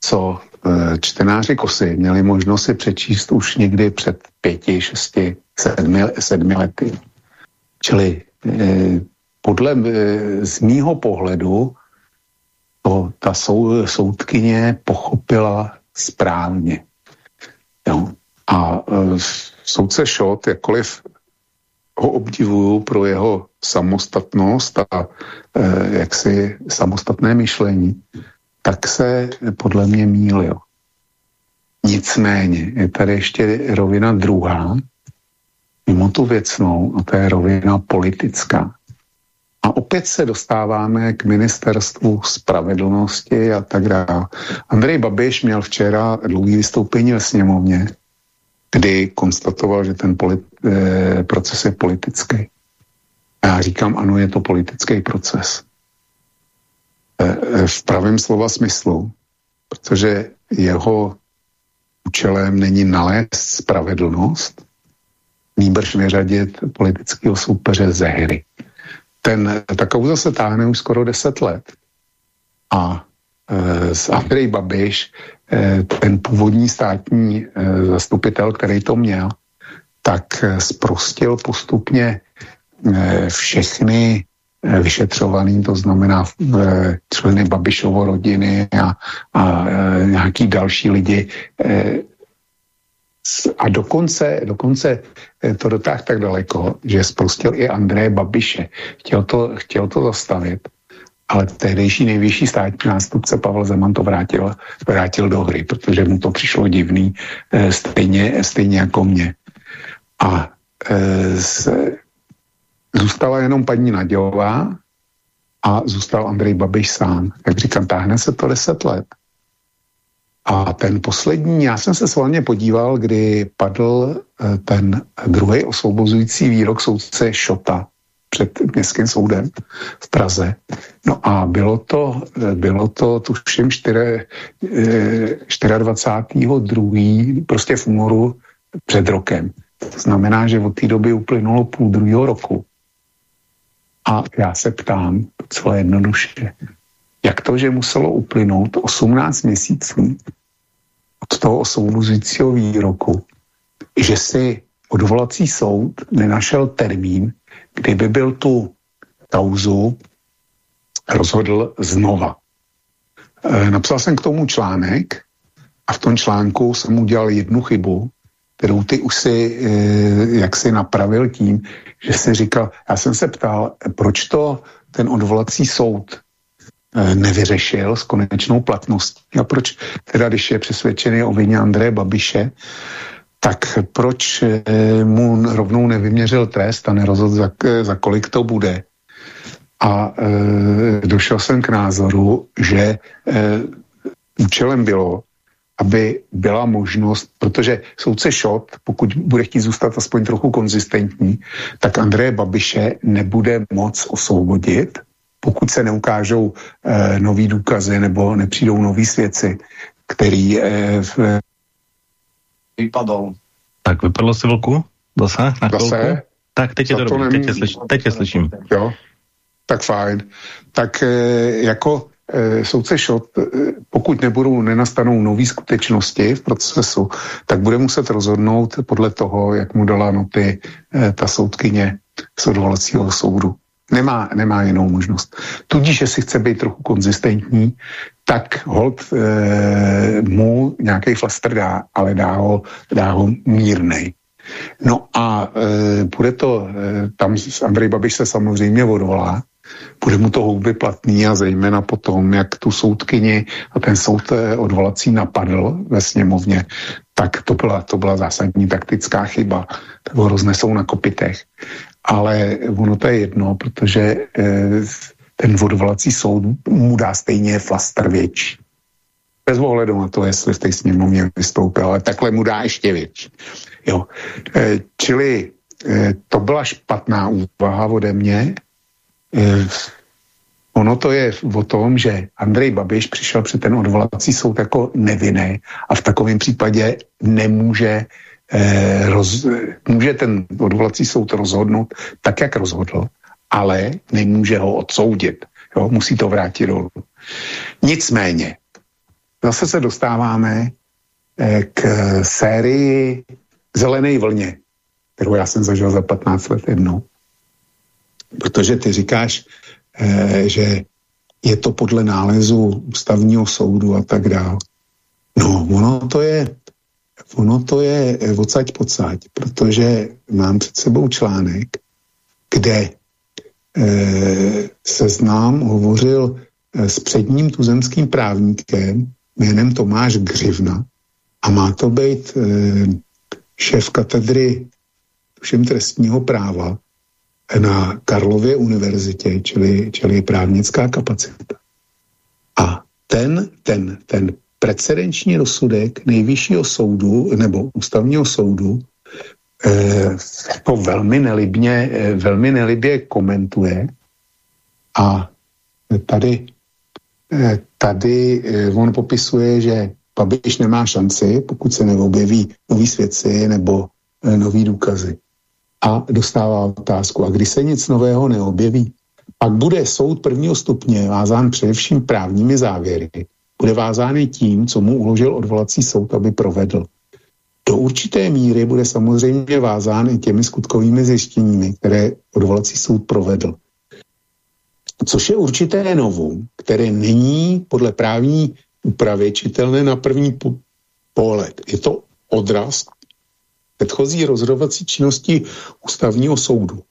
co eh, čtenáři kosy měli možnost si přečíst už někdy před pěti, šesti, sedmi, sedmi lety. Čili eh, podle, z mýho pohledu to ta sou, soudkyně pochopila správně. Jo. A e, soudce Šot, jakkoliv ho obdivuju pro jeho samostatnost a e, jaksi samostatné myšlení, tak se podle mě mýlil. Nicméně je tady ještě rovina druhá, mimo tu věcnou, a to je rovina politická. A opět se dostáváme k ministerstvu spravedlnosti a tak dále. Andrej Babiš měl včera dlouhý vystoupení ve sněmovně, kdy konstatoval, že ten polit, eh, proces je politický. Já říkám, ano, je to politický proces. Eh, eh, v pravém slova smyslu, protože jeho účelem není nalézt spravedlnost, nýbrž vyřadit politického soupeře ze hry. Ten, ta kauza se táhne už skoro 10 let. A e, z Andrej Babiš, ten původní státní e, zastupitel, který to měl, tak zprostil postupně e, všechny vyšetřovaný, to znamená členy Babišovo rodiny a, a nějaký další lidi, a dokonce, dokonce eh, to dotáhl tak daleko, že zprostil i Andreje Babiše. Chtěl to, chtěl to zastavit, ale tehdejší nejvyšší státní nástupce Pavel Zeman to vrátil, vrátil do hry, protože mu to přišlo divný, eh, stejně, stejně jako mě. A e, se, zůstala jenom paní Nadějová a zůstal Andrej Babiš sám. Jak říkám, táhne se to deset let. A ten poslední, já jsem se svolně podíval, kdy padl eh, ten druhý osvobozující výrok soudce Šota před městským soudem v Praze. No a bylo to, eh, bylo to tuším 4, 24. Eh, prostě v únoru před rokem. To znamená, že od té doby uplynulo půl druhého roku. A já se ptám docela jednoduše, jak to, že muselo uplynout 18 měsíců od toho osvobozujícího výroku, že si odvolací soud nenašel termín, kdyby byl tu kauzu rozhodl znova. E, napsal jsem k tomu článek a v tom článku jsem udělal jednu chybu, kterou ty už si e, jak si napravil tím, že si říkal, já jsem se ptal, proč to ten odvolací soud Eh, nevyřešil s konečnou platností. A proč teda, když je přesvědčený o vině Andreje Babiše, tak proč eh, mu rovnou nevyměřil trest a nerozhodl, za, za kolik to bude. A e, došel jsem k názoru, že e, účelem bylo, aby byla možnost, protože soudce Šot, pokud bude chtít zůstat aspoň trochu konzistentní, tak Andreje Babiše nebude moc osvobodit, pokud se neukážou eh, nový důkazy nebo nepřijdou noví svědci, který eh, v, vypadol. Tak vypadlo si vlku? Zase? Na Zase? Tak teď je to, dobrý, teď, tě slyš, teď tě slyším. Jo, tak fajn. Tak eh, jako eh, soudce Šot, eh, pokud nebudou, nenastanou nové skutečnosti v procesu, tak bude muset rozhodnout podle toho, jak mu dala noty eh, ta soudkyně z odvolacího soudu. Nemá, nemá jinou možnost. Tudíž, že si chce být trochu konzistentní, tak hold e, mu nějaký flaster dá, ale dá ho, dá ho mírnej. No a e, bude to, e, tam Andrej Babiš se samozřejmě odvolá, bude mu to houby platný a zejména potom, jak tu soudkyni a ten soud odvolací napadl ve sněmovně, tak to byla, to byla zásadní taktická chyba. Tak ho roznesou na kopitech ale ono to je jedno, protože eh, ten odvolací soud mu dá stejně flaster větší. Bez ohledu na to, jestli v té sněmovně vystoupil, ale takhle mu dá ještě větší. Jo. E, čili e, to byla špatná úvaha ode mě. E, ono to je o tom, že Andrej Babiš přišel před ten odvolací soud jako nevinný a v takovém případě nemůže eh, roz, může ten odvolací soud rozhodnout tak, jak rozhodl, ale nemůže ho odsoudit. Jo? Musí to vrátit dolů. Nicméně, zase se dostáváme eh, k sérii Zelené vlně, kterou já jsem zažil za 15 let jednou. Protože ty říkáš, eh, že je to podle nálezu ústavního soudu a tak dále. No, ono to je ono to je eh, odsaď pocať, protože mám před sebou článek, kde eh, se znám hovořil eh, s předním tuzemským právníkem jménem Tomáš Gřivna a má to být eh, šéf katedry všem trestního práva na Karlově univerzitě, čili, čili právnická kapacita. A ten, ten, ten precedenční rozsudek nejvyššího soudu nebo ústavního soudu to velmi nelibně, eh, velmi nelibě komentuje a tady, eh, tady on popisuje, že Babiš nemá šanci, pokud se neobjeví noví svědci nebo noví důkazy. a dostává otázku. A když se nic nového neobjeví, pak bude soud prvního stupně vázán především právními závěry. Bude vázány tím, co mu uložil odvolací soud, aby provedl. Do určité míry bude samozřejmě vázán i těmi skutkovými zjištěními, které odvolací soud provedl. Což je určité novum, které není podle právní úpravy čitelné na první pohled. Je to odraz předchozí rozhodovací činnosti ústavního soudu.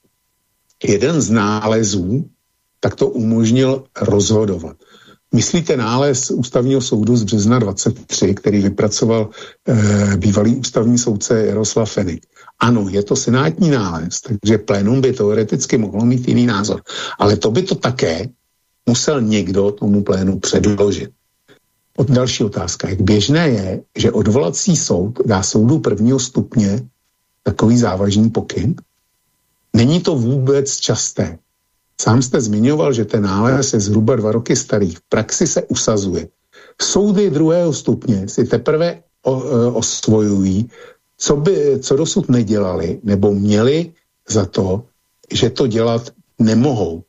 Jeden z nálezů tak to umožnil rozhodovat. Myslíte nález ústavního soudu z března 23, který vypracoval e, bývalý ústavní soudce Jaroslav Fenik. Ano, je to senátní nález, takže plénum by teoreticky mohlo mít jiný názor. Ale to by to také musel někdo tomu plénu předložit. Od další otázka. Jak běžné je, že odvolací soud dá soudu prvního stupně takový závažný pokyn? Není to vůbec časté. Sám jste zmiňoval, že ten nález je zhruba dva roky starý. V praxi se usazuje. Soudy druhého stupně si teprve o, e, osvojují, co, by, co dosud nedělali, nebo měli za to, že to dělat nemohou.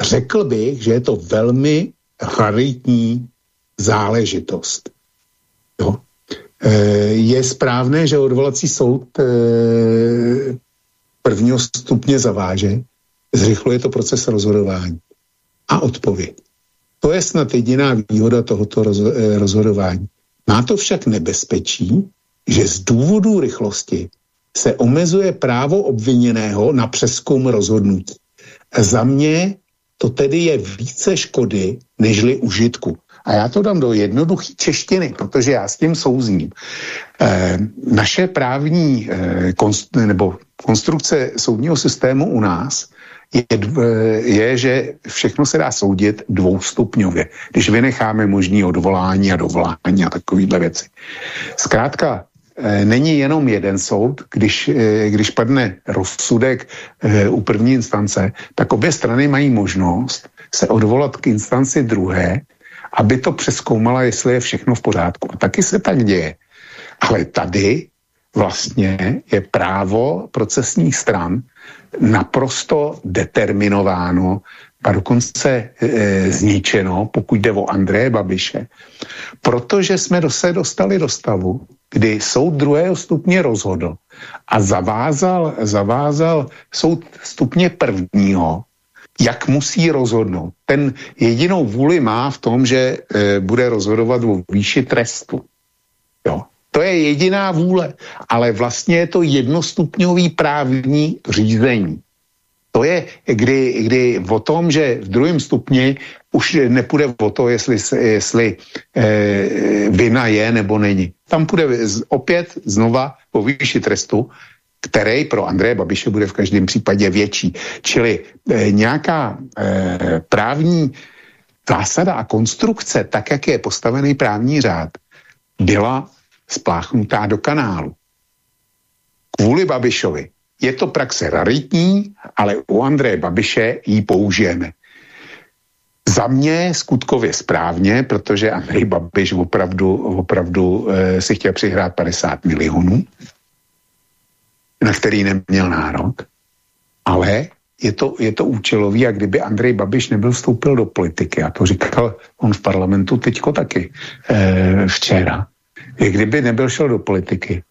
Řekl bych, že je to velmi raritní záležitost. Jo. E, je správné, že odvolací soud e, prvního stupně zaváže, zrychluje to proces rozhodování. A odpověď. To je snad jediná výhoda tohoto eh, rozhodování. Má to však nebezpečí, že z důvodu rychlosti se omezuje právo obviněného na přeskum rozhodnutí. Za mě to tedy je více škody, nežli užitku. A já to dám do jednoduché češtiny, protože já s tím souzním. E, naše právní e, konst, nebo konstrukce soudního systému u nás je, je, že všechno se dá soudit dvoustupňově, když vynecháme možný odvolání a dovolání a takovéhle věci. Zkrátka, e, není jenom jeden soud, když, e, když padne rozsudek u první instance, tak obě strany mají možnost se odvolat k instanci druhé, aby to přeskoumala, jestli je všechno v pořádku. A taky se tak děje. Ale tady vlastně je právo procesních stran naprosto determinováno a dokonce e, zničeno, pokud jde o Andreje Babiše, protože jsme se dostali do stavu, kdy soud druhého stupně rozhodl a zavázal, zavázal soud stupně prvního, jak musí rozhodnout. Ten jedinou vůli má v tom, že e, bude rozhodovat o výši trestu. Jo. To je jediná vůle, ale vlastně je to jednostupňový právní řízení. To je, kdy, kdy o tom, že v druhém stupni už nepůjde o to, jestli, jestli e, vina je nebo není. Tam půjde opět znova po výši trestu, který pro Andreje Babiše bude v každém případě větší. Čili e, nějaká e, právní zásada a konstrukce, tak jak je postavený právní řád, byla spláchnutá do kanálu. Kvůli Babišovi. Je to praxe raritní, ale u Andreje Babiše ji použijeme. Za mě skutkově správně, protože Andrej Babiš opravdu, opravdu e, si chtěl přihrát 50 milionů, na který neměl nárok, ale je to, je to účelový a kdyby Andrej Babiš nebyl vstoupil do politiky, a to říkal on v parlamentu teďko taky e, včera, kdyby nebyl šel do politiky,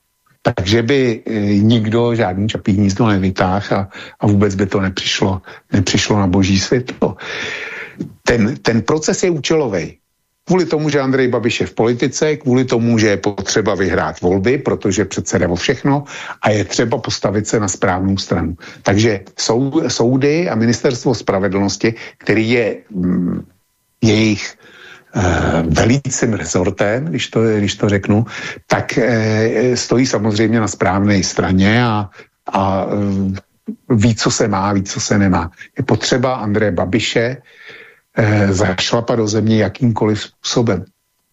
takže by e, nikdo žádný čapí hnízdo nevytáhl a, a vůbec by to nepřišlo, nepřišlo na boží světlo. Ten, ten proces je účelový. Kvůli tomu, že Andrej Babiš je v politice, kvůli tomu, že je potřeba vyhrát volby, protože přece jde o všechno a je třeba postavit se na správnou stranu. Takže sou, soudy a ministerstvo spravedlnosti, který je mm, jejich Eh, velícím rezortem, když to, když to řeknu, tak eh, stojí samozřejmě na správné straně a, a eh, ví, co se má, ví, co se nemá. Je potřeba Andreje Babiše zašlapat do země jakýmkoliv způsobem.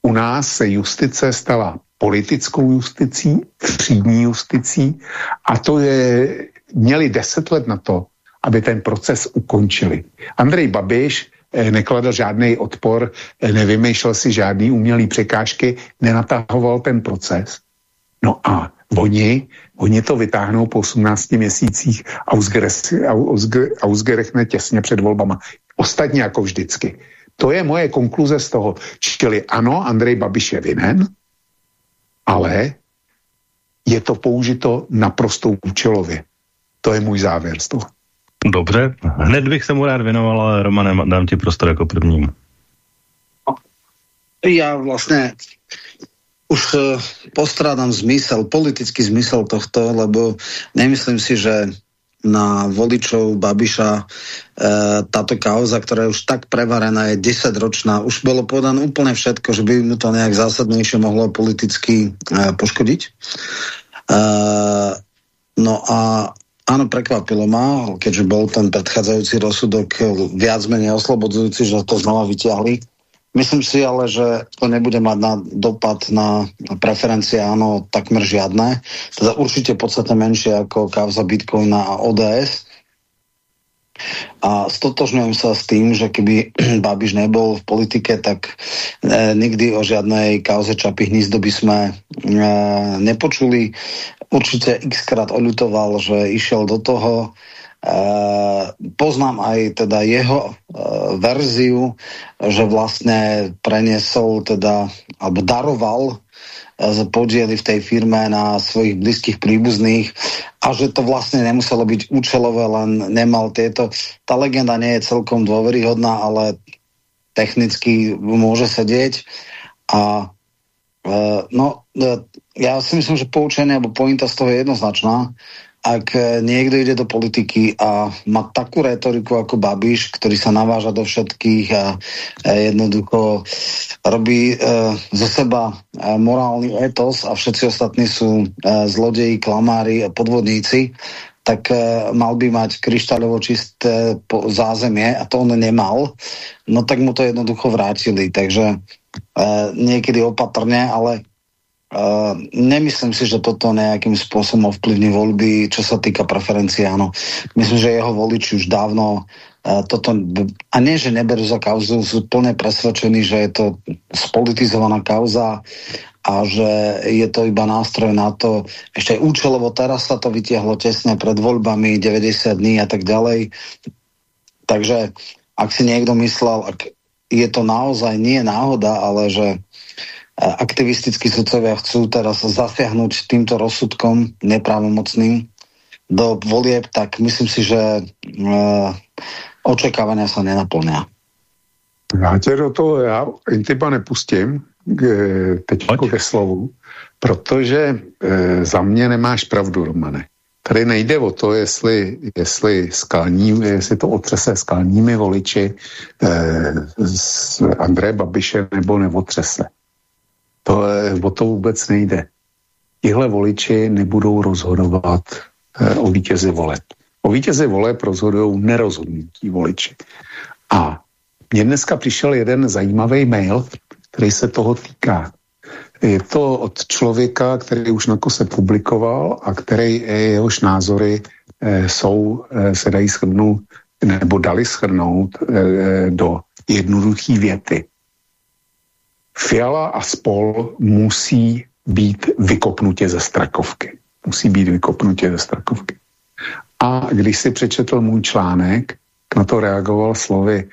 U nás se justice stala politickou justicí, třídní justicí a to je, měli deset let na to, aby ten proces ukončili. Andrej Babiš Eh, nekladl žádný odpor, eh, nevymýšlel si žádný umělý překážky, nenatahoval ten proces. No a Oni, oni to vytáhnou po 18 měsících a uzgerechne těsně před volbama. Ostatně jako vždycky. To je moje konkluze z toho. Čili ano, Andrej Babiš je vinen, ale je to použito naprosto účelově. To je můj závěr z toho. Dobře, hned bych se mu rád věnoval, ale Romane, dám ti prostor jako prvním. Já vlastně už uh, postrádám zmysel, politický zmysel tohto, lebo nemyslím si, že na voličov Babiša e, táto kauza, ktorá je už tak prevarená, je 10 ročná. Už bolo podané úplne všetko, že by mu to nejak zásadnejšie mohlo politicky e, poškodiť. E, no a áno, prekvapilo ma, keďže bol ten predchádzajúci rozsudok viac menej oslobodzujúci, že to znova vyťahli Myslím si ale, že to nebude mať na dopad na preferencie áno takmer žiadne. Teda určite podstatne menšie ako kauza Bitcoina a ODS. A stotožňujem sa s tým, že keby Babiš nebol v politike, tak e, nikdy o žiadnej kauze Čapy hnízdo by sme e, nepočuli. Určite xkrát oľutoval, že išiel do toho, Uh, poznám aj teda jeho uh, verziu, že vlastne preniesol teda, alebo daroval uh, podiely v tej firme na svojich blízkych príbuzných a že to vlastne nemuselo byť účelové, len nemal tieto. Tá legenda nie je celkom dôveryhodná, ale technicky môže sedieť a no, ja si myslím, že poučenie alebo pointa z toho je jednoznačná ak e, niekto ide do politiky a má takú retoriku ako Babiš, ktorý sa naváža do všetkých a jednoducho robí zo seba morálny etos a všetci ostatní sú zlodeji, klamári a podvodníci, tak mal by mať kryštáľovo čisté zázemie a to on nemal, no tak mu to jednoducho vrátili. Takže niekedy opatrne, ale Uh, nemyslím si, že toto nejakým spôsobom ovplyvní voľby, čo sa týka preferencií, áno. Myslím, že jeho voliči už dávno uh, toto, a nie, že neberú za kauzu, sú plne presvedčení, že je to spolitizovaná kauza a že je to iba nástroj na to, ešte aj účelovo teraz sa to vytiahlo tesne pred voľbami, 90 dní a tak ďalej. Takže ak si niekto myslel, ak je to naozaj nie náhoda, ale že aktivistickí sudcovia chcú teraz zasiahnuť týmto rozsudkom nepravomocným do volieb, tak myslím si, že uh, očekávania sa nenaplňa. Já tě do toho, já Intiba nepustím k, teď ke slovu, protože e, za mě nemáš pravdu, Romane. Tady nejde o to, jestli, jestli, skalní, jestli to otřese skalními voliči e, z Andreje Babiše nebo neotřese. To, o to vůbec nejde. Tihle voliči nebudou rozhodovat eh, o vítězi voleb. O vítězi voleb rozhodují nerozhodnutí voliči. A mně dneska přišel jeden zajímavý mail, který se toho týká. Je to od člověka, který už na kose publikoval a který eh, jehož názory eh, jsou, eh, se dají shrnout, nebo dali shrnout do jednoduché věty. Fiala a spol musí být vykopnutě ze Strakovky. Musí být vykopnutě ze Strakovky. A když si přečetl můj článek, na to reagoval slovy,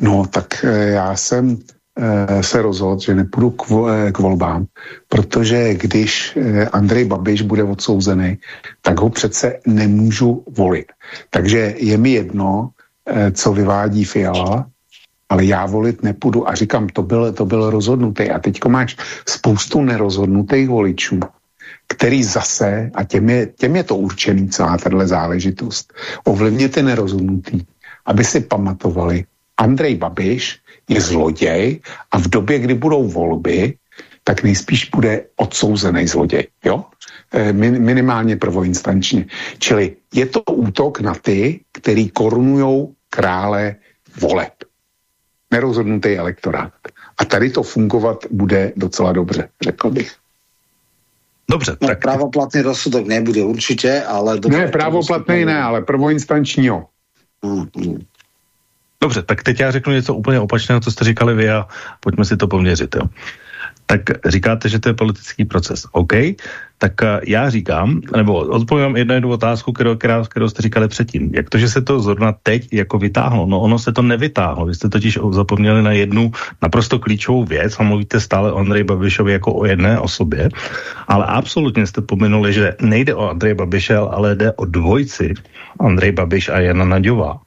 no tak já jsem se rozhodl, že nepůjdu k, eh, k volbám, protože když Andrej Babiš bude odsouzený, tak ho přece nemůžu volit. Takže je mi jedno, co vyvádí Fiala, ale já volit nepůjdu. A říkám, to bylo, to bylo rozhodnuté. A teď máš spoustu nerozhodnutých voličů, který zase, a těm je, těm je to určený celá tahle záležitost, ovlivněte nerozhodnutý, aby si pamatovali, Andrej Babiš je zloděj a v době, kdy budou volby, tak nejspíš bude odsouzený zloděj. Jo? E, minimálně prvoinstančně. Čili je to útok na ty, který korunují krále voleb nerozhodnutý elektorát. A tady to fungovat bude docela dobře, řekl bych. Dobře, no, tak... Právoplatný rozsudek nebude určitě, ale... Ne, právoplatný ne, ale prvoinstanční jo. Hmm, hmm. Dobře, tak teď já řeknu něco úplně opačného, co jste říkali vy a pojďme si to poměřit. Jo. tak říkáte, že to je politický proces. OK, tak eh, já říkám, nebo odpovím jednu, jednu otázku, kterou, kterou, kterou jste říkali předtím. Jak to, že se to zrovna teď jako vytáhlo? No ono se to nevytáhlo. Vy jste totiž zapomněli na jednu naprosto klíčovou věc a mluvíte stále o Andreji Babišovi jako o jedné osobě, ale absolutně jste pominuli, že nejde o Andreje Babiše, ale jde o dvojci Andrej Babiš a Jana Naďová.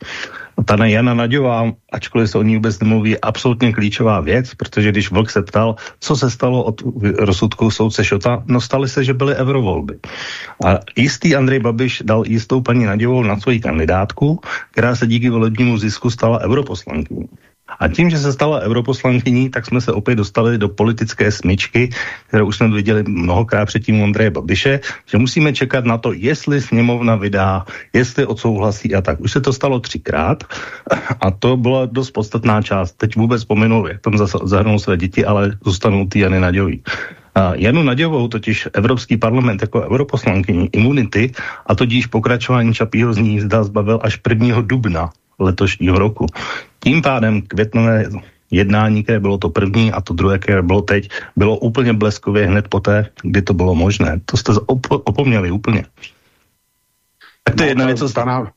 Ta Jana Naďová, ačkoliv se o ní vůbec nemluví, absolutně klíčová věc, protože když Vlk se ptal, co se stalo od rozsudku soudce Šota, no staly se, že byly eurovolby. A jistý Andrej Babiš dal jistou paní Naďovou na svoji kandidátku, která se díky volebnímu zisku stala europoslankyní. A tím, že se stala europoslankyní, tak jsme se opět dostali do politické smyčky, kterou už jsme viděli mnohokrát předtím Andreje Babiše, že musíme čekat na to, jestli sněmovna vydá, jestli odsouhlasí a tak. Už se to stalo třikrát a to byla dost podstatná část. Teď vůbec pominul, jak tam zahrnou své děti, ale zůstanou ty Jany Naďový. A Janu Naděvou totiž Evropský parlament jako europoslankyní imunity a tudíž pokračování Čapího z ní zda zbavil až 1. dubna letošního roku. Tím pádem květnové jednání, které bylo to první a to druhé, které bylo teď, bylo úplně bleskově hned poté, kdy to bylo možné. To jste op- opomněli úplně. Tak to je jedna věc, co... Ta, ná,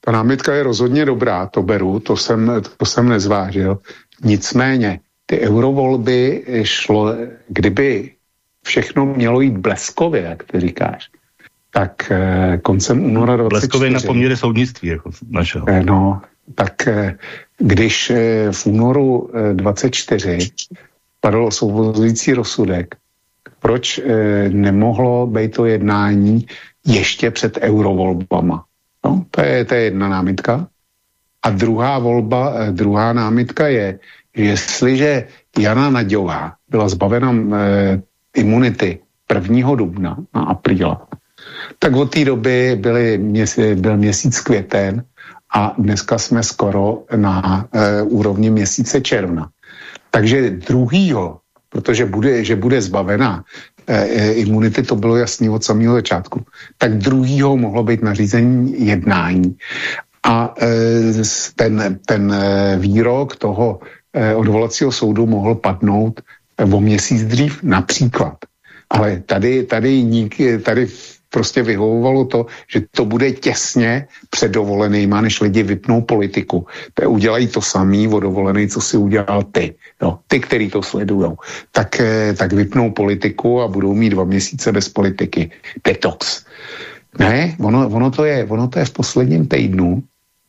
ta námitka je rozhodně dobrá, to beru, to jsem, to jsem nezvážil. Nicméně, ty eurovolby šlo, kdyby všechno mělo jít bleskově, jak ty říkáš, tak eh, koncem února 24... Bleskově na poměry soudnictví, jako našeho. Eh, no, tak eh, když v únoru 24 eh, padl osvobozující rozsudek, proč nemohlo být to jednání ještě před eurovolbama? No, to je, to je jedna námitka. A druhá volba, druhá námitka je, že jestliže Jana Naďová byla zbavena e, imunity 1. dubna a apríla, tak od té doby byly, byl měsíc květen a dneska jsme skoro na e, úrovni měsíce června. Takže druhýho, protože bude, že bude zbavena e, imunity, to bylo jasný od samého začátku, tak druhýho mohlo být nařízení jednání. A e, ten, ten výrok toho e, odvolacího soudu mohl padnout o měsíc dřív například. Ale tady, tady, tady prostě vyhovovalo to, že to bude těsně před dovolenýma, než lidi vypnou politiku. To udělají to samý o dovolený, co si udělal ty. Jo, ty, který to sledujou. Tak, eh, tak vypnou politiku a budou mít dva měsíce bez politiky. Detox. Ne, ono, ono, to je, ono to je v posledním týdnu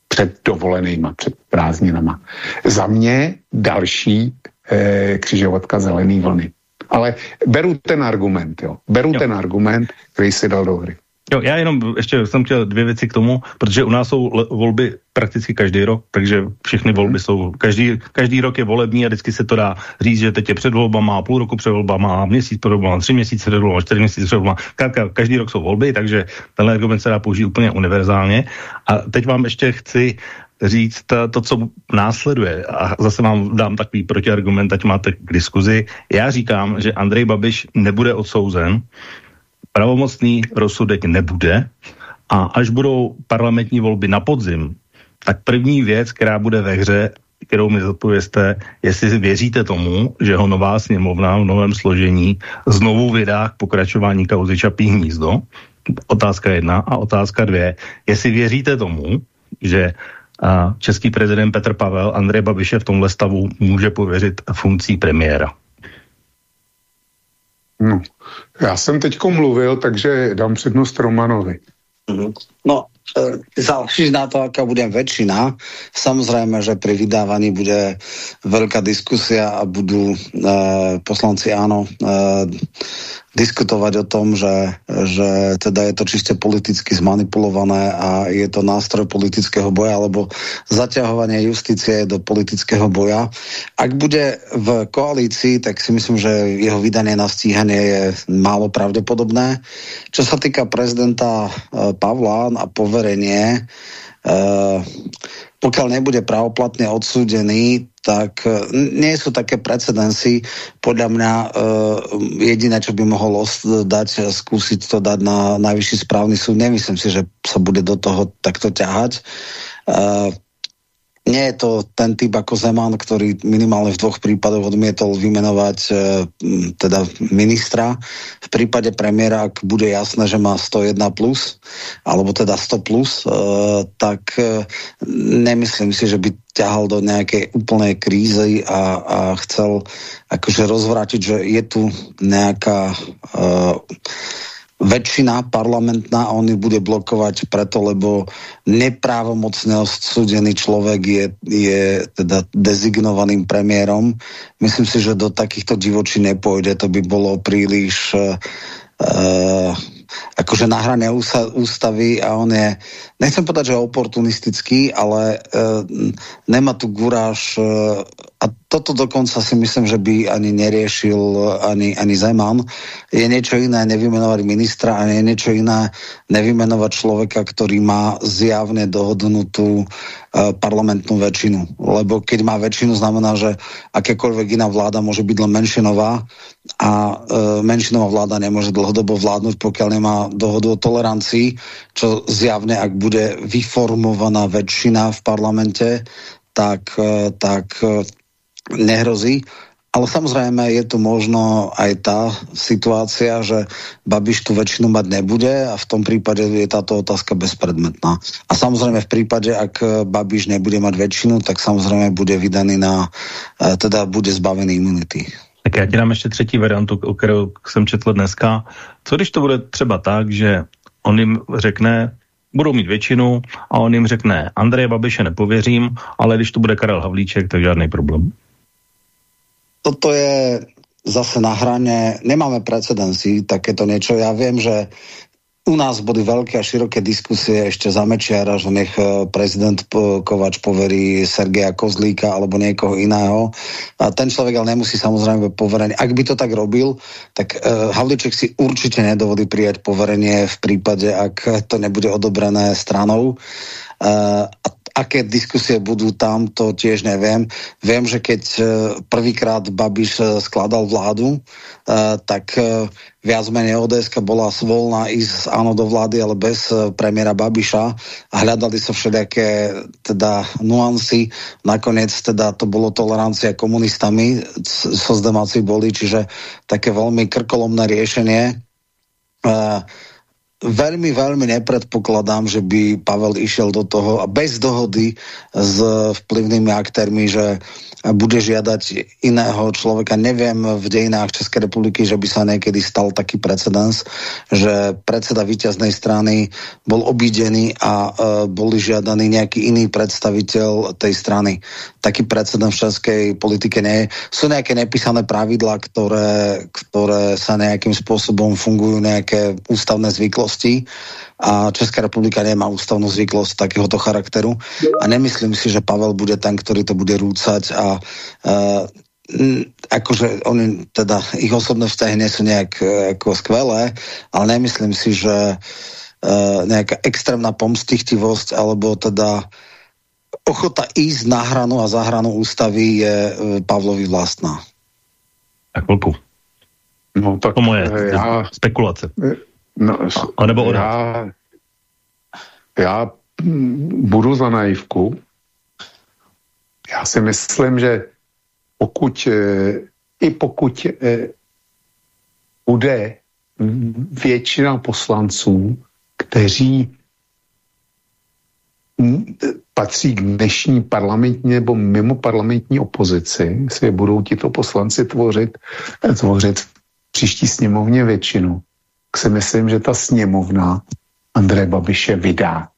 před dovolenýma, před prázdninama. Za mě další eh, křižovatka zelený vlny. Ale beru ten argument, jo. Beru jo. ten argument, který si dal do hry. Jo, já jenom ještě jsem chtěl dvě věci k tomu, protože u nás jsou volby prakticky každý rok, takže všechny volby jsou, každý, každý rok je volební a vždycky se to dá říct, že teď je před volbama, půl roku před volbama, měsíc před volbama, tři měsíce před volbama, čtyři měsíce před volbama. Každý rok jsou volby, takže tenhle argument se dá použít úplně univerzálně. A teď vám ještě chci říct to, co následuje. A zase vám dám takový protiargument, ať máte k diskuzi. Já říkám, že Andrej Babiš nebude odsouzen, pravomocný rozsudek nebude a až budou parlamentní volby na podzim, tak první věc, která bude ve hře, kterou mi zodpověste, jestli věříte tomu, že ho nová sněmovna v novém složení znovu vydá k pokračování kauzy Čapí hnízdo. Otázka jedna. A otázka dvě. Jestli věříte tomu, že a český prezident Petr Pavel Andrej Babiše v tomhle stavu může pověřit funkcí premiéra. No, já jsem teďko mluvil, takže dám přednost Romanovi. Mhm. No, záleží na to, aká bude väčšina. Samozrejme, že pri vydávaní bude veľká diskusia a budú e, poslanci áno e, diskutovať o tom, že, že teda je to čiste politicky zmanipulované a je to nástroj politického boja alebo zaťahovanie justície do politického boja. Ak bude v koalícii, tak si myslím, že jeho vydanie na stíhanie je málo pravdepodobné. Čo sa týka prezidenta eh, Pavla a poverenie, uh, pokiaľ nebude pravoplatne odsúdený, tak e, nie sú také precedensy. Podľa mňa uh, jediné, čo by mohol dať, skúsiť to dať na najvyšší správny súd. Nemyslím si, že sa bude do toho takto ťahať. Uh, nie je to ten typ ako Zeman, ktorý minimálne v dvoch prípadoch odmietol vymenovať e, teda ministra. V prípade premiéra, ak bude jasné, že má 101 plus, alebo teda 100 plus, e, tak e, nemyslím si, že by ťahal do nejakej úplnej krízy a, a chcel akože rozvrátiť, že je tu nejaká e, väčšina parlamentná a on ju bude blokovať preto, lebo neprávomocne odsúdený človek je, je teda dezignovaným premiérom. Myslím si, že do takýchto divočí nepôjde, to by bolo príliš uh, akože na hrane ústavy a on je, nechcem povedať, že oportunistický, ale uh, nemá tu guráž uh, a toto dokonca si myslím, že by ani neriešil ani, ani Zeman. Je niečo iné nevymenovať ministra a je niečo iné nevymenovať človeka, ktorý má zjavne dohodnutú uh, parlamentnú väčšinu. Lebo keď má väčšinu, znamená, že akékoľvek iná vláda môže byť len menšinová a uh, menšinová vláda nemôže dlhodobo vládnuť, pokiaľ nemá dohodu o tolerancii, čo zjavne, ak bude vyformovaná väčšina v parlamente, tak, uh, tak nehrozí. Ale samozrejme je tu možno aj tá situácia, že Babiš tu väčšinu mať nebude a v tom prípade je táto otázka bezpredmetná. A samozrejme v prípade, ak Babiš nebude mať väčšinu, tak samozrejme bude vydaný na, e, teda bude zbavený imunity. Tak já ti dám ještě třetí variantu, o kterou jsem četl dneska. Co když to bude třeba tak, že on jim řekne, budou mít většinu a on jim řekne, Andreje Babiše nepověřím, ale když to bude Karel Havlíček, tak žádný problém toto je zase na hrane, nemáme precedenci takéto niečo. Ja viem, že u nás boli veľké a široké diskusie ešte za Mečiara, že nech e, prezident Kovač poverí Sergeja Kozlíka alebo niekoho iného. A ten človek ale nemusí samozrejme poverenie. Ak by to tak robil, tak uh, Havliček si určite nedovolí prijať poverenie v prípade, ak to nebude odobrené stranou. Uh, a aké diskusie budú tam, to tiež neviem. Viem, že keď e, prvýkrát Babiš e, skladal vládu, e, tak viac menej ods bola svolná ísť áno do vlády, ale bez premiéra Babiša a hľadali sa všelijaké teda nuancy. Nakoniec teda to bolo tolerancia komunistami, sozdemáci boli, čiže také veľmi krkolomné riešenie. Uh, veľmi, veľmi nepredpokladám, že by Pavel išiel do toho a bez dohody s vplyvnými aktérmi, že bude žiadať iného človeka. Neviem v dejinách Českej republiky, že by sa niekedy stal taký precedens, že predseda víťaznej strany bol obídený a uh, boli žiadaný nejaký iný predstaviteľ tej strany. Taký precedens v českej politike nie je. Sú nejaké nepísané pravidla, ktoré, ktoré sa nejakým spôsobom fungujú, nejaké ústavné zvyklosti a Česká republika nemá ústavnú zvyklosť takéhoto charakteru a nemyslím si, že Pavel bude ten, ktorý to bude rúcať a uh, akože oni, teda ich osobné vzťahy nie sú nejak e, ako skvelé, ale nemyslím si, že uh, nejaká extrémna pomstichtivosť alebo teda ochota ísť na hranu a za hranu ústavy je uh, Pavlovi vlastná. Tak chvilku. No tak to moje já, spekulace. No, a, nebo já, já budu za naivku. Já si myslím, že pokud, eh, i pokud eh, bude většina poslanců, kteří patří k dnešní parlamentní nebo mimo parlamentní opozici, si budou tito poslanci tvořit, tvořit v příští sněmovně většinu, si myslím, že ta sněmovna Andrej Babiše vydá.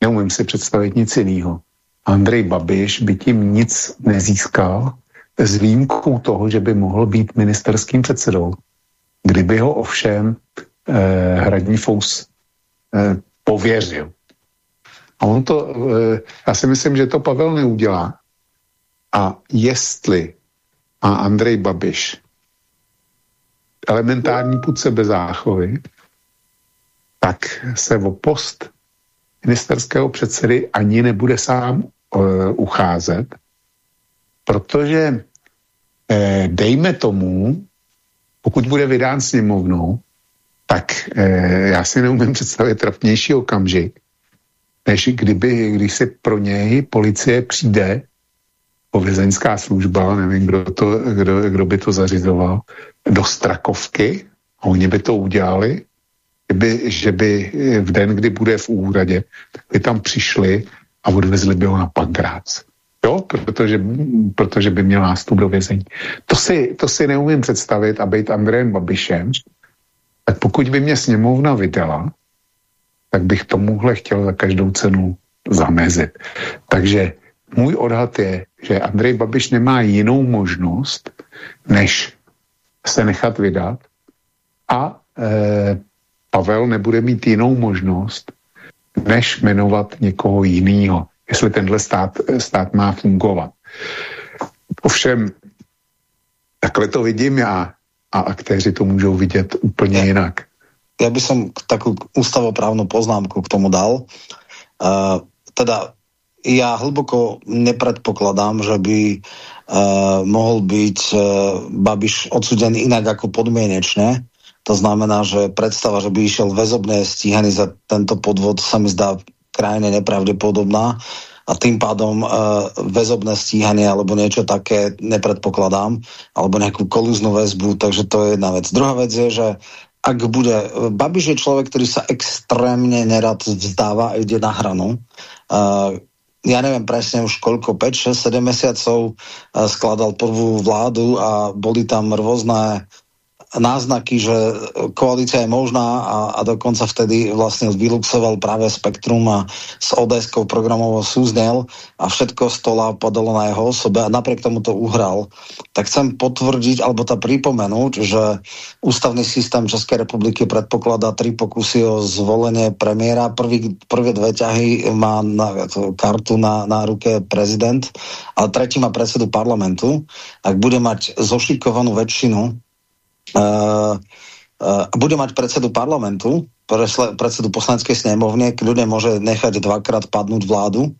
Neumím si představit nic jiného. Andrej Babiš by tím nic nezískal s výjimkou toho, že by mohl být ministerským předsedou. Kdyby ho ovšem eh, hradní Fous eh, pověřil. A on to, eh, já si myslím, že to Pavel neudělá. A jestli a Andrej Babiš elementární půd sebezáchovy, tak se o post ministerského předsedy ani nebude sám uh, ucházet, protože eh, dejme tomu, pokud bude vydán sněmovnou, tak eh, já si neumím představit trapnější okamžik, než kdyby, když si pro něj policie přijde, povězeňská služba, nevím, kdo, to, kdo, kdo by to zařizoval, do Strakovky, a oni by to udělali, by, že by v den, kdy bude v úradě, tak by tam přišli a odvezli by ho na Pankrác. Jo, protože, protože by měl nástup do vězení. To si, to si neumím představit a být Andrejem Babišem, tak pokud by mě sněmovna vydala, tak bych tomuhle chtěl za každou cenu zamezit. Takže můj odhad je, že Andrej Babiš nemá jinou možnost, než se nechat vydat a e, Pavel nebude mít jinou možnost, než jmenovat někoho jiného, jestli tenhle stát, stát má fungovat. Ovšem, takhle to vidím já a aktéři to můžou vidět úplně jinak. Já bych som takú ústavoprávnu poznámku k tomu dal. Uh, teda ja hlboko nepredpokladám, že by uh, mohol byť uh, Babiš odsudený inak ako podmienečne. To znamená, že predstava, že by išiel väzobné stíhaný za tento podvod sa mi zdá krajine nepravdepodobná a tým pádom uh, väzobné stíhanie alebo niečo také nepredpokladám, alebo nejakú kolúznu väzbu, takže to je jedna vec. Druhá vec je, že ak bude, Babiš je človek, ktorý sa extrémne nerad vzdáva a ide na hranu. Uh, ja neviem presne už koľko, 5, 6, 7 mesiacov uh, skladal prvú vládu a boli tam rôzne náznaky, že koalícia je možná a, a dokonca vtedy vlastne vyluxoval práve Spektrum a s ods programovo súznel a všetko stola padalo na jeho osobe a napriek tomu to uhral. Tak chcem potvrdiť, alebo ta pripomenúť, že ústavný systém Českej republiky predpokladá tri pokusy o zvolenie premiéra. Prvý, prvé dve ťahy má na, kartu na, na ruke prezident, ale tretí má predsedu parlamentu. Ak bude mať zošikovanú väčšinu uh, uh, bude mať predsedu parlamentu, predsedu poslaneckej snemovne, kľudne môže nechať dvakrát padnúť vládu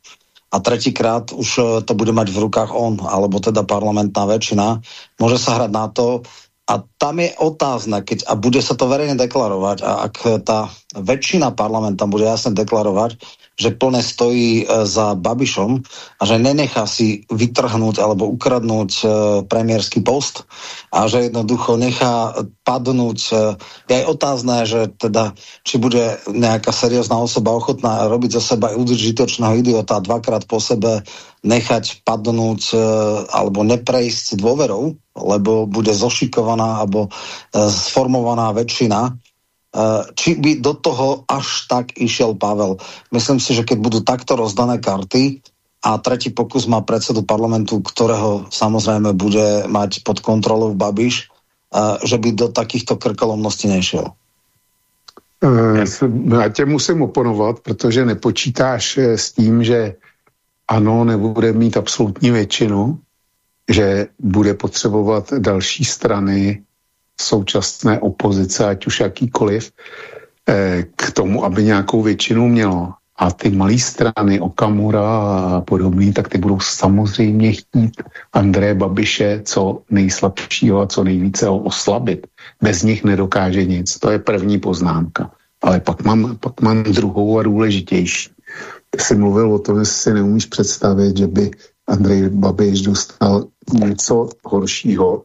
a tretíkrát už uh, to bude mať v rukách on, alebo teda parlamentná väčšina. Môže sa hrať na to, a tam je otázne, keď, a bude sa to verejne deklarovať, a ak tá väčšina parlamenta bude jasne deklarovať, že plne stojí e, za Babišom a že nenechá si vytrhnúť alebo ukradnúť e, premiérsky post a že jednoducho nechá padnúť. E, je aj otázne, že teda, či bude nejaká seriózna osoba ochotná robiť zo seba udržitočného idiota dvakrát po sebe nechať padnúť alebo neprejsť dôverou, lebo bude zošikovaná alebo sformovaná väčšina Eh, či by do toho až tak išiel Pavel. Myslím si, že keď budú takto rozdané karty a tretí pokus má predsedu parlamentu, ktorého samozrejme bude mať pod kontrolou Babiš, eh, že by do takýchto krkolomností nešiel. Eh, já tě musím oponovat, protože nepočítáš s tím, že ano, nebude mít absolutní většinu, že bude potřebovat další strany, současné opozice, ať už jakýkoliv, eh, k tomu, aby nějakou většinu mělo. A ty malé strany, Okamura a podobný, tak ty budou samozřejmě chtít Andreje Babiše co nejslabšího a co nejvíce ho oslabit. Bez nich nedokáže nic. To je první poznámka. Ale pak mám, pak mám druhou a důležitější. Ty jsi mluvil o tom, že si neumíš představit, že by Andrej Babiš dostal něco horšího,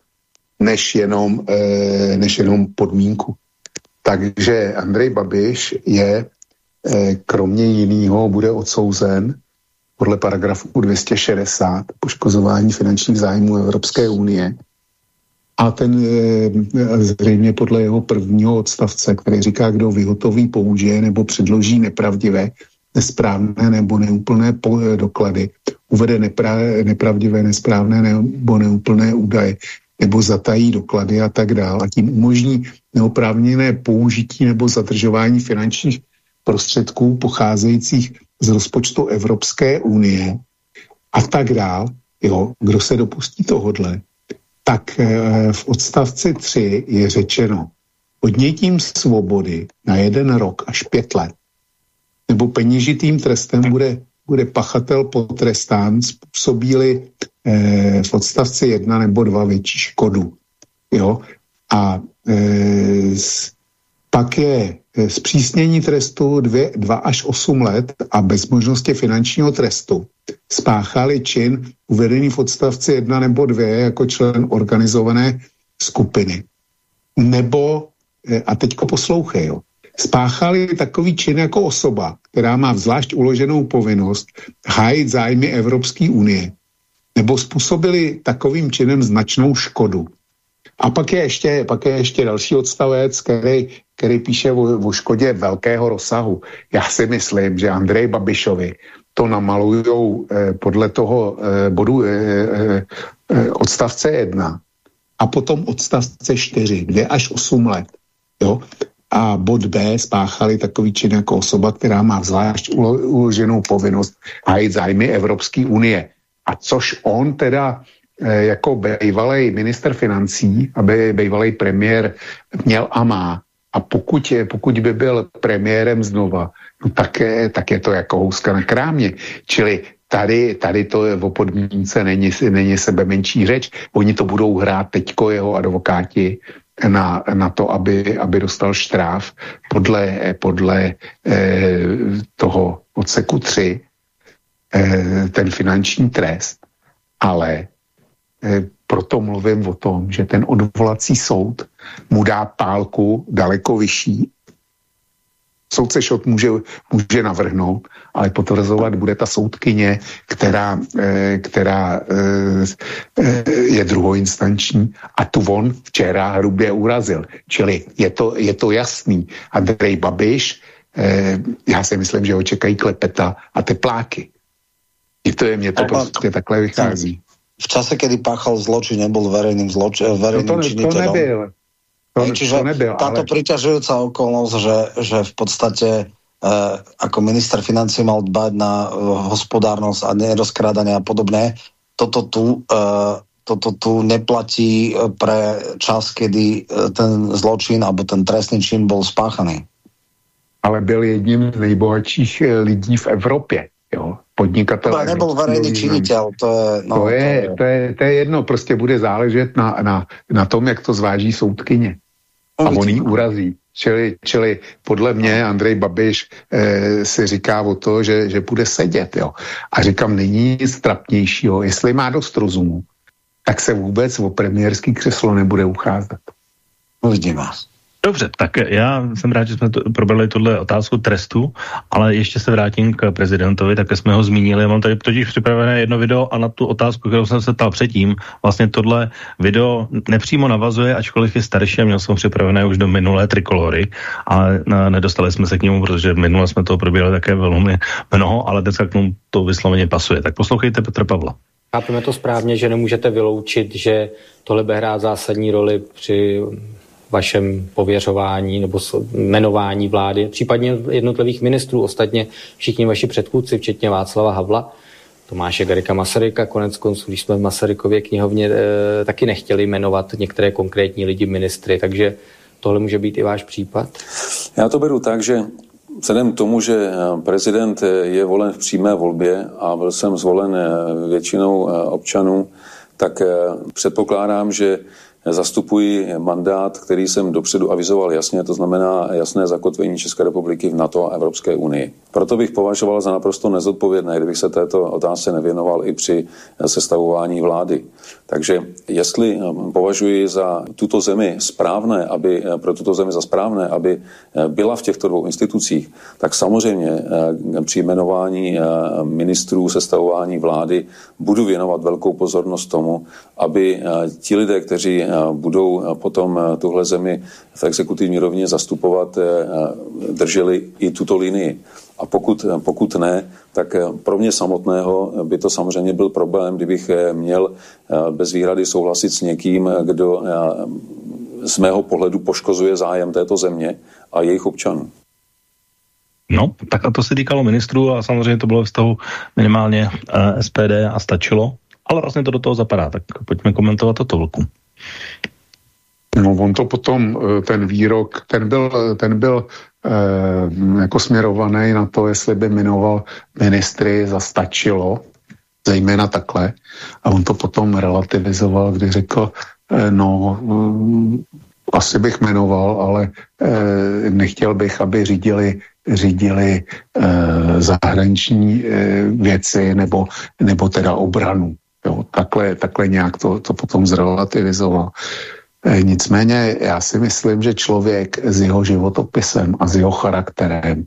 než jenom, eh, než jenom podmínku. Takže Andrej Babiš je eh, kromě jiného bude odsouzen podle paragrafu 260 poškozování finančních zájmů Evropské unie a ten eh, zřejmě podle jeho prvního odstavce, který říká, kdo vyhotoví, použije nebo předloží nepravdivé, nesprávné nebo neúplné doklady, uvede nepra, nepravdivé, nesprávné nebo neúplné údaje, nebo zatají doklady a tak dále. A tím umožní neoprávněné použití nebo zadržování finančních prostředků pocházejících z rozpočtu Evropské unie a tak dále. Jo, kdo se dopustí tohodle, tak eh, v odstavci 3 je řečeno odnětím svobody na jeden rok až pět let nebo peněžitým trestem bude, bude pachatel potrestán, způsobí eh, v odstavci jedna nebo dva větší škodu. Jo? A eh, Pak je eh, zpřísnění trestu 2, až 8 let a bez možnosti finančního trestu. Spáchali čin uvedený v odstavci 1 nebo 2 jako člen organizované skupiny. Nebo, eh, a teďko poslouchej, jo, spáchali takový čin jako osoba, která má zvlášť uloženou povinnost hájit zájmy Evropské unie, nebo způsobili takovým činem značnou škodu. A pak je ještě, pak je ještě další odstavec, který, který píše o, o škodě velkého rozsahu. Já si myslím, že Andrej Babišovi to namalujou eh, podle toho eh, bodu eh, eh, eh odstavce 1 a potom odstavce 4, 2 až 8 let. Jo? A bod B spáchali takový čin jako osoba, která má zvlášť ulo, uloženou povinnost hájit zájmy Evropské unie. A což on teda Eh, jako bývalý minister financí, aby bývalý premiér měl a má. A pokud, je, pokud by byl premiérem znova, no tak, je, tak je to jako houska na krámě. Čili tady, tady to je o podmínce není, není sebe menší řeč. Oni to budou hrát teďko jeho advokáti na, na to, aby, aby dostal štráv podle, podle eh, toho odseku 3, eh, ten finanční trest. Ale Eh, proto mluvím o tom, že ten odvolací soud mu dá pálku daleko vyšší. Soudce Šot může, může navrhnout, ale potvrzovat bude ta soudkyně, která, eh, která eh, je druhoinstanční a tu on včera hrubě urazil. Čili je to, je to jasný. Andrej Babiš, já si myslím, že ho čekají klepeta a tepláky. Je to je, mě to prostě takhle vychází v čase, kedy páchal zločin, nebol verejným, zloč- eh, verejným no to, činiteľom. To nebyl. To, Čiže to nebyl, táto ale... priťažujúca okolnosť, že, že v podstate uh, ako minister financí mal dbať na uh, hospodárnosť a nerozkrádanie a podobné, toto tu, uh, toto tu neplatí pre čas, kedy uh, ten zločin alebo ten trestný čin bol spáchaný. Ale byl jedním z nejbohatších lidí v Evropě. Jo podnikatel. To nebyl verejný činitel. To je, no, to, je, to, je, to, je, to je jedno, prostě bude záležet na, na, na tom, jak to zváží soudkyně. A on jí urazí. Čili, čili podle mě Andrej Babiš eh, si říká o to, že, že bude sedět. Jo. A říkám, není nic trapnějšího. Jestli má dost rozumu, tak se vůbec o premiérský křeslo nebude ucházet. Uvidíme. Dobře, tak já jsem rád, že jsme to, probrali tuhle otázku trestu, ale ještě se vrátím k prezidentovi, také jsme ho zmínili. Mám tady totiž připravené jedno video a na tu otázku, kterou jsem se ptal předtím, vlastně tohle video nepřímo navazuje, ačkoliv je starší a měl jsem připravené už do minulé trikolory, ale nedostali jsme se k němu, protože minule jsme to probírali také velmi mnoho, ale dneska k tomu to vysloveně pasuje. Tak poslouchejte Petra Pavla. Chápeme to správně, že nemůžete vyloučit, že tohle bude hrát zásadní roli při vašem pověřování nebo jmenování vlády, případně jednotlivých ministrů, ostatně všichni vaši předchůdci, včetně Václava Havla, Tomáše Garika Masaryka, konec konců, když jsme v Masarykově knihovně e, taky nechtěli jmenovat některé konkrétní lidi ministry, takže tohle může být i váš případ? Já to beru tak, že vzhledem k tomu, že prezident je volen v přímé volbě a byl jsem zvolen eh, většinou eh, občanů, tak předpokládám, že zastupuji mandát, který jsem dopředu avizoval jasně, to znamená jasné zakotvení České republiky v NATO a Evropské unii. Proto bych považoval za naprosto nezodpovědné, kdybych se této otázce nevěnoval i při sestavování vlády. Takže jestli považuji za tuto zemi správné, aby, pro tuto zemi za správné, aby byla v těchto dvou institucích, tak samozřejmě eh, při jmenování eh, ministrů sestavování vlády budu věnovat velkou pozornost tomu, aby eh, ti lidé, kteří budou potom tuhle zemi v exekutivní rovně zastupovat, drželi i tuto linii. A pokud, pokud ne, tak pro mě samotného by to samozřejmě byl problém, kdybych měl bez výhrady souhlasit s někým, kdo z mého pohledu poškozuje zájem této země a jejich občanů. No, tak a to se týkalo ministrů a samozřejmě to bylo vztahu minimálně SPD a stačilo, ale vlastně to do toho zapadá, tak pojďme komentovat toto vlku. No, on to potom, eh, ten výrok, ten byl, ten byl eh, jako směrovaný na to, jestli by minoval ministry za stačilo, zejména takhle. A on to potom relativizoval, kdy řekl, eh, no, asi bych jmenoval, ale e, nechtěl bych, aby řídili, řídili e, zahraniční e, věci nebo, nebo teda obranu. Takhle, takhle nějak to, to potom zrelativizoval. E, nicméně já si myslím, že člověk s jeho životopisem a s jeho charakterem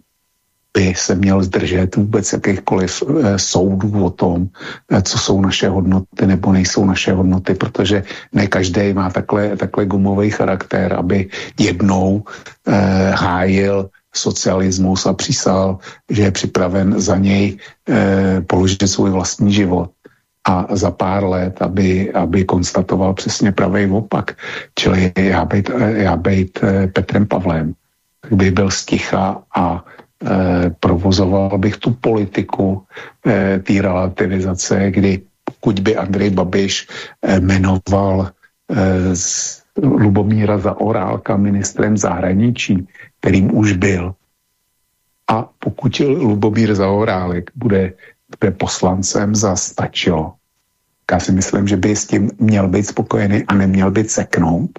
by se měl zdržet vůbec jakýchkoliv e, soudů o tom, e, co jsou naše hodnoty nebo nejsou naše hodnoty, protože ne každý má takhle, takhle gumový charakter, aby jednou e, hájil socialismus a přísal, že je připraven za něj e, položit svůj vlastní život a za pár let, aby, aby konstatoval přesně pravý opak. Čili já být, já být Petrem Pavlem, by byl sticha a Eh, provozoval bych tu politiku eh, té relativizace, kdy pokud by Andrej Babiš eh, jmenoval Lubomíra Zaorálka ministrem zahraničí, kterým už byl, a pokud Lubomír Zaorálek bude, bude poslancem za stačilo, já si myslím, že by s tím měl být spokojený a neměl by seknout.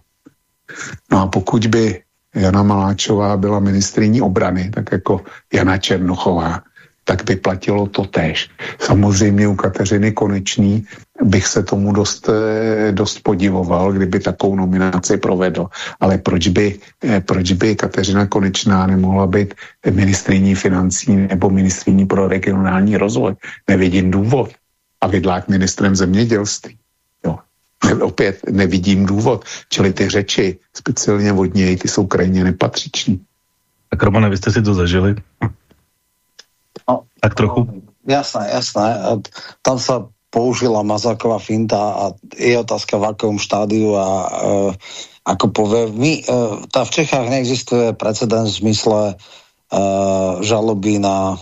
No a pokud by Jana Maláčová byla ministriní obrany, tak jako Jana Černochová, tak by platilo to tež. Samozřejmě u Kateřiny Konečný bych se tomu dost, eh, dost podivoval, kdyby takovou nominaci provedl. Ale proč by, eh, proč by Kateřina Konečná nemohla být ministriní financí nebo ministriní pro regionální rozvoj? Nevidím důvod. A vydlák ministrem zemědělství opět nevidím důvod. Čili ty řeči, speciálně od něj, ty jsou krajně nepatřiční. Tak Romane, vy jste si to zažili? No, tak trochu? Jasné, jasné. Tam se použila mazáková finta a je otázka v akom štádiu a uh, ako povie, my, uh, tá v Čechách neexistuje precedens v zmysle uh, žaloby na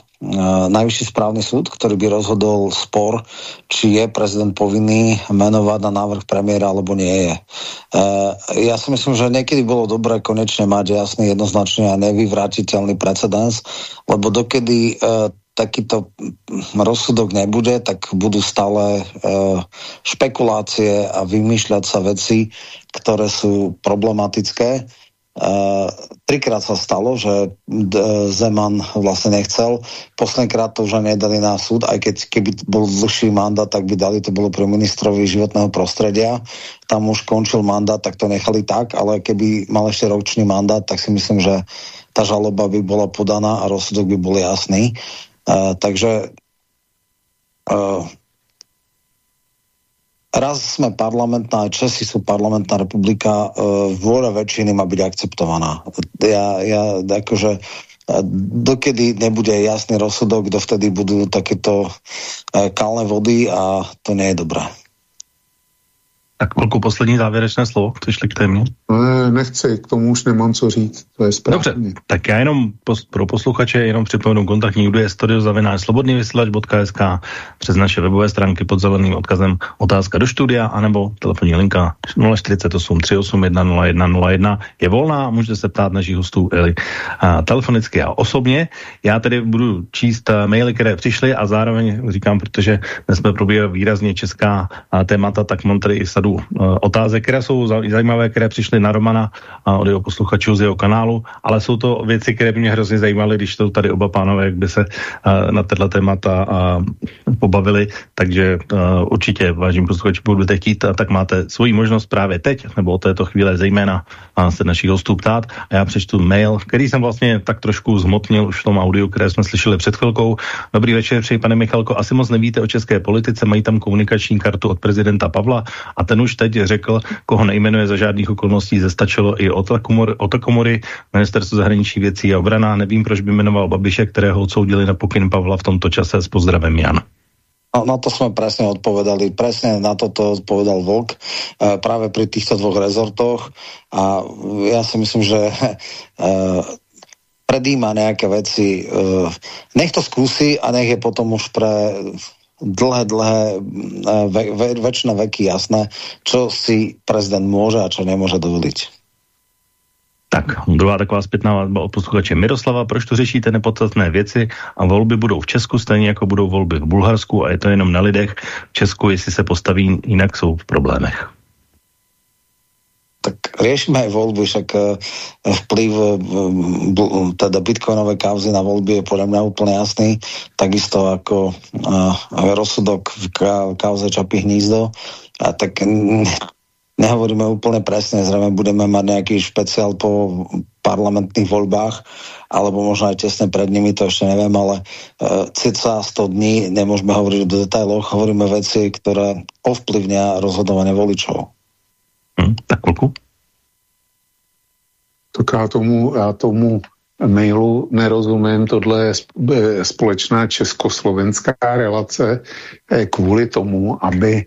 najvyšší správny súd, ktorý by rozhodol spor, či je prezident povinný menovať na návrh premiéra, alebo nie je. Eh, ja si myslím, že niekedy bolo dobré konečne mať jasný, jednoznačný a nevyvratiteľný precedens, lebo dokedy eh, takýto rozsudok nebude, tak budú stále špekulácie a vymýšľať sa veci, ktoré sú problematické Uh, trikrát sa stalo, že Zeman vlastne nechcel. Poslednýkrát to už ani nedali na súd, aj keď keby bol dlhší mandát, tak by dali, to bolo pre ministrovi životného prostredia. Tam už končil mandát, tak to nechali tak, ale keby mal ešte ročný mandát, tak si myslím, že tá žaloba by bola podaná a rozsudok by bol jasný. Uh, takže uh, raz sme parlamentná, Česi sú parlamentná republika, uh, vôľa väčšiny má byť akceptovaná. Ja, ja akože dokedy nebude jasný rozsudok, dovtedy budú takéto uh, kalné vody a to nie je dobré. Tak velkou poslední závěrečné slovo, chceš k témě? Ne, nechci, k tomu už nemám co říct, to je správně. Dobře, tak já jenom pos, pro posluchače jenom připomenu kontaktní údaje studiozavináč slobodnývysílač.sk přes naše webové stránky pod zeleným odkazem otázka do studia anebo telefonní linka 048 381 0101 je volná, můžete se ptát našich hostů ili a, telefonicky a osobně. Já tedy budu číst a, maily, které přišly a zároveň říkám, protože dnes jsme probírali výrazně česká a, témata, tak mám tady i sadu uh, otázek, které jsou zajímavé, které přišly na Romana a od jeho posluchačů z jeho kanálu, ale jsou to věci, které by mě hrozně zajímaly, když to tady oba pánové, jak by se uh, na tyhle témata pobavili, takže uh, určitě, vážím posluchači, budete chtít, tak máte svoji možnost právě teď, nebo od této chvíle zejména se našich hostů ptát a já přečtu mail, který jsem vlastně tak trošku zmotnil už v tom audiu, které jsme slyšeli před chvilkou. Dobrý večer, přeji pane Michalko, asi moc nevíte o české politice, mají tam komunikační kartu od prezidenta Pavla a ten už teď řekl, koho nejmenuje za žádných okolností, zestačilo i Ota Komory, ministerstvo zahraničí věcí a obrana. Nevím, proč by jmenoval Babiše, kterého odsoudili na pokyn Pavla v tomto čase s pozdravem Jan. No, na to sme presne odpovedali. Presne na toto odpovedal Vlk e, práve pri týchto dvoch rezortoch a ja si myslím, že e, predýma nejaké veci. E, nech to skúsi a nech je potom už pre dlhé, dlhé, eh, ve, ve, väčšina veky jasné, čo si prezident môže a čo nemôže dovoliť. Tak, druhá taková zpětná vazba od posluchače Miroslava. Proč tu řešíte nepodstatné věci a volby budou v Česku stejně jako budou volby v Bulharsku a je to jenom na lidech. V Česku, jestli se postaví, jinak jsou v problémech. Tak riešime aj voľby, však vplyv teda bitcoinové kauzy na voľby je podľa mňa úplne jasný, takisto ako rozsudok v kauze Čapy hnízdo. A tak nehovoríme úplne presne, zrejme budeme mať nejaký špeciál po parlamentných voľbách, alebo možno aj tesne pred nimi, to ešte neviem, ale uh, cca 100 dní nemôžeme hovoriť o detailoch, hovoríme veci, ktoré ovplyvnia rozhodovanie voličov. Hmm, tak koľko? Tak já tomu, já tomu mailu nerozumím, tohle je e, společná československá relace e, kvůli tomu, aby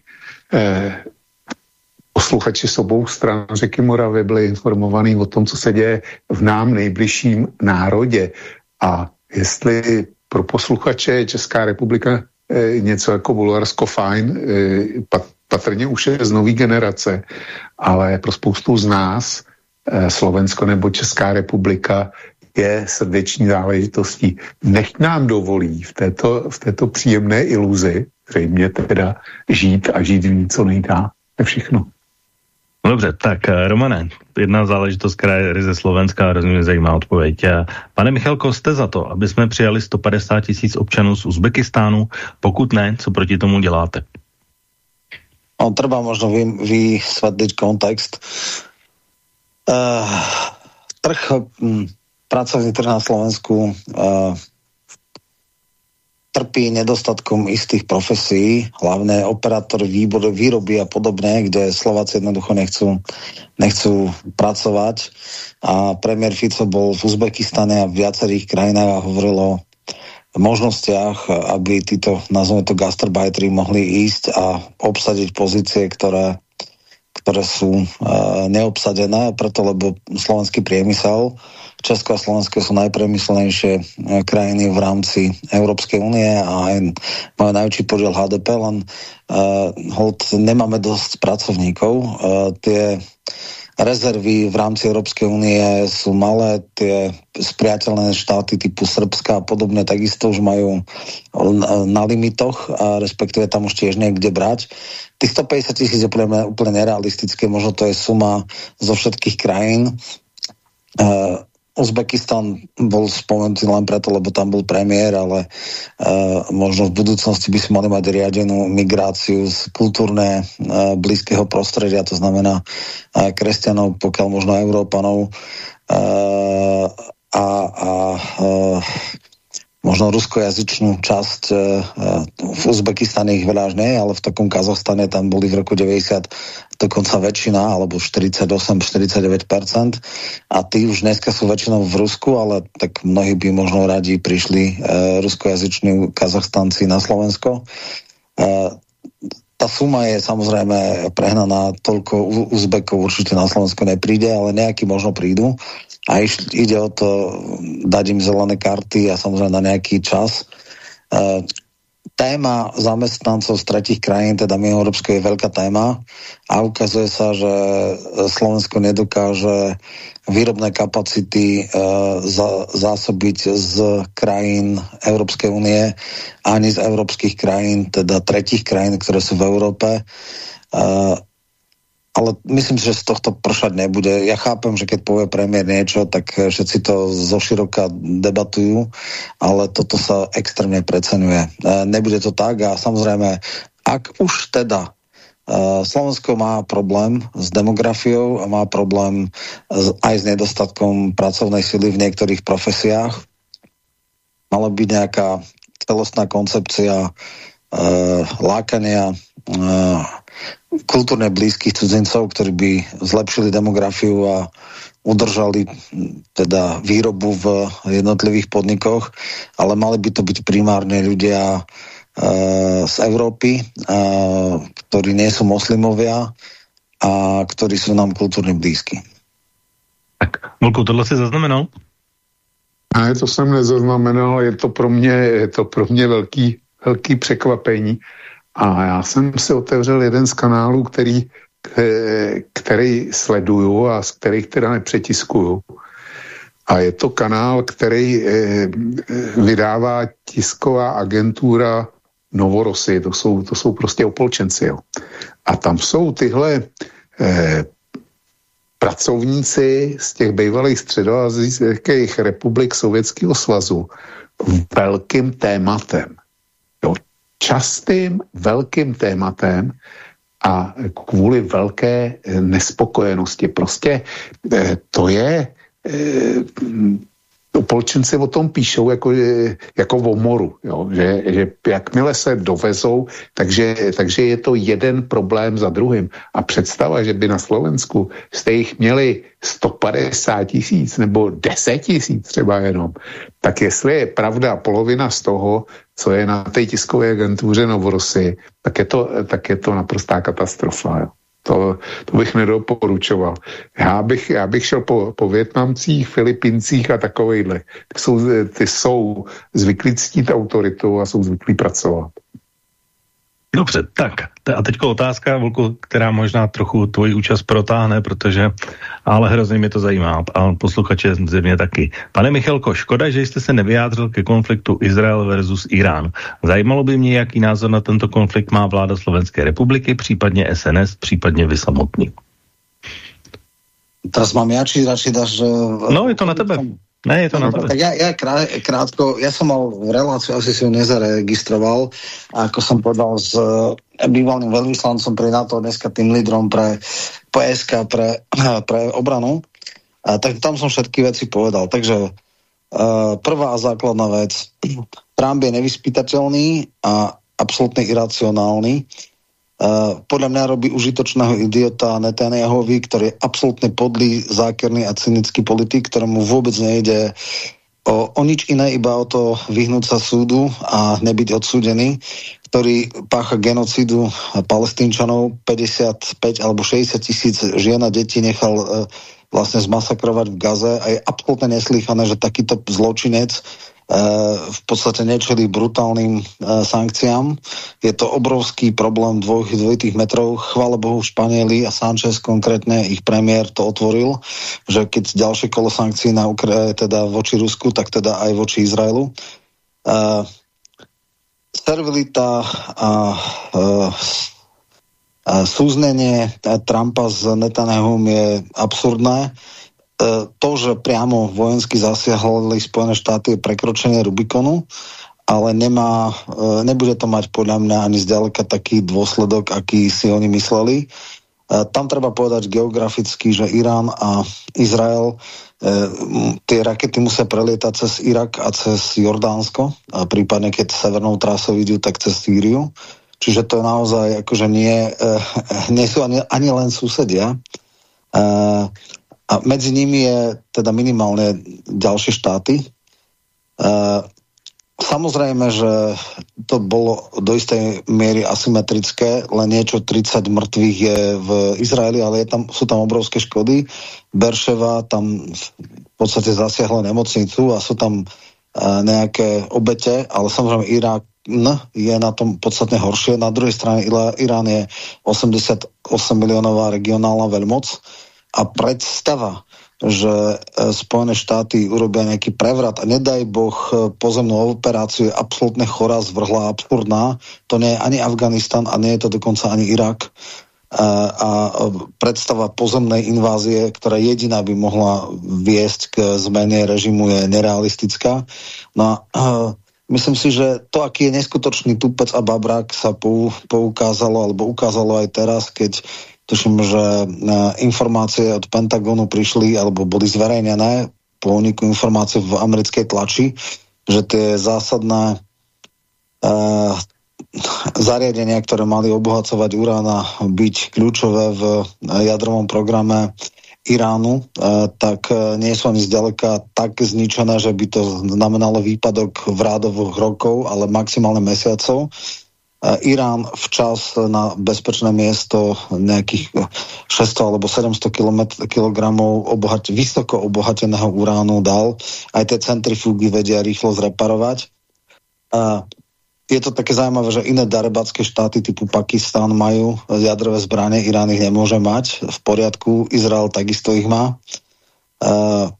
posluchači s obou stran řeky Moravy byli informovaní o tom, co se děje v nám nejbližším národě. A jestli pro posluchače Česká republika něco jako Bulharsko fajn, pat, patrně už je z nový generace, ale pro spoustu z nás e, Slovensko nebo Česká republika je srdeční záležitostí. Nech nám dovolí v této, v této příjemné iluzi, zřejmě teda žít a žít v ní co nejdá. To je všechno. No dobře, tak eh, Romane, jedna záležitost, která je ryze slovenská, rozumím, zajímá odpověď. Eh, pane Michalko, jste za to, aby jsme přijali 150 tisíc občanů z Uzbekistánu? Pokud ne, co proti tomu děláte? No, treba možno vy, vysvetliť kontext. Uh, trh, hm, pracovný trh na Slovensku uh, trpí nedostatkom istých profesí, hlavne operátor výboru, výroby a podobne, kde Slováci jednoducho nechcú, nechcú pracovať. A premiér Fico bol v Uzbekistane a v viacerých krajinách a hovoril o možnostiach, aby títo, nazveme to gastarbajteri, mohli ísť a obsadiť pozície, ktoré, ktoré sú uh, neobsadené, preto lebo slovenský priemysel Česko a Slovensko sú najpremyslenejšie e, krajiny v rámci Európskej únie a aj majú najväčší podiel HDP, len uh, hold, nemáme dosť pracovníkov. Uh, tie rezervy v rámci Európskej únie sú malé, tie spriateľné štáty typu Srbska a podobne takisto už majú na limitoch a respektíve tam už tiež niekde brať. Tých 150 tisíc je úplne, úplne nerealistické, možno to je suma zo všetkých krajín. Uh, Uzbekistan bol spomenutý len preto, lebo tam bol premiér, ale uh, možno v budúcnosti by sme mali mať riadenú migráciu z kultúrne uh, blízkeho prostredia, to znamená uh, kresťanov, pokiaľ možno Európanov. Uh, a, a uh, možno ruskojazyčnú časť e, e, v Uzbekistane ich veľa nie, ale v takom Kazachstane tam boli v roku 90 dokonca väčšina, alebo 48-49% a tí už dneska sú väčšinou v Rusku, ale tak mnohí by možno radi prišli e, ruskojazyční Kazachstanci na Slovensko. E, tá suma je samozrejme prehnaná, toľko Uzbekov určite na Slovensko nepríde, ale nejaký možno prídu a iš, ide o to dať im zelené karty a samozrejme na nejaký čas. E, téma zamestnancov z tretich krajín, teda mimo Európsko, je veľká téma a ukazuje sa, že Slovensko nedokáže výrobné kapacity e, zásobiť z krajín Európskej únie ani z európskych krajín, teda tretich krajín, ktoré sú v Európe. Ale myslím si, že z tohto pršať nebude. Ja chápem, že keď povie premiér niečo, tak všetci to zo široka debatujú, ale toto sa extrémne preceňuje. E, nebude to tak a samozrejme, ak už teda e, Slovensko má problém s demografiou a má problém aj s nedostatkom pracovnej sily v niektorých profesiách, mala byť nejaká celostná koncepcia lákania kultúrne blízkych cudzincov, ktorí by zlepšili demografiu a udržali teda výrobu v jednotlivých podnikoch, ale mali by to byť primárne ľudia uh, z Európy, uh, ktorí nie sú moslimovia a ktorí sú nám kultúrne blízky. Tak, Mulku, tohle si zaznamenal? Ne, to jsem nezaznamenal, je to pro mě, je to pro mě velký, velký překvapení. A já jsem si otevřel jeden z kanálů, který, který sleduju a z kterých teda nepřetiskuju. A je to kanál, který eh, vydává tisková agentura Novorosy, to jsou, to jsou prostě opolčenci. Jo. A tam jsou tyhle eh, pracovníci z těch bývalých středoazijských republik Sovětského svazu velkým tématem. Častým velkým tématem a kvůli velké nespokojenosti. Prostě to je Polčenci o tom píšou jako, jako o moru, jo? Že, že jakmile se dovezou, takže, takže je to jeden problém za druhým. A představa, že by na Slovensku jste jich měli 150 tisíc nebo 10 tisíc třeba jenom, tak jestli je pravda polovina z toho, co je na té tiskové agentuře Novorosy, tak je to, tak je to naprostá katastrofa. Jo? To, to bych nedoporučoval. Já bych, já bych šel po, po Větnamcích, Filipincích a takovejhle. Ty jsou, ty jsou zvyklí ctít autoritu a jsou zvyklí pracovat. Dobře, tak a teď otázka, Volku, která možná trochu tvoji účast protáhne, protože ale hrozně mě to zajímá a posluchače ze mě taky. Pane Michalko, škoda, že jste se nevyjádřil ke konfliktu Izrael versus Irán. Zajímalo by mě, jaký názor na tento konflikt má vláda Slovenské republiky, případně SNS, případně vy samotný. Teraz mám ja, či radšej dáš... No, je to na tebe. Ne, je to no, Tak ja, ja krát, krátko, ja som mal reláciu, asi si ju nezaregistroval, ako som povedal s uh, bývalým veľvyslancom pre NATO, dneska tým lídrom pre PSK, pre, pre obranu, a tak tam som všetky veci povedal. Takže uh, prvá a základná vec, Trump je nevyspytateľný a absolútne iracionálny podľa mňa robí užitočného idiota Netanyahovi, ktorý je absolútne podlý, zákerný a cynický politik, ktorému vôbec nejde o, o nič iné, iba o to vyhnúť sa súdu a nebyť odsúdený, ktorý pácha genocidu palestínčanov, 55 alebo 60 tisíc žien a detí nechal uh, vlastne zmasakrovať v Gaze a je absolútne neslýchané, že takýto zločinec Eh, v podstate nečeli brutálnym uh, sankciám. Je to obrovský problém dvoj, dvojitých metrov. Chvála Bohu Španieli a Sanchez konkrétne, ich premiér to otvoril, že keď ďalšie kolo sankcií na Ukra teda voči Rusku, tak teda aj voči Izraelu. Uh, servilita a uh, súznenie Trumpa s Netanyahum je absurdné. E, to, že priamo vojensky zasiahli Spojené štáty je prekročenie Rubikonu, ale nemá, e, nebude to mať podľa mňa ani zďaleka taký dôsledok, aký si oni mysleli. E, tam treba povedať geograficky, že Irán a Izrael tie rakety musia prelietať cez Irak a cez Jordánsko, a prípadne keď severnou trasou idú, tak cez Sýriu. Čiže to je naozaj akože nie, nie sú ani, ani len susedia. A medzi nimi je teda minimálne ďalšie štáty. E, samozrejme, že to bolo do istej miery asymetrické, len niečo 30 mŕtvych je v Izraeli, ale je tam, sú tam obrovské škody. Berševa tam v podstate zasiahla nemocnicu a sú tam e, nejaké obete, ale samozrejme Irak je na tom podstatne horšie. Na druhej strane Irán je 88 miliónová regionálna veľmoc a predstava, že e, Spojené štáty urobia nejaký prevrat a nedaj Boh e, pozemnú operáciu je absolútne chorá, zvrhlá, absurdná. To nie je ani Afganistan a nie je to dokonca ani Irak. E, a predstava pozemnej invázie, ktorá jediná by mohla viesť k zmene režimu je nerealistická. No a myslím si, že to, aký je neskutočný tupec a babrák sa poukázalo alebo ukázalo aj teraz, keď tuším, že e, informácie od Pentagonu prišli alebo boli zverejnené po úniku informácie v americkej tlači, že tie zásadné uh, zariadenia, ktoré mali obohacovať urán a byť kľúčové v jadrovom programe Iránu, uh, tak nie sú ani zďaleka tak zničené, že by to znamenalo výpadok v rádovoch rokov, ale maximálne mesiacov. Irán včas na bezpečné miesto nejakých 600 alebo 700 kg obohať, vysoko obohateného uránu dal. Aj tie centrifúgy vedia rýchlo zreparovať. A je to také zaujímavé, že iné darebacké štáty typu Pakistan majú jadrové zbranie, Irán ich nemôže mať v poriadku, Izrael takisto ich má. Uh,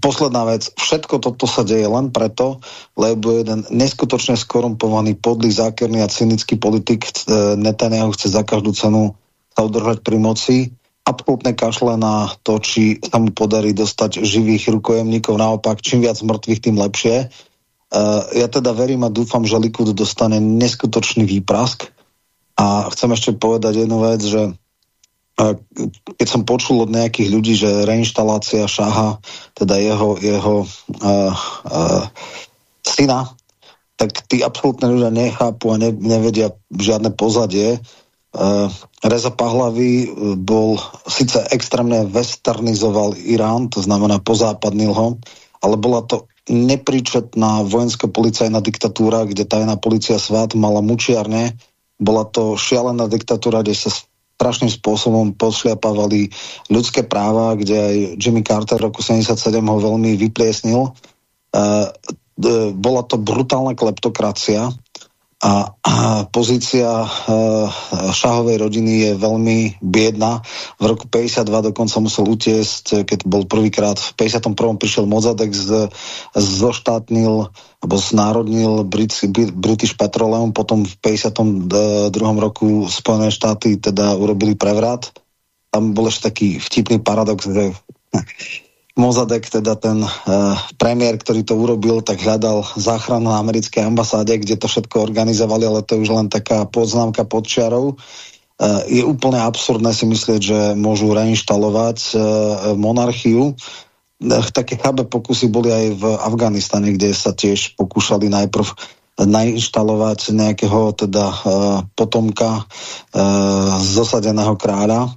posledná vec, všetko toto sa deje len preto, lebo jeden neskutočne skorumpovaný, podlý, zákerný a cynický politik e, Netanyahu chce za každú cenu sa udržať pri moci absolútne kašle na to, či sa mu podarí dostať živých rukojemníkov. Naopak, čím viac mŕtvych, tým lepšie. Uh, ja teda verím a dúfam, že Likud dostane neskutočný výprask. A chcem ešte povedať jednu vec, že keď som počul od nejakých ľudí, že reinštalácia Šaha, teda jeho, jeho uh, uh, syna, tak tí absolútne ľudia nechápu a ne, nevedia žiadne pozadie. Uh, Reza Pahlavi bol, síce extrémne westernizoval Irán, to znamená pozápadnil ho, ale bola to nepríčetná vojenská policajná diktatúra, kde tajná policia svát mala mučiarne. Bola to šialená diktatúra, kde sa strašným spôsobom posliapávali ľudské práva, kde aj Jimmy Carter v roku 77 ho veľmi vypliesnil. Uh, bola to brutálna kleptokracia a, a pozícia e, šahovej rodiny je veľmi biedna. V roku 52 dokonca musel utiesť, keď bol prvýkrát v 51. prišiel Mozadek z, zoštátnil alebo znárodnil British, British Petroleum, potom v 52. roku Spojené štáty teda urobili prevrat. Tam bol ešte taký vtipný paradox, že Mozadek, teda ten uh, premiér, ktorý to urobil, tak hľadal záchranu na americkej ambasáde, kde to všetko organizovali, ale to je už len taká poznámka pod čiarou. Uh, je úplne absurdné si myslieť, že môžu reinštalovať uh, monarchiu. Uh, také chábe pokusy boli aj v Afganistane, kde sa tiež pokúšali najprv nainštalovať nejakého teda uh, potomka uh, zosadeného kráľa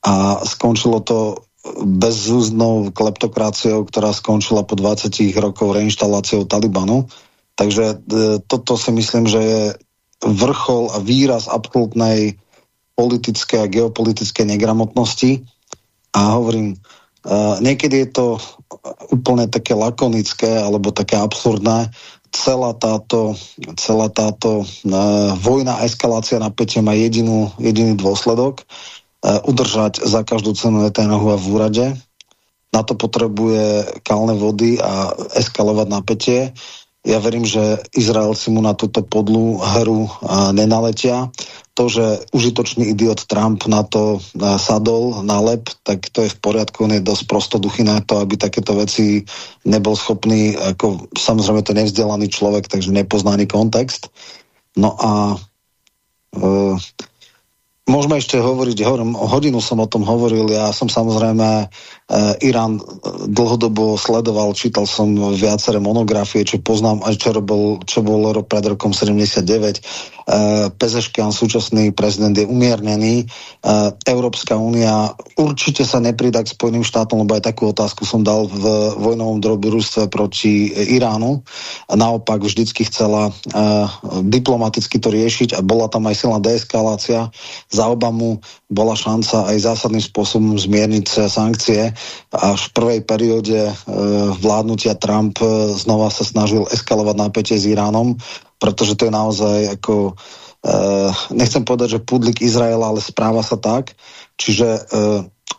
a skončilo to bezzúznou kleptokraciou, ktorá skončila po 20 rokov reinštaláciou Talibanu. Takže toto si myslím, že je vrchol a výraz absolútnej politické a geopolitické negramotnosti. A hovorím, uh, niekedy je to úplne také lakonické alebo také absurdné. Celá táto, celá táto uh, vojna, eskalácia napätia má jedinú, jediný dôsledok Eh, udržať za každú cenu Netanyahu v úrade. Na to potrebuje kalné vody a eskalovať napätie. Ja verím, že Izraelci mu na túto podlú hru eh, nenaletia. To, že užitočný idiot Trump na to eh, sadol, nalep, tak to je v poriadku, on je dosť prostoduchý na to, aby takéto veci nebol schopný, ako samozrejme to nevzdelaný človek, takže nepoznaný kontext. No a uh, Môžeme ešte hovoriť, hovorím, hodinu som o tom hovoril, ja som samozrejme Irán eh, dlhodobo sledoval, čítal som viaceré monografie, čo poznám, aj čo, bol, čo bol rok pred rokom 79. Eh, Pezeškian, súčasný prezident, je umiernený. Európska únia určite sa nepridá k Spojeným štátom, lebo aj takú otázku som dal v vojnovom droborústve proti Iránu. Naopak vždycky chcela diplomaticky to riešiť a bola tam aj silná deeskalácia. Za Obamu bola šanca aj zásadným spôsobom zmierniť sankcie až v prvej perióde e, vládnutia Trump e, znova sa snažil eskalovať napätie s Iránom, pretože to je naozaj ako e, nechcem povedať, že pudlik Izraela, ale správa sa tak. Čiže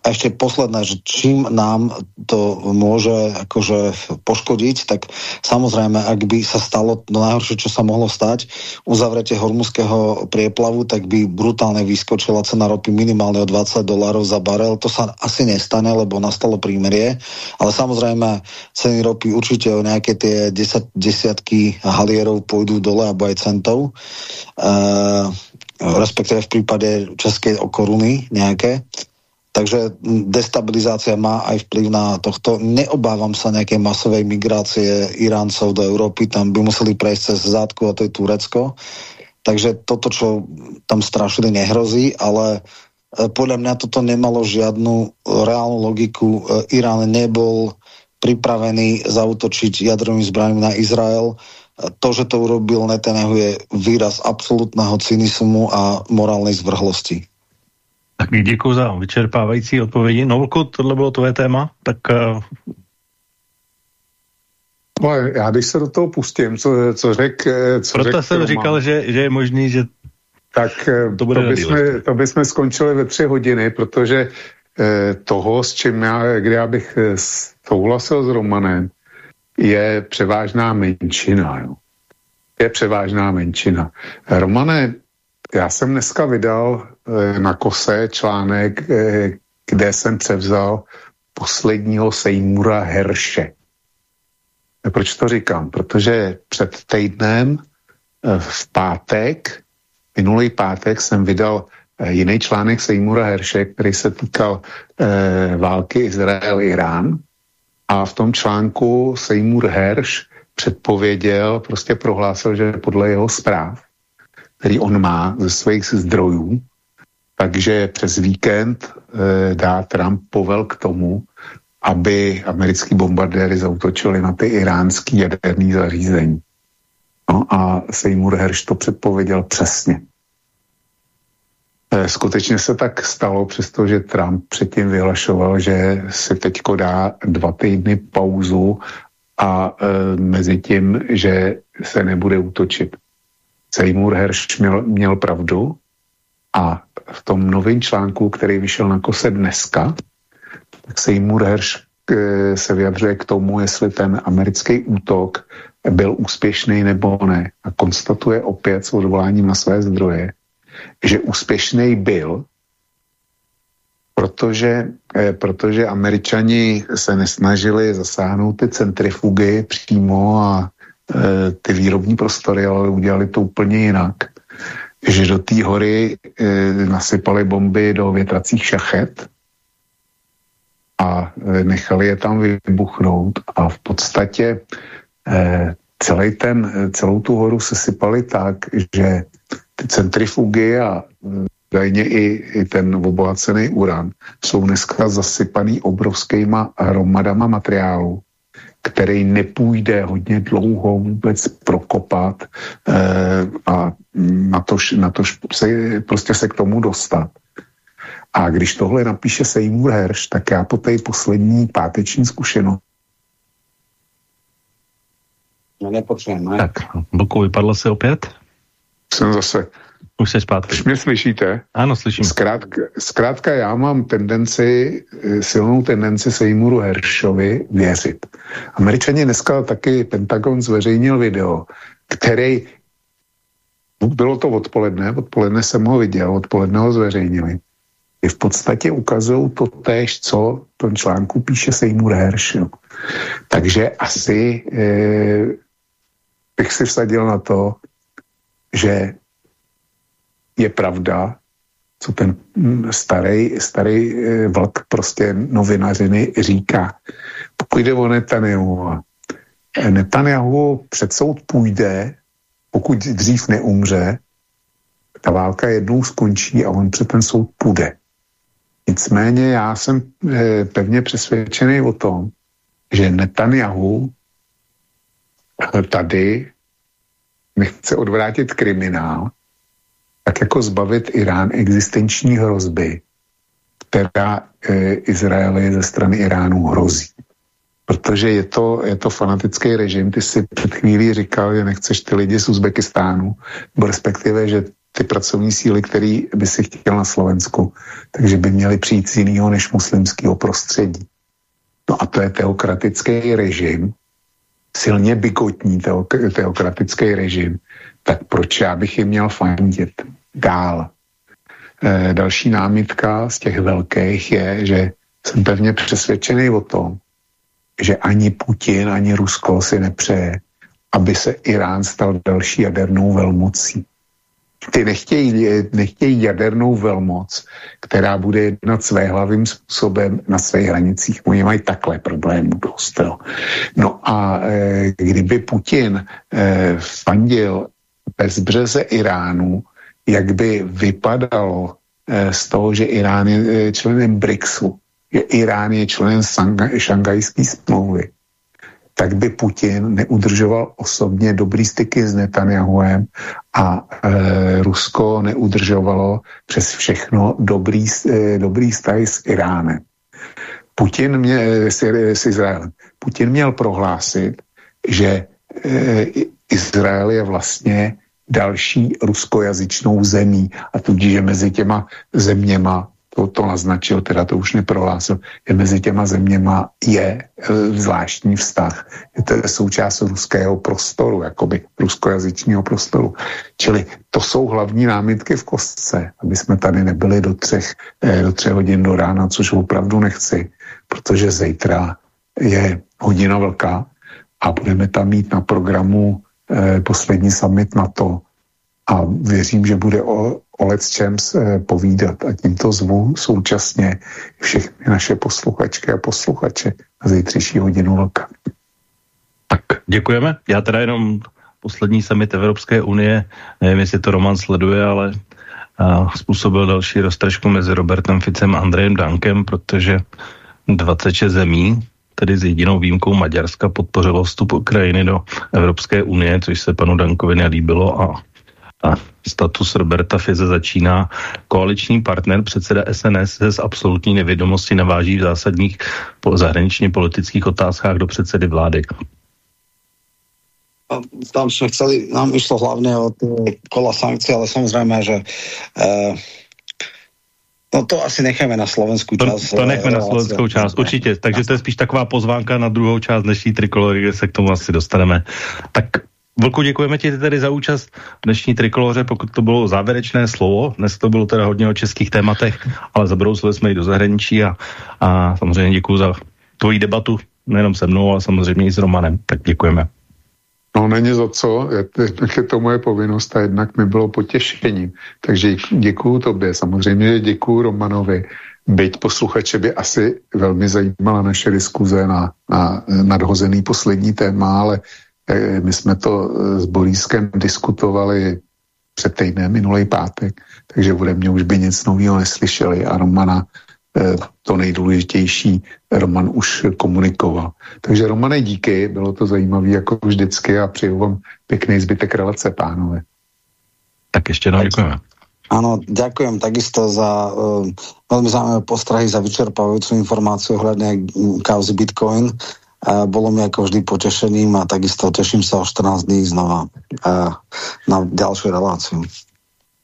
a ešte posledné, že čím nám to môže akože poškodiť, tak samozrejme, ak by sa stalo to najhoršie, čo sa mohlo stať, uzavretie hormuzského prieplavu, tak by brutálne vyskočila cena ropy minimálne o 20 dolárov za barel. To sa asi nestane, lebo nastalo prímerie, ale samozrejme ceny ropy určite o nejaké tie 10, desiatky halierov pôjdu dole, alebo aj centov. Uh, respektíve v prípade českej o koruny nejaké. Takže destabilizácia má aj vplyv na tohto. Neobávam sa nejakej masovej migrácie Iráncov do Európy, tam by museli prejsť cez zátku a to je Turecko. Takže toto, čo tam strašili, nehrozí, ale e, podľa mňa toto nemalo žiadnu reálnu logiku. E, Irán nebol pripravený zautočiť jadrovým zbraním na Izrael. E, to, že to urobil Netanyahu, je výraz absolútneho cynizmu a morálnej zvrhlosti. Tak děkuji za vyčerpávající odpovědi. Novku, tohle bylo tvoje téma, tak... Uh... No, já bych se do toho pustím, co, co řek... Eh, co Proto řek jsem říkal, že, že je možný, že tak eh, to, bude to, bychom, to bychom skončili ve tři hodiny, protože eh, toho, s čím já, kde já bych souhlasil s Romanem, je převážná menšina. Jo. Je převážná menšina. Romane, já jsem dneska vydal na kose článek, eh, kde jsem převzal posledního Seymoura Herše. Proč to říkám? Protože před týdnem eh, v pátek, minulý pátek jsem vydal eh, jiný článek Seymoura Herše, který se týkal eh, války Izrael-Irán. A v tom článku Seymour Hersh předpověděl, prostě prohlásil, že podle jeho zpráv, který on má ze svých zdrojů, takže přes víkend e, dá Trump povel k tomu, aby americký bombardéry zautočili na ty iránský jaderný zařízení. No a Seymour Hersh to předpověděl přesně. E, skutečně se tak stalo, přestože Trump předtím vyhlašoval, že si teďko dá dva týdny pauzu a e, mezi tím, že se nebude útočit. Seymour Hersh měl, měl pravdu a v tom novém článku, který vyšel na kose dneska, tak Seymour Hersh e, se vyjadřuje k tomu, jestli ten americký útok byl úspěšný nebo ne. A konstatuje opět s odvoláním na své zdroje, že úspěšný byl, protože, eh, protože američani se nesnažili zasáhnout ty centrifugy přímo a eh, ty výrobní prostory, ale udělali to úplně jinak. Že do té hory eh, nasypali bomby do větracích šachet a eh, nechali je tam vybuchnout. A v podstatě eh, celý ten, celou tu horu se sypali tak, že ty centrifugy a údajně i, i ten obohacený uran, jsou dneska zasypaný obrovskýma hromadama materiálu, který nepůjde hodně dlouho vůbec prokopat eh, a natož, natož se, prostě se k tomu dostat. A když tohle napíše Seymour Hersh, tak já po té poslední páteční zkušenosti No nepotřebujeme. Tak, Boku, vypadlo se opět? jsem zase Už se zpátky. Už mě slyšíte? Ano, slyším. Zkrátka, zkrátka já mám tendenci, eh, silnou tendenci Seymouru Hershovi věřit. Američani dneska taky Pentagon zveřejnil video, který bylo to odpoledne, odpoledne jsem ho viděl, odpoledne ho zveřejnili. I v podstatě ukazují to též, co v tom článku píše Seymour Hersh. Jo. Takže asi eh, bych si vsadil na to, že je pravda, co ten mm, starý, starý eh, vlk prostě novinařiny říká. Pokud jde o Netanyahu, eh, Netanyahu před soud půjde, pokud dřív neumře, ta válka jednou skončí a on před ten soud půjde. Nicméně já jsem e, pevně přesvědčený o tom, že Netanyahu tady nechce odvrátit kriminál, tak jako zbavit Irán existenční hrozby, která e, Izraeli ze strany Iránu hrozí. Protože je to, je to fanatický režim. Ty si před chvílí říkal, že nechceš ty lidi z Uzbekistánu, nebo respektive, že ty pracovní síly, který by si chtěl na Slovensku, takže by měly přijít z jiného než muslimského prostředí. No a to je teokratický režim, silně bigotní teokratický režim, tak proč já bych jim měl fandit dál? E, další námitka z těch velkých je, že jsem pevně přesvědčený o tom, že ani Putin, ani Rusko si nepřeje, aby se Irán stal další jadernou velmocí. Ty nechtějí, nechtějí jadernou velmoc, která bude jednat své hlavým způsobem na svých hranicích. Oni mají takhle problémů. Jo. No a e, kdyby Putin e, fandil bezbřeze Iránu, jak by vypadalo e, z toho, že Irán je e, členem BRICSu, že Irán je členem šangajské smlouvy, tak by Putin neudržoval osobně dobrý styky s Netanyahuem a e, Rusko neudržovalo přes všechno dobrý, e, dobrý vztah s Iránem. Putin mě, s, s Izraelem. Putin měl prohlásit, že e, Izrael je vlastně další ruskojazyčnou zemí a tudíž mezi těma zeměma to, to naznačil, teda to už neprohlásil, je mezi těma zeměma je e, zvláštní vztah. Je to součást ruského prostoru, jakoby ruskojazyčního prostoru. Čili to jsou hlavní námitky v kostce, aby jsme tady nebyli do třech, e, do třech hodin do rána, což opravdu nechci, protože zítra je hodina velká a budeme tam mít na programu poslední summit NATO a věřím, že bude o, o Let's Champs eh, povídat a tímto zvu současně všechny naše posluchačky a posluchače na zítřejší hodinu loka. Tak děkujeme. Já teda jenom poslední summit Evropské unie, nevím, jestli to Roman sleduje, ale a, způsobil další roztržku mezi Robertem Ficem a Andrejem Dankem, protože 26 zemí, tedy s jedinou výjimkou Maďarska, podpořilo vstup Ukrajiny do Evropské unie, což se panu Dankovi nelíbilo a a status Roberta Fize začíná. Koaliční partner předseda SNS se z absolutní nevědomosti naváží v zásadních zahraničně politických otázkách do předsedy vlády. Tam jsme chceli, nám išlo hlavně o ty kola sankcí, ale samozřejmě, že uh, No to asi necháme na slovenskou část. To, to necháme na slovenskou část, určitě. Takže to je spíš taková pozvánka na druhou část dnešní trikolory, kde se k tomu asi dostaneme. Tak Vlku, děkujeme ti tedy za účast v dnešní trikoloře, pokud to bylo závěrečné slovo. Dnes to bylo teda hodně o českých tématech, ale zabrousili jsme i do zahraničí a, a samozřejmě děkuji za tvoji debatu, nejenom se mnou, ale samozřejmě i s Romanem. Tak děkujeme. No není za co, jednak je to moje povinnost a jednak mi bylo potěšením. Takže děkuju tobě, samozřejmě děkuju Romanovi. Byť posluchače by asi velmi zajímala naše diskuze na, na nadhozený poslední téma, ale Eh, my jsme to eh, s Borískem diskutovali před týdnem, minulý pátek, takže ode mě už by nic nového neslyšeli a Romana to nejdůležitější Roman už komunikoval. Takže Romane díky, bylo to zajímavé jako vždycky a přeju vám pěkný zbytek relace, pánové. Tak ještě jednou děkujeme. Áno, ďakujem takisto za uh, veľmi zaujímavé postrahy, za vyčerpávajúcu informáciu ohľadne kauzy Bitcoin. A bolo mi ako vždy potešením a takisto teším sa o 14 dní znova a na ďalšiu reláciu.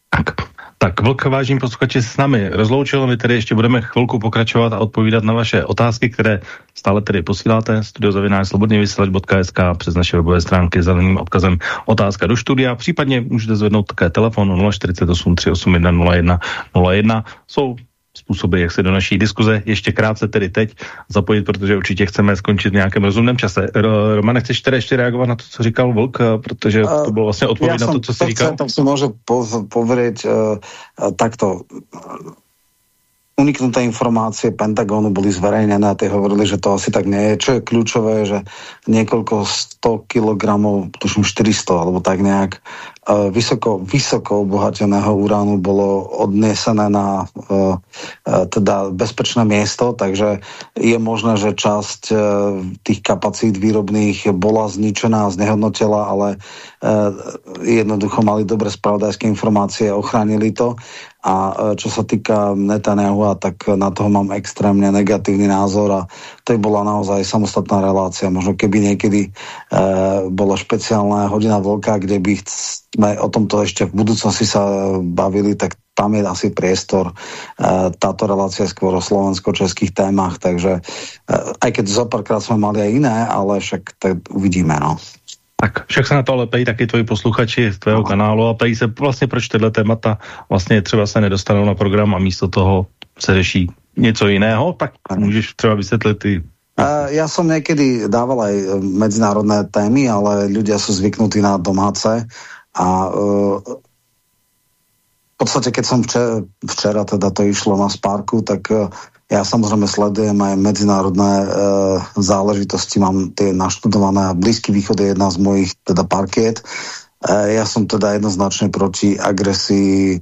Tak, tak vlk, vážím posluchači, s námi rozloučil. My tedy ještě budeme chvilku pokračovat a odpovídat na vaše otázky, které stále tedy posíláte. Studiozavinář slobodný vysílač.sk přes naše webové stránky zeleným odkazem otázka do studia. Případně můžete zvednout také telefon 048 381 01 01. Jsou způsoby, jak se do naší diskuze ještě krátce tedy teď zapojit, protože určitě chceme skončit v nějakém rozumném čase. Romane, chceš tedy ještě reagovat na to, co říkal Volk, protože to bylo vlastně odpověď na to, co jsi říkal? Já si můžu povědět uh, takto uniknuté informácie Pentagonu boli zverejnené a tie hovorili, že to asi tak nie je. Čo je kľúčové, že niekoľko 100 kilogramov, tuším 400 alebo tak nejak, vysoko, vysoko obohateného uránu bolo odnesené na uh, teda bezpečné miesto, takže je možné, že časť uh, tých kapacít výrobných bola zničená, znehodnotila, ale jednoducho mali dobre spravodajské informácie, ochránili to a e, čo sa týka Netanyahu, tak na toho mám extrémne negatívny názor a to bola naozaj samostatná relácia. Možno keby niekedy e, bola špeciálna hodina vlka, kde by sme o tomto ešte v budúcnosti sa bavili, tak tam je asi priestor. E, táto relácia je skôr o slovensko-českých témach, takže e, aj keď zo párkrát sme mali aj iné, ale však to uvidíme. No. Tak však se na to ale pejí taky tvoji posluchači z tvého kanálu a pejí se vlastně, proč tyhle témata vlastně třeba se nedostanou na program a místo toho se řeší něco jiného, tak můžeš třeba vysvětlit ty Uh, ja som niekedy dával aj medzinárodné témy, ale ľudia sú zvyknutí na domáce a uh, v podstate, keď som včera, včera teda to išlo na Sparku, tak uh, ja samozrejme sledujem aj medzinárodné e, záležitosti, mám tie naštudované a Blízky východ je jedna z mojich teda parkiet. Ja som teda jednoznačne proti agresii e,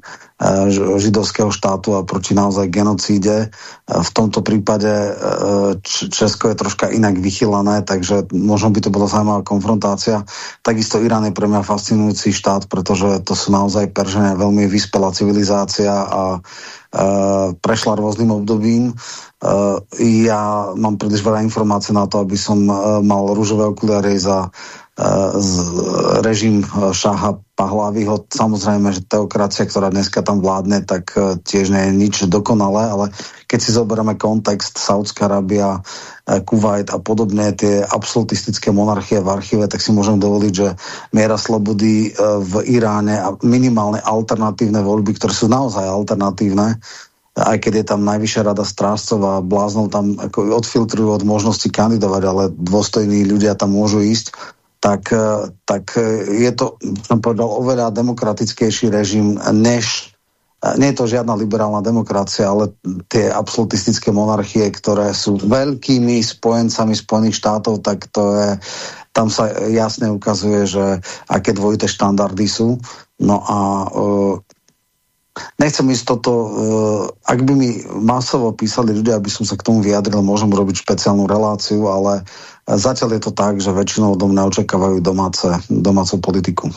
židovského štátu a proti naozaj genocíde. E, v tomto prípade e, Česko je troška inak vychylané, takže možno by to bola zaujímavá konfrontácia. Takisto Irán je pre mňa fascinujúci štát, pretože to sú naozaj Peržania veľmi vyspelá civilizácia a Eh, prešla rôznym obdobím. Ja mám príliš veľa informácií na to, aby som mal rúžové okuliare za režim Šaha Pahlaviho. Samozrejme, že teokracia, ktorá dneska tam vládne, tak tiež nie je nič dokonalé, ale keď si zoberieme kontext Saudská Arábia, Kuwait a podobne tie absolutistické monarchie v archíve, tak si môžem dovoliť, že miera slobody v Iráne a minimálne alternatívne voľby, ktoré sú naozaj alternatívne, aj keď je tam najvyššia rada strážcov a bláznov tam ako odfiltrujú od možnosti kandidovať, ale dôstojní ľudia tam môžu ísť, tak, eh, tak eh, je to, som povedal, oveľa demokratickejší režim, než eh, nie je to žiadna liberálna demokracia, ale tie absolutistické monarchie, ktoré sú veľkými spojencami Spojených štátov, tak to je, tam sa jasne ukazuje, že aké dvojité štandardy sú. No a nechcem ísť toto, uh, ak by mi masovo písali ľudia, aby som sa k tomu vyjadril, môžem robiť špeciálnu reláciu, ale zatiaľ je to tak, že väčšinou dom neočekávajú domáce, domácou politiku.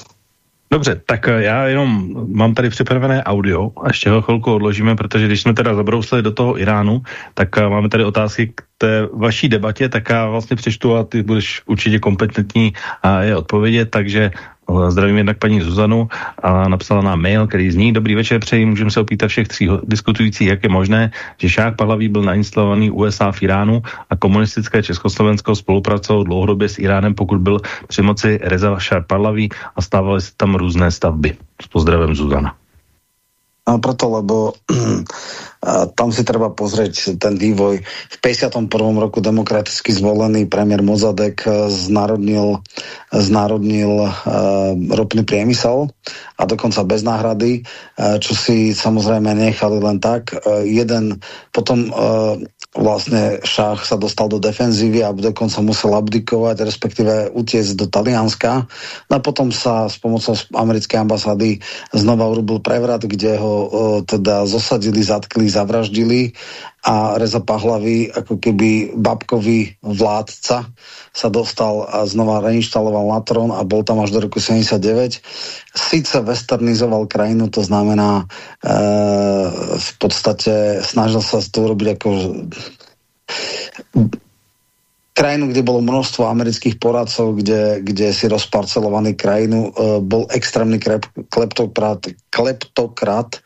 Dobře, tak eh, já jenom mám tady připravené audio a ještě ho chvilku odložíme, protože když jsme teda zabrousili do toho Iránu, tak eh, máme tady otázky k té vaší debatě, tak já vlastně přečtu a ty budeš určitě kompetentní a je odpovědět, takže Zdravím jednak paní Zuzanu a napsala nám mail, který zní Dobrý večer, přeji, můžeme se opýtat všech tří diskutujících, jak je možné, že Šák Pahlaví byl nainstalovaný USA v Iránu a komunistické Československo spolupracovalo dlouhodobě s Iránem, pokud byl při moci Reza Šák Pahlaví a stávaly se tam různé stavby. S pozdravem Zuzana. No proto, lebo tam si treba pozrieť ten vývoj. V 51. roku demokraticky zvolený premiér Mozadek eh, znárodnil, znárodnil uh, ropný priemysel a dokonca bez náhrady, čo si samozrejme nechali len tak. Jeden potom vlastne šach sa dostal do defenzívy a dokonca musel abdikovať, respektíve utiecť do Talianska. No a potom sa s pomocou americkej ambasády znova urobil prevrat, kde ho uh, teda zosadili, zatkli zavraždili a Reza Pahlavy, ako keby babkový vládca, sa dostal a znova reinštaloval na trón a bol tam až do roku 79. Sice westernizoval krajinu, to znamená e, v podstate snažil sa to urobiť ako krajinu, kde bolo množstvo amerických poradcov, kde, kde si rozparcelovaný krajinu, e, bol extrémny kleptokrat, kleptokrat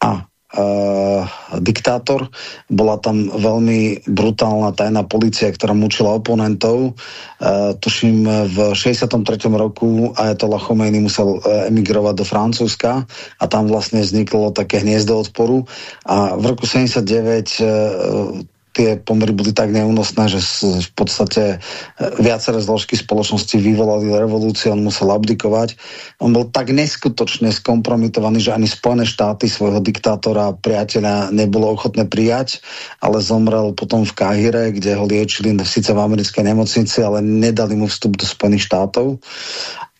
a uh, diktátor. Bola tam veľmi brutálna tajná policia, ktorá mučila oponentov. Uh, tuším, v 63. roku Ayatollah Khomeini musel uh, emigrovať do Francúzska a tam vlastne vzniklo také hniezdo odporu. A v roku 79 uh, tie pomery boli tak neúnosné, že v podstate e, viaceré zložky spoločnosti vyvolali revolúciu, on musel abdikovať. On bol tak neskutočne skompromitovaný, že ani Spojené štáty svojho diktátora priateľa nebolo ochotné prijať, ale zomrel potom v Káhire, kde ho liečili síce v americkej nemocnici, ale nedali mu vstup do Spojených štátov.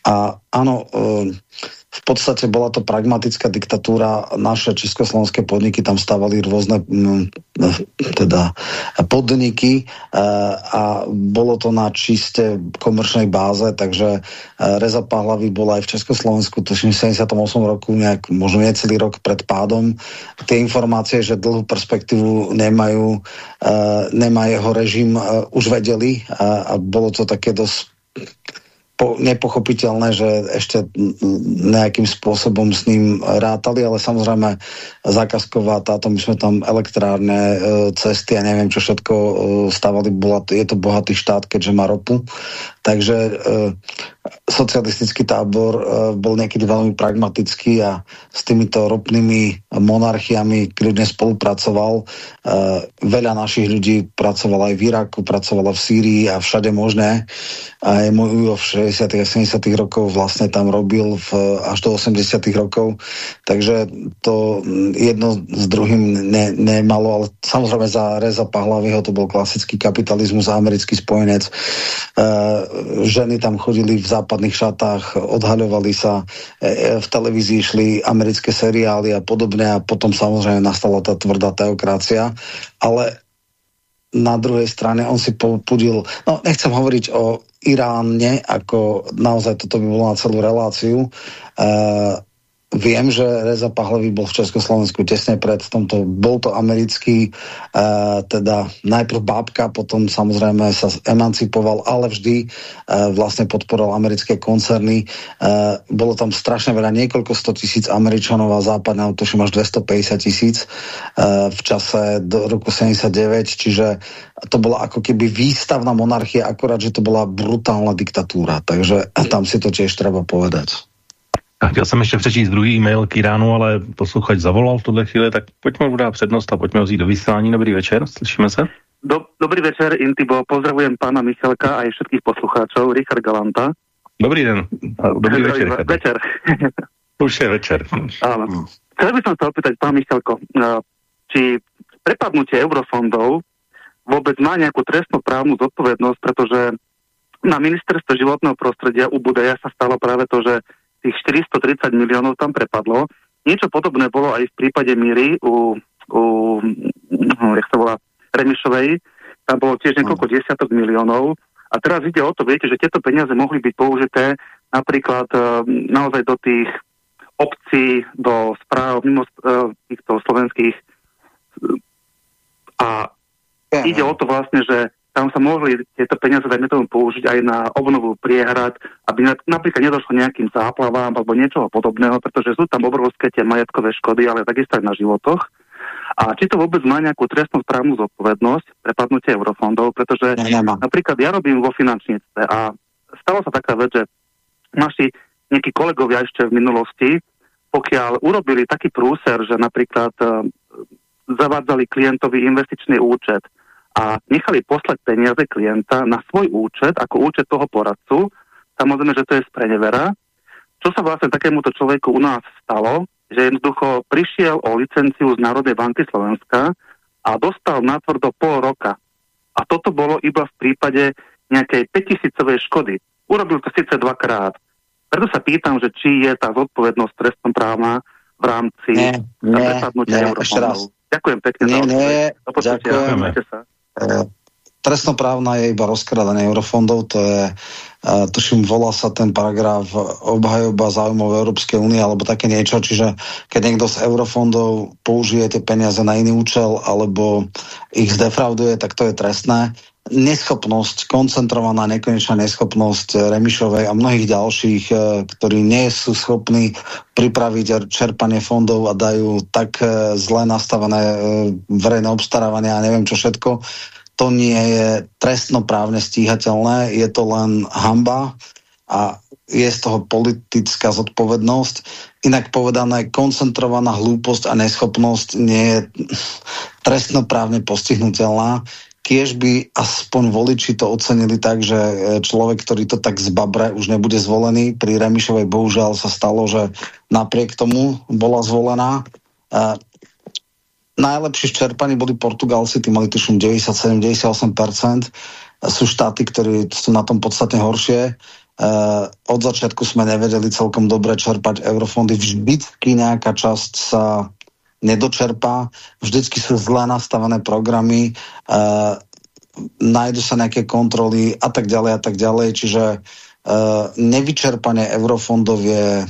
A áno, e, v podstate bola to pragmatická diktatúra. Naše československé podniky tam stávali rôzne mm, teda podniky eh, a bolo to na čiste komerčnej báze, takže eh, Reza Pahlavy bola aj v Československu, tuším 78 roku, nejak, možno nie celý rok pred pádom. Tie informácie, že dlhú perspektívu nemajú, eh, nemá jeho režim, už vedeli a, a bolo to také dosť po, nepochopiteľné, že ešte nejakým spôsobom s ním rátali, ale samozrejme zákazková táto, my sme tam elektrárne, e, cesty a neviem čo všetko e, stavali, bola, je to bohatý štát, keďže má ropu. Takže e, socialistický tábor bol niekedy veľmi pragmatický a s týmito ropnými monarchiami kľudne spolupracoval. Veľa našich ľudí pracovalo aj v Iraku, pracovalo v Sýrii a všade možné. A môj v 60. a 70. rokov vlastne tam robil v, až do 80. rokov. Takže to jedno s druhým ne, nemalo, ale samozrejme za Reza Pahlaviho to bol klasický kapitalizmus a americký spojenec. E, ženy tam chodili v západných šatách, odhaľovali sa, e, v televízii šli americké seriály a podobne a potom samozrejme nastala tá tvrdá teokracia, ale na druhej strane on si popudil, no nechcem hovoriť o Iráne, ako naozaj toto by bolo na celú reláciu, uh, Viem, že Reza Pahlevi bol v Československu tesne pred tomto. Bol to americký, uh, teda najprv bábka, potom samozrejme sa emancipoval, ale vždy uh, vlastne podporoval americké koncerny. Uh, bolo tam strašne veľa, niekoľko sto tisíc Američanov a západného, tuším až 250 tisíc uh, v čase do roku 79, čiže to bola ako keby výstavná monarchia, akorát, že to bola brutálna diktatúra. Takže tam si to tiež treba povedať. A chtěl jsem ještě přečíst druhý e-mail k Iránu, ale posluchač zavolal v tuhle chvíli, tak pojďme mu dát přednost a pojďme ho vzít do vysílání. Dobrý večer, slyšíme se? Do, dobrý večer, Intibo. Pozdravujem pána Michalka a i všetkých poslucháčov. Richard Galanta. Dobrý den. Dobrý večer. Večer. Už je večer. Áno. Chcel by som sa opýtať, pán Michalko, či prepadnutie eurofondov vôbec má nejakú trestnoprávnu zodpovednosť, pretože na ministerstve životného prostredia u Budeja sa stalo práve to, že tých 430 miliónov tam prepadlo. Niečo podobné bolo aj v prípade Míry u, u hm, jak sa volá, Remišovej. Tam bolo tiež niekoľko desiatok miliónov. A teraz ide o to, viete, že tieto peniaze mohli byť použité napríklad uh, naozaj do tých obcí, do správ mimo uh, týchto slovenských. A ja, ide o to vlastne, že tam sa mohli tieto peniaze, dajme tomu, použiť aj na obnovu priehrad, aby na, napríklad nedošlo nejakým záplavám alebo niečoho podobného, pretože sú tam obrovské tie majetkové škody, ale takisto aj na životoch. A či to vôbec má nejakú trestnú správnu zodpovednosť, prepadnutie eurofondov, pretože ja, napríklad ja robím vo finančníctve a stalo sa taká vec, že naši nejakí kolegovia ešte v minulosti, pokiaľ urobili taký prúser, že napríklad uh, zavádzali klientovi investičný účet, a nechali poslať peniaze klienta na svoj účet, ako účet toho poradcu. Samozrejme, že to je sprenevera. Čo sa vlastne takémuto človeku u nás stalo, že jednoducho prišiel o licenciu z Národnej banky Slovenska a dostal natvrdo pol roka. A toto bolo iba v prípade nejakej 5000 škody. Urobil to síce dvakrát. Preto sa pýtam, že či je tá zodpovednosť trestnom právna v rámci nie, nie, Ďakujem pekne. Nie, nie, ďakujem. Sa. Eh, trestnoprávna je iba rozkradanie eurofondov, to je, uh, tuším, volá sa ten paragraf obhajoba záujmov Európskej únie alebo také niečo, čiže keď niekto z eurofondov použije tie peniaze na iný účel alebo ich zdefrauduje, tak to je trestné. Neschopnosť, koncentrovaná nekonečná neschopnosť Remišovej a mnohých ďalších, uh, ktorí nie sú schopní pripraviť čerpanie fondov a dajú tak zle nastavené verejné obstarávanie a neviem čo všetko, to nie je trestnoprávne stíhateľné, je to len hamba a je z toho politická zodpovednosť. Inak povedané, koncentrovaná hlúposť a neschopnosť nie je trestnoprávne postihnutelná. Kiež by aspoň voliči to ocenili tak, že človek, ktorý to tak zbabre, už nebude zvolený. Pri Remišovej bohužiaľ sa stalo, že napriek tomu bola zvolená najlepší čerpaní boli Portugalci, tí mali tuším 97-98%. Sú štáty, ktorí sú na tom podstatne horšie. Uh, od začiatku sme nevedeli celkom dobre čerpať eurofondy. Vždycky nejaká časť sa nedočerpá, vždycky sú zle nastavené programy, uh, nájdu sa nejaké kontroly a tak ďalej a tak ďalej, čiže uh, nevyčerpanie eurofondov je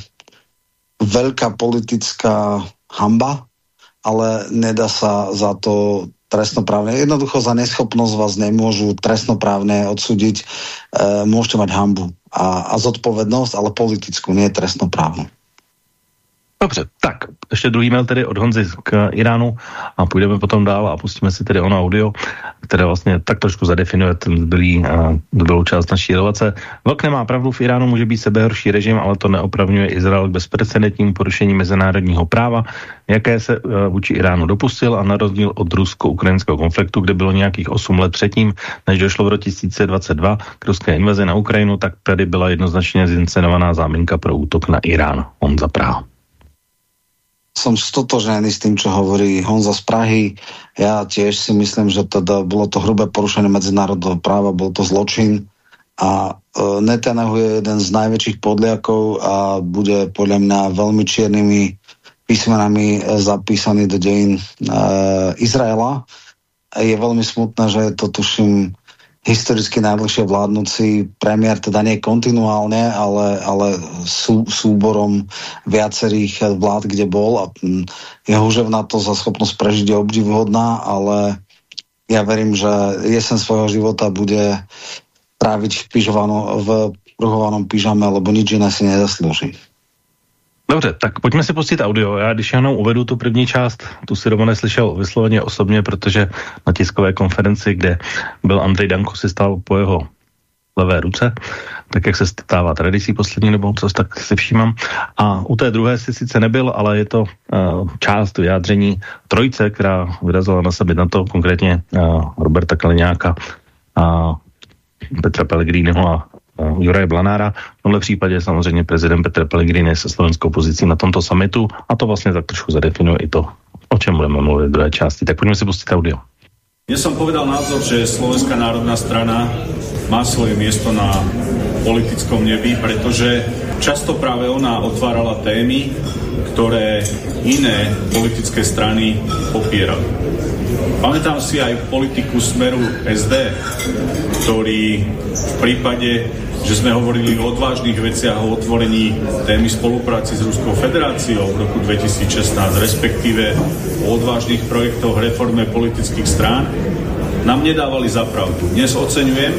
veľká politická hamba ale nedá sa za to trestnoprávne. Jednoducho za neschopnosť vás nemôžu trestnoprávne odsúdiť. E, môžete mať hambu a, a zodpovednosť, ale politickú, nie trestnoprávnu. Dobře, tak ještě druhý mail tedy od Honzy k Iránu a půjdeme potom dál a pustíme si tedy ono audio, které vlastně tak trošku zadefinuje ten zbylý, zbylou část naší relace. Vlk nemá pravdu, v Iránu může být sebehorší režim, ale to neopravňuje Izrael k bezprecedentním porušení mezinárodního práva, jaké se uh, vůči Iránu dopustil a na rozdíl od rusko-ukrajinského konfliktu, kde bylo nějakých 8 let předtím, než došlo v roce 2022 k ruské invazi na Ukrajinu, tak tady byla jednoznačně zincenovaná záminka pro útok na Irán. On za Praha som stotožený s tým, čo hovorí Honza z Prahy. Ja tiež si myslím, že teda bolo to hrubé porušenie medzinárodného práva, bol to zločin a e, Netanyahu je jeden z najväčších podliakov a bude podľa mňa veľmi čiernymi písmenami e, zapísaný do dejín e, Izraela. Je veľmi smutné, že je to tuším historicky najbližšie vládnúci premiér, teda nie kontinuálne, ale, ale sú, súborom viacerých vlád, kde bol a hm, jeho to za schopnosť prežiť je obdivuhodná, ale ja verím, že jesen svojho života bude tráviť v, v pruhovanom pyžame, lebo nič iné si nezaslúži. Dobře, tak pojďme si pustit audio. Já když jenom uvedu tu první část, tu si Romane slyšel vysloveně osobně, protože na tiskové konferenci, kde byl Andrej Danko, si stál po jeho levé ruce, tak jak se stává tradicí poslední dobou, co tak si všímám. A u té druhé si sice nebyl, ale je to uh, část vyjádření trojce, která vyrazila na sebe na to, konkrétně uh, Roberta Kaliňáka a Petra Pellegriniho a Juraje Blanára. V tomhle případě samozřejmě prezident Petr Pellegrini se slovenskou pozicí na tomto summitu a to vlastně tak trošku zadefinuje i to, o čem budeme mluvit v druhé části. Tak pojďme si pustit audio. Ja som povedal názor, že Slovenská národná strana má svoje miesto na politickom nebi, pretože často práve ona otvárala témy, ktoré iné politické strany popierali. Pamätám si aj politiku Smeru SD, ktorý v prípade že sme hovorili o odvážnych veciach, o otvorení témy spolupráci s Ruskou federáciou v roku 2016, respektíve o odvážnych projektoch reforme politických strán, nám nedávali za pravdu. Dnes oceňujem,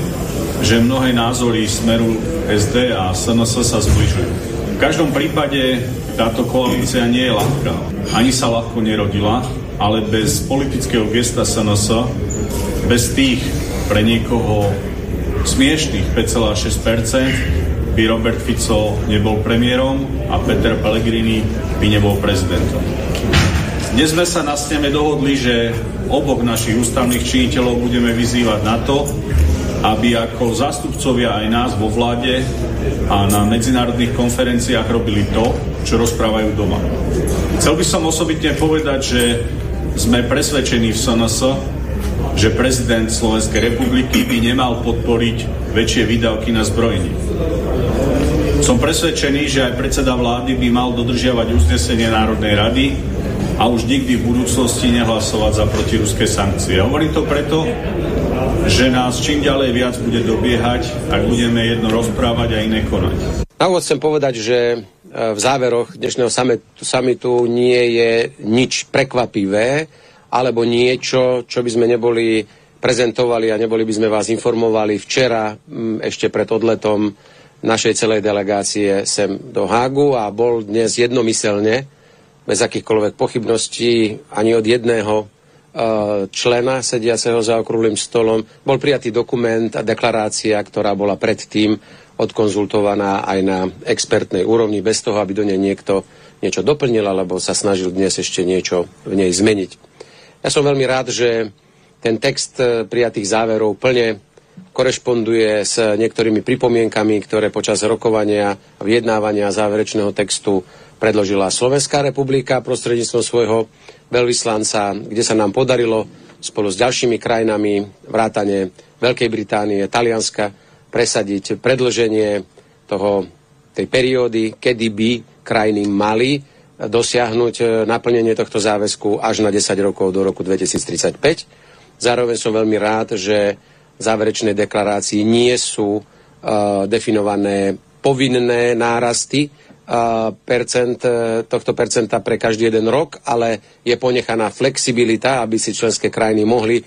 že mnohé názory smeru SD a SNS sa zbližujú. V každom prípade táto koalícia nie je ľahká. Ani sa ľahko nerodila, ale bez politického gesta SNS, bez tých pre niekoho smiešných 5,6% by Robert Fico nebol premiérom a Peter Pellegrini by nebol prezidentom. Dnes sme sa na sneme dohodli, že oboch našich ústavných činiteľov budeme vyzývať na to, aby ako zástupcovia aj nás vo vláde a na medzinárodných konferenciách robili to, čo rozprávajú doma. Chcel by som osobitne povedať, že sme presvedčení v SNS, že prezident Slovenskej republiky by nemal podporiť väčšie výdavky na zbrojenie. Som presvedčený, že aj predseda vlády by mal dodržiavať uznesenie Národnej rady a už nikdy v budúcnosti nehlasovať za protiruské sankcie. Hovorím to preto, že nás čím ďalej viac bude dobiehať, ak budeme jedno rozprávať a iné konať. Na úvod chcem povedať, že v záveroch dnešného samitu nie je nič prekvapivé, alebo niečo, čo by sme neboli prezentovali a neboli by sme vás informovali včera, ešte pred odletom našej celej delegácie sem do Hágu a bol dnes jednomyselne, bez akýchkoľvek pochybností, ani od jedného e, člena sediaceho za okrúhlym stolom. Bol prijatý dokument a deklarácia, ktorá bola predtým odkonzultovaná aj na expertnej úrovni, bez toho, aby do nej niekto niečo doplnil, alebo sa snažil dnes ešte niečo v nej zmeniť. Ja som veľmi rád, že ten text eh, prijatých záverov plne korešponduje s niektorými pripomienkami, ktoré počas rokovania a vyjednávania záverečného textu predložila Slovenská republika prostredníctvom svojho veľvyslanca, kde sa nám podarilo spolu s ďalšími krajinami vrátane Veľkej Británie, Talianska presadiť predlženie toho, tej periódy, kedy by krajiny mali dosiahnuť e, naplnenie tohto záväzku až na 10 rokov do roku 2035. Zároveň som veľmi rád, že v záverečnej deklarácii nie sú uh, definované povinné nárasty uh, percent, uh, tohto percenta pre každý jeden rok, ale je ponechaná flexibilita, aby si členské krajiny mohli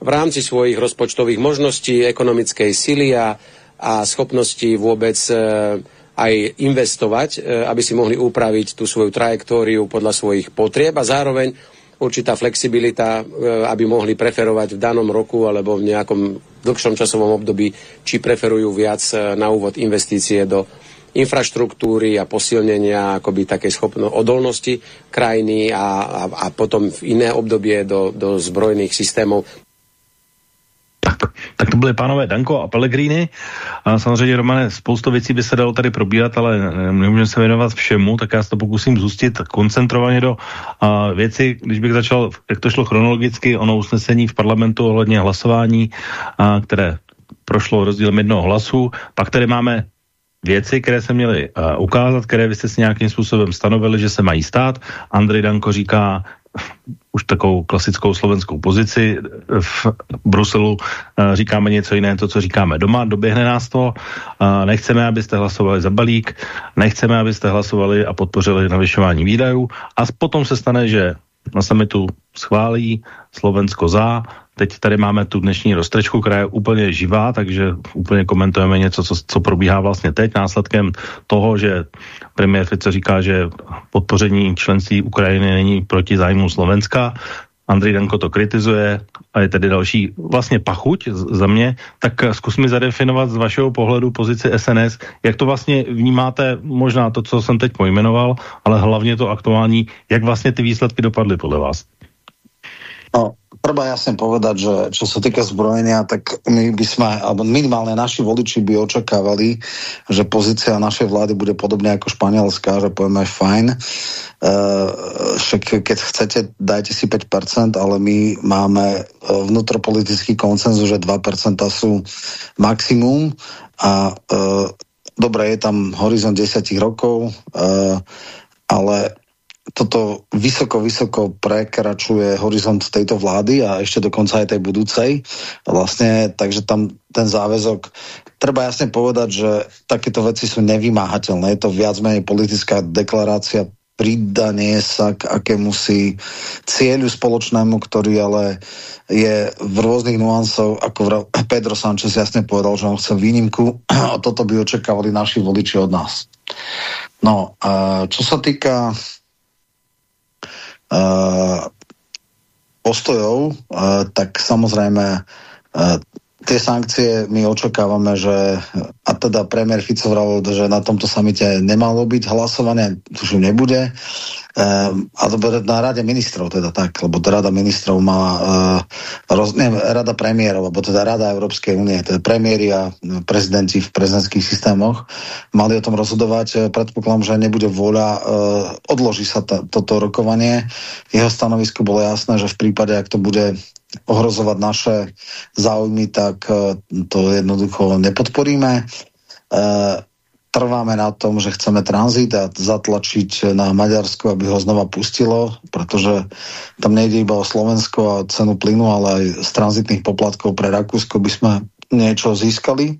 v rámci svojich rozpočtových možností, ekonomickej sily a, a schopnosti vôbec uh, aj investovať, e, aby si mohli upraviť tú svoju trajektóriu podľa svojich potrieb a zároveň určitá flexibilita, e, aby mohli preferovať v danom roku alebo v nejakom dlhšom časovom období, či preferujú viac e, na úvod investície do infraštruktúry a posilnenia akoby takej schopno odolnosti krajiny a, a, a potom v iné obdobie do, do zbrojných systémov. Tak, tak to byly pánové Danko a Pellegrini. A samozřejmě, Romane, spoustu věcí by se dalo tady probírat, ale nemůžeme se věnovat všemu, tak já se to pokusím zůstit koncentrovaně do a, věci, když bych začal, jak to šlo chronologicky, ono usnesení v parlamentu ohledně hlasování, a, které prošlo rozdílem jednoho hlasu. Pak tady máme věci, které se měly uh, ukázat, které vy jste si nějakým způsobem stanovili, že se mají stát. Andrej Danko říká, už takovou klasickou slovenskou pozici. V Bruselu uh, říkáme něco jiné, to, co říkáme doma, doběhne nás to. Uh, nechceme, abyste hlasovali za balík, nechceme, abyste hlasovali a podpořili navyšování výdajů. A potom se stane, že na summitu schválí Slovensko za, Teď tady máme tu dnešní roztrečku, která je úplně živá, takže úplně komentujeme něco, co, co probíhá vlastně teď, následkem toho, že premiér Fico říká, že podpoření členství Ukrajiny není proti zájmu Slovenska, Andrej Danko to kritizuje a je tedy další vlastně pachuť za mě, tak zkus mi zadefinovat z vašeho pohledu pozici SNS, jak to vlastně vnímáte, možná to, co jsem teď pojmenoval, ale hlavně to aktuální, jak vlastně ty výsledky dopadly podle vás? No, treba jasne povedať, že čo sa týka zbrojenia, tak my by sme, alebo minimálne naši voliči by očakávali, že pozícia našej vlády bude podobne ako španielská, že povieme fajn, uh, však keď chcete, dajte si 5%, ale my máme vnútropolitický koncenzus, že 2% sú maximum. A uh, dobre, je tam horizont 10 rokov, uh, ale toto vysoko, vysoko prekračuje horizont tejto vlády a ešte dokonca aj tej budúcej. Vlastne, takže tam ten záväzok, treba jasne povedať, že takéto veci sú nevymáhateľné. Je to viac menej politická deklarácia pridanie sa k akému si cieľu spoločnému, ktorý ale je v rôznych nuansov, ako Pedro Sanchez jasne povedal, že on chce výnimku a toto by očakávali naši voliči od nás. No, čo sa týka postojov, uh, tak samozrejme uh, tie sankcie my očakávame, že a teda premiér Fico vral, že na tomto samite nemalo byť hlasovanie, tuším nebude. Um, a to bude na rade ministrov teda tak, lebo rada ministrov má uh, roz, ne, rada premiérov, alebo teda rada Európskej únie, teda premiéry a prezidenti v prezidentských systémoch mali o tom rozhodovať. Predpokladám, že nebude vôľa, uh, odloží sa toto rokovanie. Jeho stanovisko bolo jasné, že v prípade, ak to bude ohrozovať naše záujmy, tak uh, to jednoducho nepodporíme. Uh, trváme na tom, že chceme tranzit a zatlačiť na Maďarsko, aby ho znova pustilo, pretože tam nejde iba o Slovensko a cenu plynu, ale aj z tranzitných poplatkov pre Rakúsko by sme niečo získali.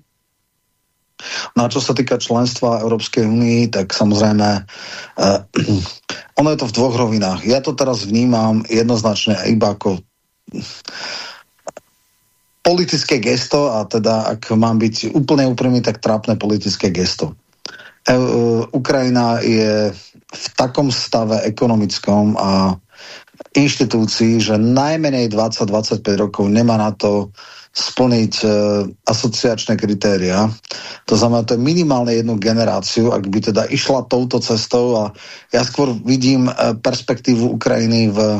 No a čo sa týka členstva Európskej únii, tak samozrejme eh, ono je to v dvoch rovinách. Ja to teraz vnímam jednoznačne iba ako politické gesto a teda, ak mám byť úplne úprimný, tak trápne politické gesto. E, Ukrajina je v takom stave ekonomickom a inštitúcií, že najmenej 20-25 rokov nemá na to splniť e, asociačné kritéria. To znamená, to je minimálne jednu generáciu, ak by teda išla touto cestou a ja skôr vidím e, perspektívu Ukrajiny v e,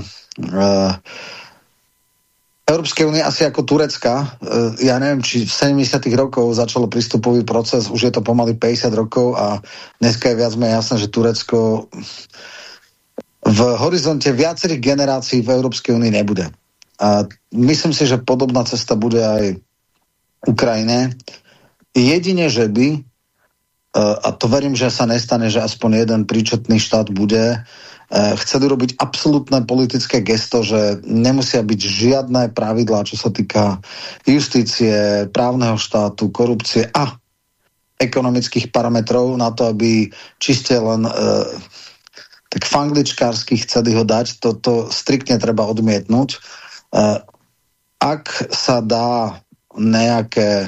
Európskej únie asi ako Turecka. E, ja neviem, či v 70 rokov začalo prístupový proces, už je to pomaly 50 rokov a dneska je viac menej jasné, že Turecko v horizonte viacerých generácií v Európskej únii nebude. A myslím si, že podobná cesta bude aj Ukrajine. Jedine, že by, e, a to verím, že sa nestane, že aspoň jeden príčetný štát bude Eh, chceli robiť absolútne politické gesto, že nemusia byť žiadne pravidlá, čo sa týka justície, právneho štátu, korupcie a ekonomických parametrov na to, aby čiste len e, tak fangličkársky chceli ho dať, toto striktne treba odmietnúť. E, ak sa dá nejaké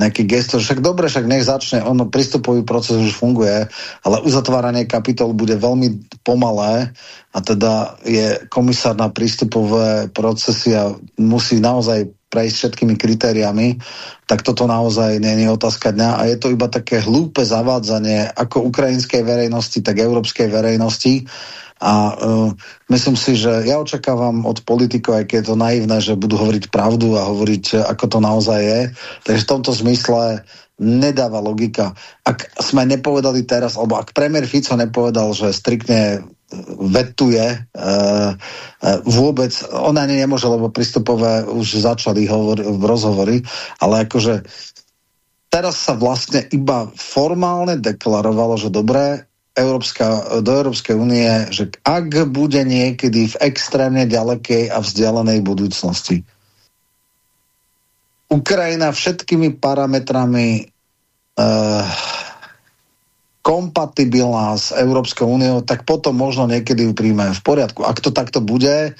nejaký gestor, však dobre, však nech začne, ono, prístupový proces už funguje, ale uzatváranie kapitol bude veľmi pomalé a teda je komisár na prístupové procesy a musí naozaj prejsť všetkými kritériami, tak toto naozaj je otázka dňa a je to iba také hlúpe zavádzanie ako ukrajinskej verejnosti, tak európskej verejnosti, a uh, myslím si, že ja očakávam od politikov, aj je to naivné, že budú hovoriť pravdu a hovoriť, ako to naozaj je. Takže v tomto zmysle nedáva logika. Ak sme nepovedali teraz, alebo ak premiér Fico nepovedal, že striktne vetuje e, e, vôbec, ona ani nemôže, lebo prístupové už začali v rozhovory, ale akože teraz sa vlastne iba formálne deklarovalo, že dobré, Európska, do Európskej únie, že ak bude niekedy v extrémne ďalekej a vzdialenej budúcnosti Ukrajina všetkými parametrami uh, kompatibilná s Európskou úniou, tak potom možno niekedy ju príjme v poriadku. Ak to takto bude,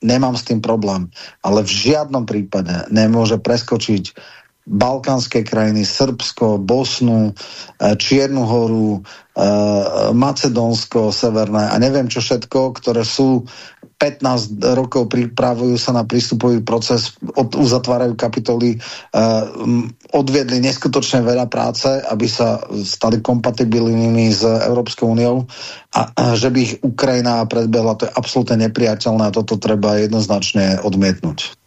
nemám s tým problém. Ale v žiadnom prípade nemôže preskočiť balkánske krajiny, Srbsko, Bosnu, eh, Čiernu horu, eh, Macedónsko, Severné a neviem čo všetko, ktoré sú 15 rokov pripravujú sa na prístupový proces, od, uzatvárajú kapitoly, uh, odviedli neskutočne veľa práce, aby sa stali kompatibilnými s Európskou úniou a, a že by ich Ukrajina predbehla, to je absolútne nepriateľné a toto treba jednoznačne odmietnúť.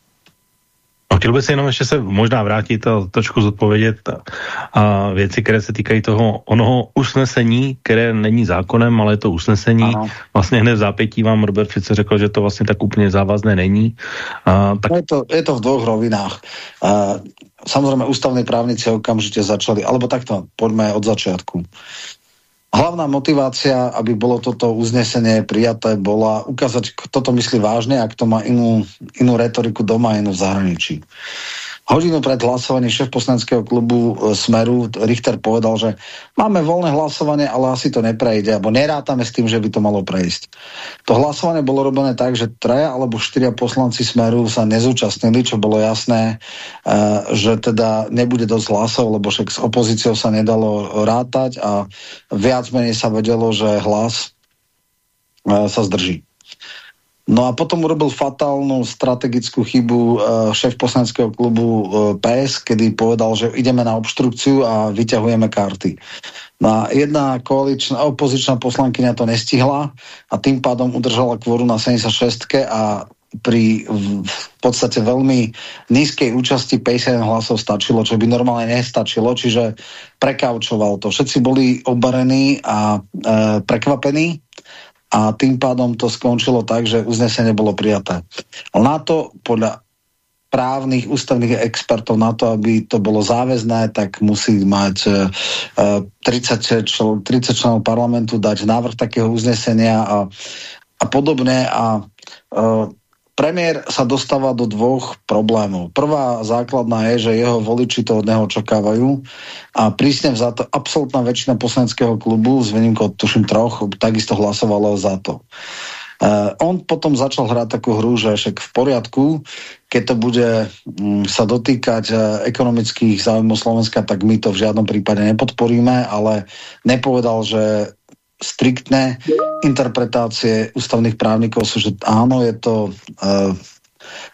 No, chtěl bych si jenom ještě se možná vrátit a trošku zodpovědět a věci, které se týkají toho onoho usnesení, které není zákonem, ale je to usnesení. Ano. Vlastně hned v zápětí vám Robert Fice řekl, že to vlastně tak úplně závazné není. A, tak... je, to, je to v dvou rovinách. A, samozřejmě ústavní právníci okamžitě začali, alebo takto, pojďme od začátku. Hlavná motivácia, aby bolo toto uznesenie prijaté, bola ukázať, kto to myslí vážne a kto má inú, inú retoriku doma, inú v zahraničí. Hodinu pred hlasovaním šéf poslaneckého klubu e, Smeru Richter povedal, že máme voľné hlasovanie, ale asi to neprejde, alebo nerátame s tým, že by to malo prejsť. To hlasovanie bolo robené tak, že traja alebo štyria poslanci Smeru sa nezúčastnili, čo bolo jasné, e, že teda nebude dosť hlasov, lebo však s opozíciou sa nedalo rátať a viac menej sa vedelo, že hlas e, sa zdrží. No a potom urobil fatálnu strategickú chybu uh, šéf poslaneckého klubu uh, PS, kedy povedal, že ideme na obštrukciu a vyťahujeme karty. No a jedna koaličná, opozičná poslankyňa to nestihla a tým pádom udržala kvoru na 76 a pri v podstate veľmi nízkej účasti 50 hlasov stačilo, čo by normálne nestačilo, čiže prekaučoval to. Všetci boli obarení a e, prekvapení a tým pádom to skončilo tak, že uznesenie bolo prijaté. Na to podľa právnych ústavných expertov na to, aby to bolo záväzné, tak musí mať uh, 30, čl 30 členov parlamentu dať návrh takého uznesenia a, a podobne a uh, Premiér sa dostáva do dvoch problémov. Prvá základná je, že jeho voliči to od neho očakávajú a prísne za to absolútna väčšina poslaneckého klubu, s výnimkou tuším troch, takisto hlasovalo za to. Uh, on potom začal hrať takú hru, že však v poriadku, keď to bude um, sa dotýkať uh, ekonomických záujmov Slovenska, tak my to v žiadnom prípade nepodporíme, ale nepovedal, že striktné interpretácie ústavných právnikov sú, že áno, je to uh,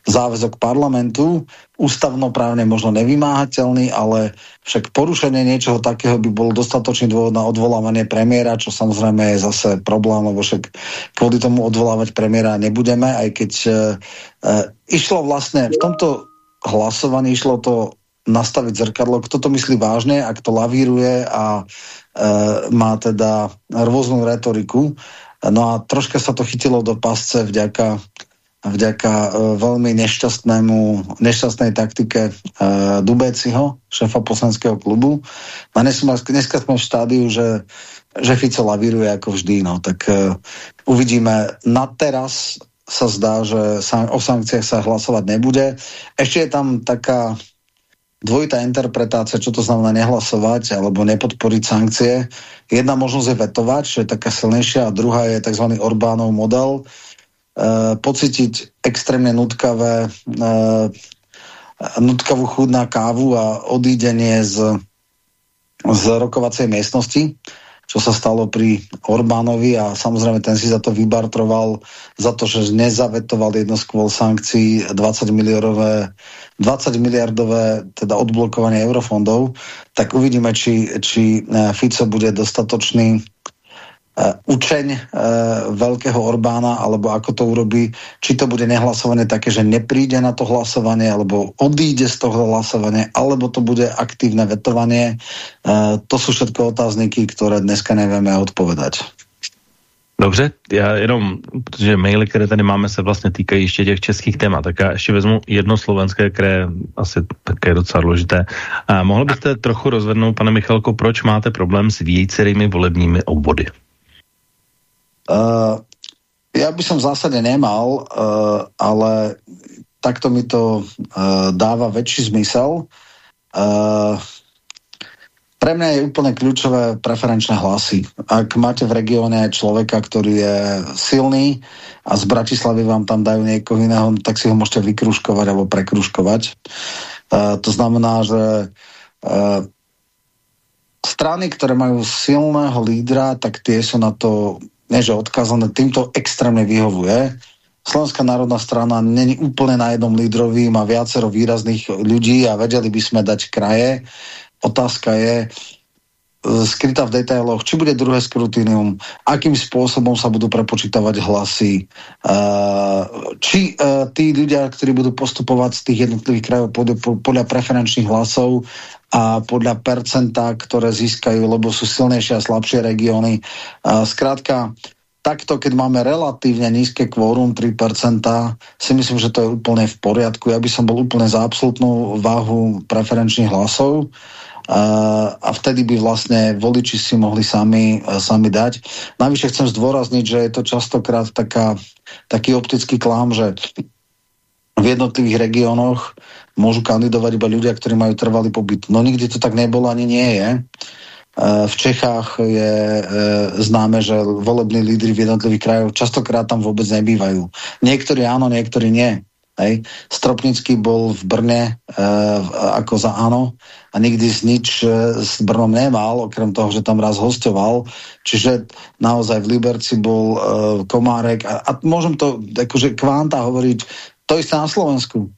záväzok parlamentu, ústavnoprávne možno nevymáhateľný, ale však porušenie niečoho takého by bol dostatočný dôvod na odvolávanie premiéra, čo samozrejme je zase problém, lebo však kvôli tomu odvolávať premiéra nebudeme, aj keď uh, uh, išlo vlastne v tomto hlasovaní išlo to nastaviť zrkadlo, kto to myslí vážne, ak to lavíruje a má teda rôznu retoriku. No a troška sa to chytilo do pasce vďaka, vďaka uh, veľmi nešťastnému, nešťastnej taktike uh, šéfa poslanského klubu. A dnes, dneska sme v štádiu, že, že Fico lavíruje ako vždy. No. Tak uvidíme. Na teraz sa zdá, že o sankciách sa hlasovať nebude. Ešte je tam taká dvojitá interpretácia, čo to znamená nehlasovať alebo nepodporiť sankcie. Jedna možnosť je vetovať, čo je taká silnejšia, a druhá je tzv. Orbánov model. E, pocítiť extrémne nutkavé, e, nutkavú chud na kávu a odídenie z, z rokovacej miestnosti čo sa stalo pri Orbánovi a samozrejme ten si za to vybartroval za to, že nezavetoval jedno z kvôl sankcií 20 miliardové 20 miliardové teda odblokovanie eurofondov, tak uvidíme, či, či eh, Fico bude dostatočný učeň uh, veľkého Orbána, alebo ako to urobí, či to bude nehlasovanie také, že nepríde na to hlasovanie, alebo odíde z toho hlasovania, alebo to bude aktívne vetovanie. Uh, to sú všetko otázniky, ktoré dneska nevieme odpovedať. Dobře, já jenom, protože maily, které tady máme, se vlastně týkají ještě těch českých témat, tak já ještě vezmu jedno slovenské, které asi také je docela důležité. A mohl byste trochu rozvednout, pane Michalko, proč máte problém s vícerými volebními obvody? Uh, já bych som v zásade nemal, uh, ale takto mi to uh, dáva väčší zmysel. Uh, pre mňa je úplne kľúčové preferenčné hlasy. Ak máte v regióne človeka, ktorý je silný a z Bratislavy vám tam dajú niekoho iného, tak si ho môžete vykruškovať alebo prekruškovať. Uh, to znamená, že uh, strany, ktoré majú silného lídra, tak tie sú na to, ne že odkazané, týmto extrémne vyhovuje. Slovenská národná strana není úplne na jednom lídrovi, má viacero výrazných ľudí a vedeli by sme dať kraje. Otázka je e, skrytá v detailoch, či bude druhé skrutínium, akým spôsobom sa budú prepočítavať hlasy, e, či e, tí ľudia, ktorí budú postupovať z tých jednotlivých krajov podľa preferenčných hlasov a podľa percenta, ktoré získajú, lebo sú silnejšie a slabšie regióny. Skrátka, takto, keď máme relatívne nízke kvórum 3%, si myslím, že to je úplne v poriadku. Ja by som bol úplne za absolútnu váhu preferenčných hlasov a vtedy by vlastne voliči si mohli sami, sami dať. Navyše chcem zdôrazniť, že je to častokrát taká, taký optický klám, že v jednotlivých regiónoch môžu kandidovať iba ľudia, ktorí majú trvalý pobyt. No nikdy to tak nebolo, ani nie je. V Čechách je e, známe, že volební lídry v jednotlivých krajoch častokrát tam vôbec nebývajú. Niektorí áno, niektorí nie. Hej. Stropnický bol v Brne e, ako za áno a nikdy z nič e, s Brnom nemal, okrem toho, že tam raz hostoval. Čiže naozaj v Liberci bol e, Komárek a, a môžem to akože kvanta hovoriť, to isté na Slovensku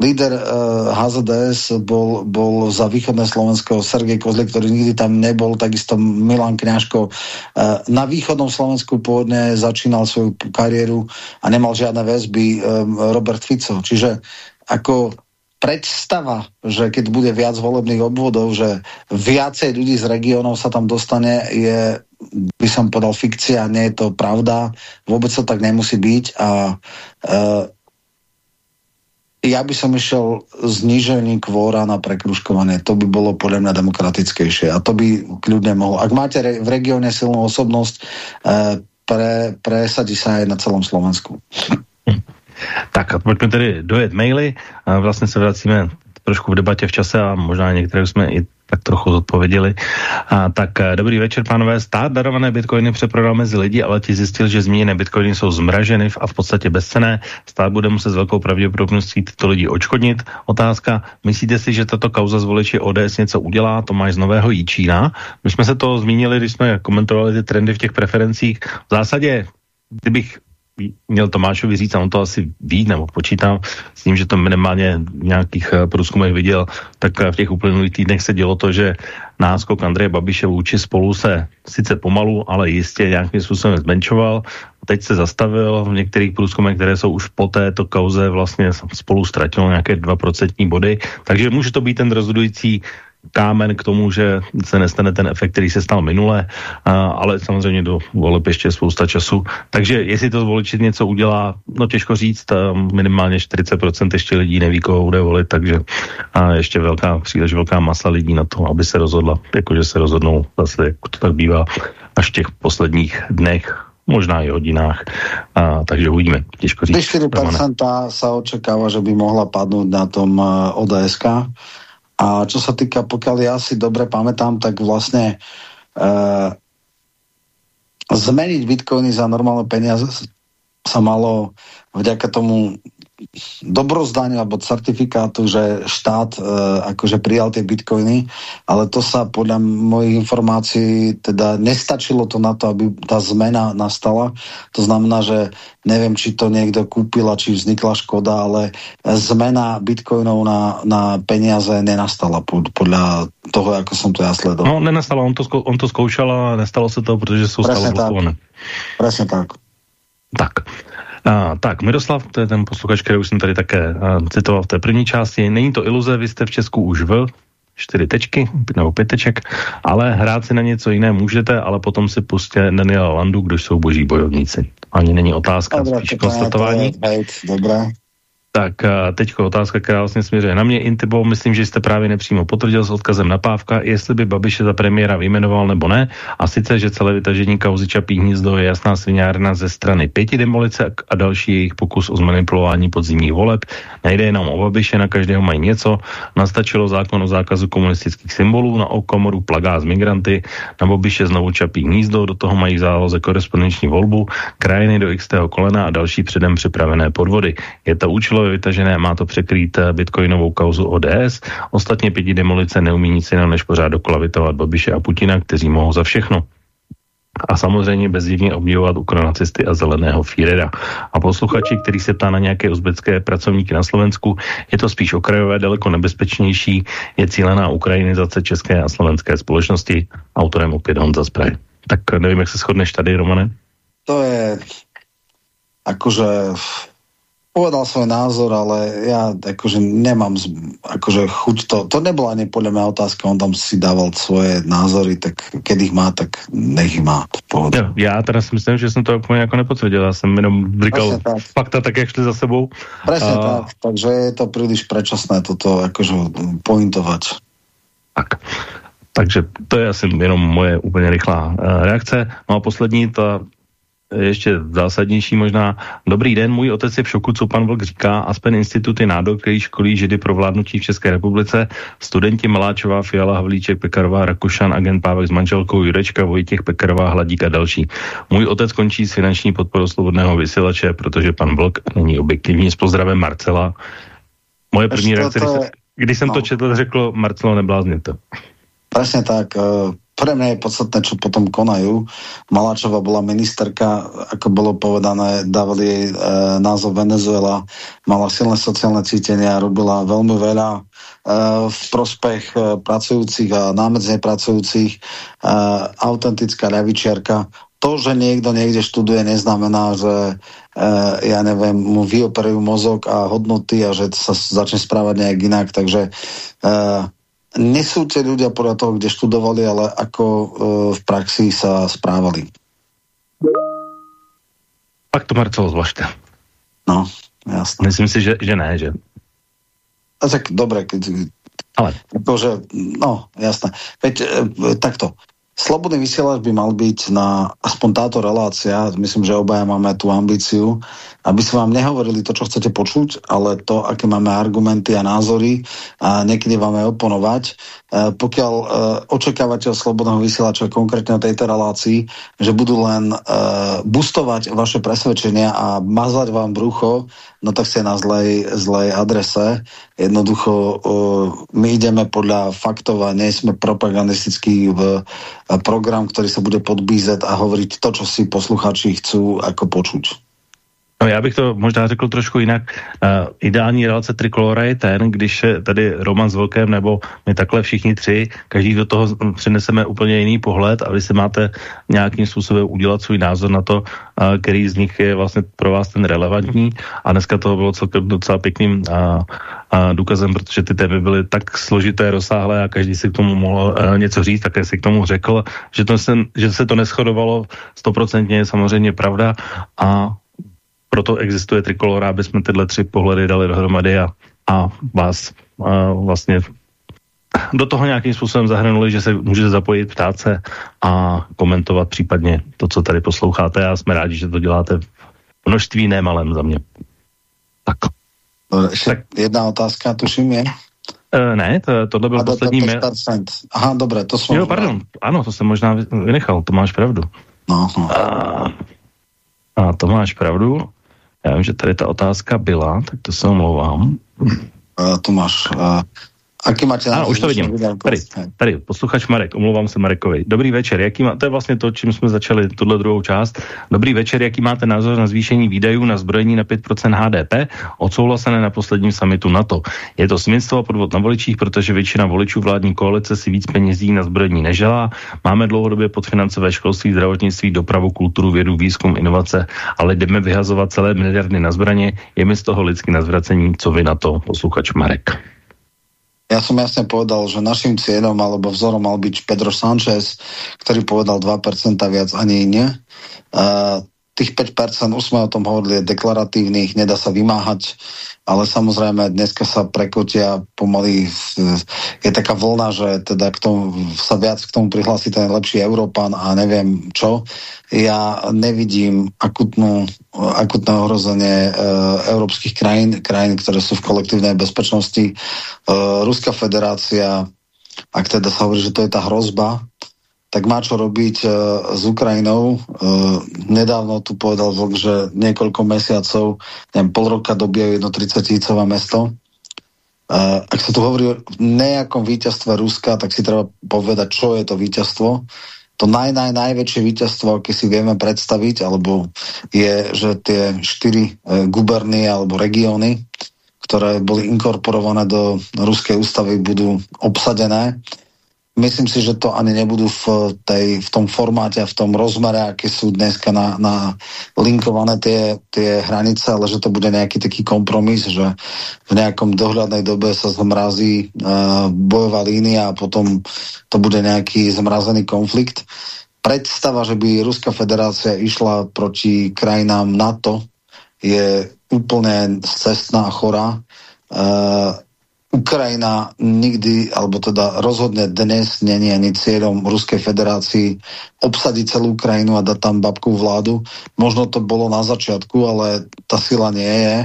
líder uh, eh, HZDS bol, bol za východné Slovensko Sergej Kozlik, ktorý nikdy tam nebol, takisto Milan Kňažko. Uh, na východnom Slovensku pôvodne začínal svoju kariéru a nemal žiadne väzby um, Robert Fico. Čiže ako predstava, že keď bude viac volebných obvodov, že viacej ľudí z regiónov sa tam dostane, je, by som povedal, fikcia, nie je to pravda, vôbec to tak nemusí byť a uh, ja by som išiel znižení kvóra na prekruškovanie. To by bolo podľa mňa demokratickejšie. A to by kľudne mohlo. Ak máte re, v regióne silnú osobnosť, e, pre, presadí sa aj na celom Slovensku. Tak a pojďme tedy dojet maily. A vlastně se vracíme trošku v debatě v čase a možná některé jsme i tak trochu zodpověděli. A, tak eh, dobrý večer, pánové. Stát darované bitcoiny přeprodal mezi lidi, ale ti zjistil, že zmíněné bitcoiny jsou zmraženy a v podstatě bezcené. Stát bude muset s velkou pravděpodobností tyto lidi odškodnit. Otázka, myslíte si, že tato kauza z voliči ODS něco udělá? To máš z nového Jíčína. My jsme se to zmínili, když jsme komentovali ty trendy v těch preferencích. V zásadě, kdybych měl Tomášovi říct, a on to asi ví, nebo počítám s tím, že to minimálně v nějakých eh, průzkumech viděl, tak eh, v těch uplynulých týdnech se dělo to, že náskok Andreje Babiše vůči spolu se sice pomalu, ale jistě nějakým způsobem zmenšoval. Teď se zastavil v některých průzkumech, které jsou už po této kauze vlastně spolu ztratilo nějaké 2% body, takže může to být ten rozhodující kámen k tomu, že se nestane ten efekt, který se stal minule, a, ale samozřejmě do voleb ještě je spousta času. Takže jestli to zvoličit něco udělá, no těžko říct, minimálně 40% ještě lidí neví, koho bude volit, takže a ještě velká, příliš velká masa lidí na to, aby se rozhodla, jakože se rozhodnou zase, jak to tak bývá, až v těch posledních dnech, možná i hodinách. A, takže uvidíme, těžko říct. 4% sa očekáva, že by mohla padnout na tom eh, ODSK. A čo sa týka, pokiaľ ja si dobre pamätám, tak vlastne uh, zmeniť bitcoiny za normálne peniaze sa malo vďaka tomu dobrozdanie alebo certifikátu, že štát e, akože prijal tie bitcoiny, ale to sa podľa mojich informácií teda nestačilo to na to, aby tá zmena nastala. To znamená, že neviem, či to niekto kúpil a či vznikla škoda, ale zmena bitcoinov na, na peniaze nenastala podľa toho, ako som to ja sledoval. No, nenastala, on to, on to zkoušel a nestalo se to, protože jsou stále blokované. Presne tak. Tak. A, tak, Miroslav, to je ten posluchač, který už jsem tady také a, citoval v té první části. Není to iluze, vy jste v Česku už v čtyři tečky nebo pět teček, ale hrát si na něco jiné můžete, ale potom si pustě Daniela Landu, kdo jsou boží bojovníci. Ani není otázka, Dobre, spíš konstatování. Dobré. Tak teď otázka, která vlastně směřuje na mě. Intibo, myslím, že jste právě nepřímo potvrdil s odkazem na Pávka, jestli by Babiše za premiéra vyjmenoval nebo ne. A sice, že celé vytažení kauzy Čapí hnízdo je jasná sviňárna ze strany pěti demolice a další jejich pokus o zmanipulování podzimních voleb. Nejde jenom o Babiše, na každého mají něco. Nastačilo zákon o zákazu komunistických symbolů, na okomoru plagá z migranty, na Babiše znovu Čapí hnízdo, do toho mají záloze korespondenční volbu, krajiny do x kolena a další předem připravené podvody. Je to účelo bylo vytažené, má to překrýt eh, bitcoinovou kauzu ODS. Ostatně pěti demolice neumí nic jiného, než pořád dokolavitovat Babiše a Putina, kteří mohou za všechno a samozřejmě bezdivně obdivovat ukronacisty a zeleného Fírera. A posluchači, který se ptá na nějaké uzbecké pracovníky na Slovensku, je to spíš okrajové, daleko nebezpečnější, je cílená ukrajinizace české a slovenské společnosti, autorem opět Honza Spraj. Tak nevím, jak se shodneš tady, Romane? To je akože povedal svoj názor, ale ja akože nemám akože chuť to, to nebola ani podľa mňa otázka, on tam si dával svoje názory, tak keď ich má, tak nech ich má. Jo, já teda si myslím, že jsem to úplně jako nepotvrdil, já jsem jenom říkal tak. fakta tak, jak šli za sebou. Presne a... tak, takže je to príliš predčasné toto akože pointovať. Tak. Takže to je asi jenom moje úplně rychlá uh, reakce. No a poslední, ta ještě zásadnější možná. Dobrý den, můj otec je v šoku, co pan Vlk říká. Aspen Institut je nádor, který školí židy pro vládnutí v České republice. Studenti Maláčová, Fiala, Havlíček, Pekarová, Rakušan, agent Pávek s manželkou Jurečka, Vojtěch, Pekarová, Hladík a další. Můj otec končí s finanční podporou svobodného vysílače, protože pan Vlk není objektivní. S pozdravem Marcela. Moje první reakce, když, když jsem no. to četl, řekl Marcelo, neblázněte. Presne tak. Uh pre mňa je podstatné, čo potom konajú. Maláčová bola ministerka, ako bolo povedané, dávali jej e, názov Venezuela, mala silné sociálne cítenie a robila veľmi veľa e, v prospech e, pracujúcich a námedzne pracujúcich. E, autentická ľavičiarka. To, že niekto niekde študuje, neznamená, že e, ja neviem, mu vyoperujú mozog a hodnoty a že sa začne správať nejak inak. Takže e, nesúďte ľudia podľa toho, kde študovali, ale ako e, v praxi sa správali. Pak to Marcelo zvažte. No, jasné. Myslím si, že, že ne, že? A tak dobre, keď... Ale. Akože, no, jasné. Veď e, takto. Slobodný vysielač by mal byť na aspoň táto relácia, myslím, že obaja máme tú ambíciu, aby sme vám nehovorili to, čo chcete počuť, ale to, aké máme argumenty a názory a niekedy máme oponovať. E, pokiaľ e, očakávate od slobodného vysielača, konkrétne o tejto relácii, že budú len e, bustovať vaše presvedčenia a mazať vám brucho, no tak ste na zlej, zlej adrese. Jednoducho e, my ideme podľa faktov a nie sme propagandistický v, program, ktorý sa bude podbízet a hovoriť to, čo si posluchači chcú ako počuť. No já bych to možná řekl trošku jinak. Uh, ideální relace Trikolora je ten, když je tady Roman s Vlkem nebo my takhle všichni tři, každý do toho přineseme úplně jiný pohled a vy si máte nějakým způsobem udělat svůj názor na to, uh, který z nich je vlastně pro vás ten relevantní. A dneska to bylo celkem docela pěkným uh, uh, důkazem, protože ty témy byly tak složité, rozsáhlé a každý si k tomu mohl uh, něco říct, také si k tomu řekl, že, to se, že se to neschodovalo stoprocentně je samozřejmě pravda. A proto existuje Trikolora, aby jsme tyhle tři pohledy dali dohromady a, a vás a vlastně do toho nějakým způsobem zahrnuli, že se můžete zapojit, ptát se a komentovat případně to, co tady posloucháte a jsme rádi, že to děláte v množství nemalém za mě. Tak. tak. Jedna otázka, tuším je. Uh, ne, to, tohle byl poslední mail. Aha, dobré, to jsem... Jo, pardon, ano, to jsem možná vynechal, to máš pravdu. No, no. A, a to máš pravdu. Já vím, že tady ta otázka byla, tak to se omlouvám. Uh, to máš. Uh, Aký máte Ano, už to vidím. Tady, tady, posluchač Marek, omlouvám se Marekovi. Dobrý večer, jaký má, to je vlastně to, čím jsme začali tuhle druhou část. Dobrý večer, jaký máte názor na zvýšení výdajů na zbrojení na 5% HDP, odsouhlasené na posledním samitu NATO. Je to směnstvo a podvod na voličích, protože většina voličů vládní koalice si víc penězí na zbrojení neželá. Máme dlouhodobě podfinancové školství, zdravotnictví, dopravu, kulturu, vědu, výzkum, inovace, ale jdeme vyhazovat celé miliardy na zbraně. Je mi z toho lidsky na zvracení, co vy na to, posluchač Marek. Ja som jasne povedal, že našim cieľom alebo vzorom mal byť Pedro Sanchez, ktorý povedal 2% viac ani nie. Uh, tých 5% už sme o tom hovorili, deklaratívnych, nedá sa vymáhať, ale samozrejme dneska sa prekotia pomaly, je taká vlna, že teda k tomu, sa viac k tomu prihlási ten lepší Európan a neviem čo. Ja nevidím akutnú, akutné ohrozenie e, európskych krajín, krajín, ktoré sú v kolektívnej bezpečnosti. E, Ruská federácia, ak teda sa hovorí, že to je tá hrozba, tak má čo robiť uh, s Ukrajinou. Uh, nedávno tu povedal Vlk, že niekoľko mesiacov, neviem, pol roka dobijajú jedno 30 tisícové mesto. Uh, ak sa tu hovorí o nejakom víťazstve Ruska, tak si treba povedať, čo je to víťazstvo. To naj, naj, najväčšie víťazstvo, aké si vieme predstaviť, alebo je, že tie štyri gubernie alebo regióny, ktoré boli inkorporované do ruskej ústavy, budú obsadené myslím si, že to ani nebudú v, tej, v tom formáte a v tom rozmere, aké sú dneska na, na linkované tie, tie hranice, ale že to bude nejaký taký kompromis, že v nejakom dohľadnej dobe sa zmrazí uh, bojová línia a potom to bude nejaký zmrazený konflikt. Predstava, že by Ruská federácia išla proti krajinám NATO je úplne cestná a chorá. Uh, Ukrajina nikdy, alebo teda rozhodne dnes není ani cieľom Ruskej federácii obsadiť celú Ukrajinu a dať tam babku vládu. Možno to bolo na začiatku, ale ta sila nie je.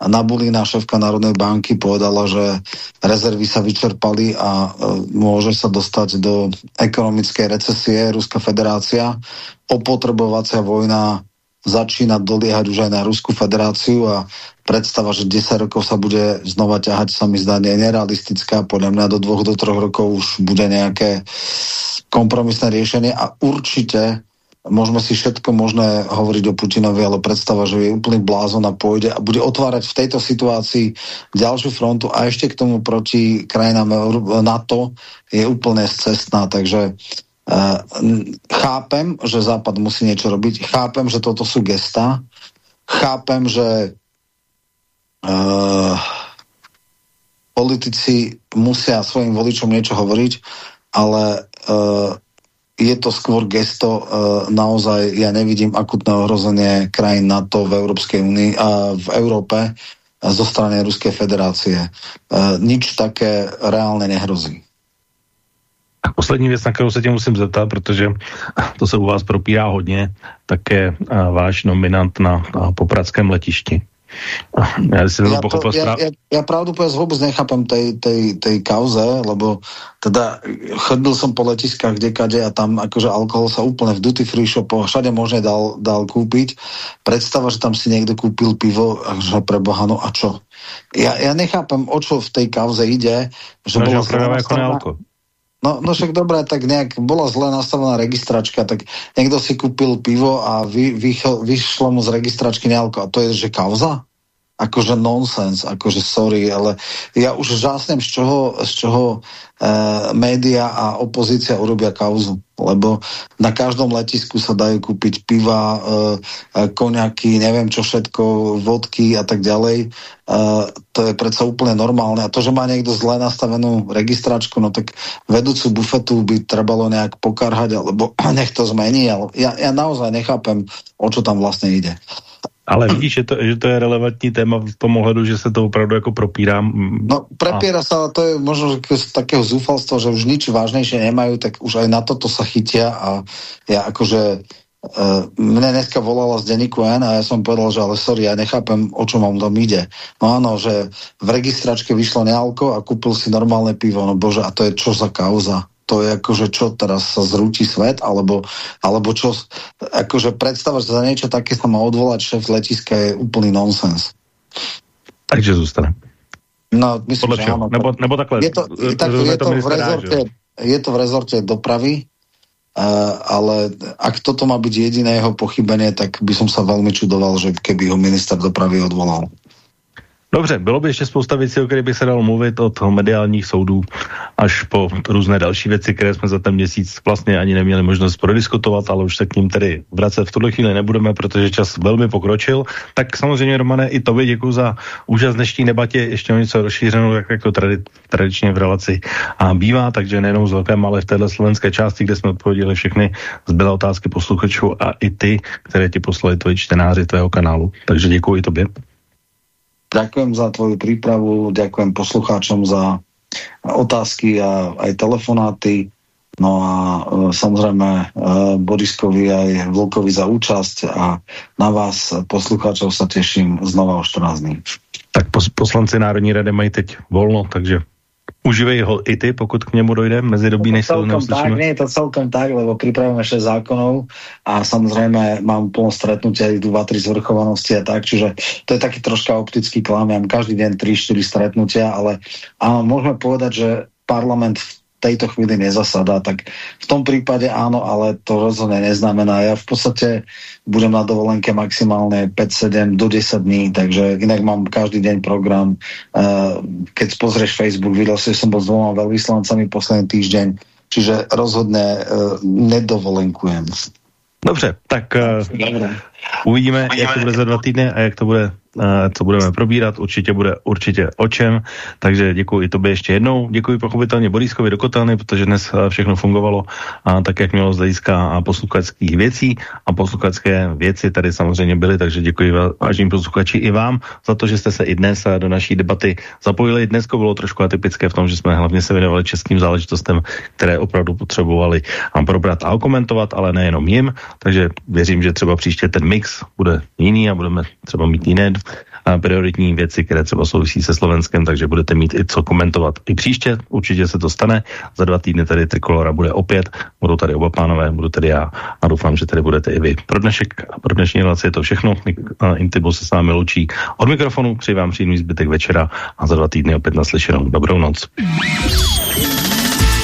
A Nabulina, šéfka Národnej banky, povedala, že rezervy sa vyčerpali a e, môže sa dostať do ekonomickej recesie Ruská federácia. Opotrebovacia vojna začína doliehať už aj na Rusku federáciu a predstava, že 10 rokov sa bude znova ťahať, sa mi zdá nie nerealistická. Podľa mňa do dvoch, do troch rokov už bude nejaké kompromisné riešenie a určite môžeme si všetko možné hovoriť o Putinovi, ale predstava, že je úplný blázon a pôjde a bude otvárať v tejto situácii ďalšiu frontu a ešte k tomu proti krajinám NATO je úplne cestná, takže uh, chápem, že Západ musí niečo robiť, chápem, že toto sú gesta, chápem, že uh, politici musia svojim voličom niečo hovoriť, ale uh, je to skôr gesto, uh, naozaj ja nevidím akutné ohrozenie krajín NATO v Európskej únii a v Európe zo strany Ruskej federácie. Uh, nič také reálne nehrozí. A poslední věc, na kterou se tě musím zeptat, protože to se u vás propírá hodně, tak je váš nominant na, na popradském letišti. Ja, si ja, to, ja, ja, ja pravdu povedz vôbec nechápem tej, tej, tej kauze, lebo teda chodil som po letiskách kdekade a tam akože alkohol sa úplne v duty free shopoch všade možne dal, dal kúpiť. Predstava, že tam si niekto kúpil pivo, že preboha, no a čo? Ja, ja nechápem, o čo v tej kauze ide. Že no, bola že No, no však dobré, tak nejak bola zle nastavená registračka, tak niekto si kúpil pivo a vy, vy, vyšlo mu z registračky nealko. A to je, že kauza? Akože nonsens, akože sorry, ale ja už žásnem, z čoho, z čoho Eh, média a opozícia urobia kauzu, lebo na každom letisku sa dajú kúpiť piva, e, koňaky, neviem čo všetko, vodky a tak ďalej. E, to je predsa úplne normálne. A to, že má niekto zle nastavenú registračku, no tak vedúcu bufetu by trebalo nejak pokarhať, alebo nech to zmení. Ale ja, ja naozaj nechápem, o čo tam vlastne ide. Ale vidíš, že to, že to je relevantní téma v tom ohledu, že se to opravdu jako propírám. No prepiera a... sa, ale to je možno z takého zúfalstva, že už nič vážnejšie nemajú, tak už aj na toto sa chytia a ja akože Uh, mne dneska volala z denníku N a ja som povedal, že ale sorry, ja nechápem, o čo vám tam ide. No áno, že v registračke vyšlo nealko a kúpil si normálne pivo, no bože, a to je čo za kauza? To je akože čo, teraz sa zrúti svet, alebo, alebo čo, akože predstava, že za niečo také sa má odvolať šéf letiska je úplný nonsens. Takže zůstane. No, myslím, že áno. Nebo, nebo takhle. Je to, tak, je, to v rezorte, je to v rezorte dopravy, uh, ale ak toto má byť jediné jeho pochybenie, tak by som sa veľmi čudoval, že keby ho minister dopravy odvolal. Dobře, bylo by ještě spousta věcí, o kterých by se dalo mluvit od mediálních soudů až po různé další věci, které jsme za ten měsíc vlastně ani neměli možnost prodiskutovat, ale už se k ním tedy vracet v tuhle chvíli nebudeme, protože čas velmi pokročil. Tak samozřejmě, Romane, i tobě děkuji za úžas dnešní debatě, ještě o něco rozšířenou, jak, jak to tradi, tradičně v relaci a bývá, takže nejenom z velké, ale v téhle slovenské části, kde jsme odpověděli všechny zbylé otázky posluchačů a i ty, které ti poslali tvoji čtenáři tvého kanálu. Takže děkuji tobě. Ďakujem za tvoju prípravu, ďakujem poslucháčom za otázky a aj telefonáty. No a e, samozrejme e, Boriskovi aj Vlkovi za účasť a na vás, poslucháčov, sa teším znova o 14 dní. Tak poslanci Národní rady mají teď volno, takže Užívej ho i ty, pokud k němu dojde mezi dobí, než se tak, nie je to celkom tak, lebo pripravujeme 6 zákonov a samozrejme mám plno stretnutia, idú 2-3 zvrchovanosti a tak, čiže to je taký troška optický klam, ja mám každý deň 3-4 stretnutia, ale áno, môžeme povedať, že parlament v tejto chvíli nezasadá, tak v tom prípade áno, ale to rozhodne neznamená. Ja v podstate budem na dovolenke maximálne 5-7 do 10 dní, takže inak mám každý deň program. Uh, keď pozrieš Facebook, videl si, že som bol s dvoma veľvyslancami posledný týždeň, čiže rozhodne uh, nedovolenkujem. Dobře, tak uh, uvidíme, uvidíme, jak to bude za dva týdny a jak to bude co budeme probírat, určitě bude určitě o čem, takže děkuji i tobě ještě jednou, děkuji pochopitelně Borískovi do Kotelny, protože dnes všechno fungovalo a tak, jak mělo z hlediska posluchačských věcí a posluchačské věci tady samozřejmě byly, takže děkuji vážným posluchači i vám za to, že jste se i dnes do naší debaty zapojili. Dnesko bylo trošku atypické v tom, že jsme hlavně se věnovali českým záležitostem, které opravdu potřebovali probrat a komentovat, ale nejenom jim, takže věřím, že třeba příště ten mix bude jiný a budeme třeba mít jiné prioritní věci, které třeba souvisí se Slovenskem, takže budete mít i co komentovat. I příště určitě se to stane. Za dva týdny tady Trikolora bude opět, budou tady oba pánové, budu tady já a doufám, že tady budete i vy. Pro dnešek a pro dnešní relaci je to všechno. Intibo se s námi loučí od mikrofonu, přeji vám příjemný zbytek večera a za dva týdny opět naslyšenou. Dobrou noc.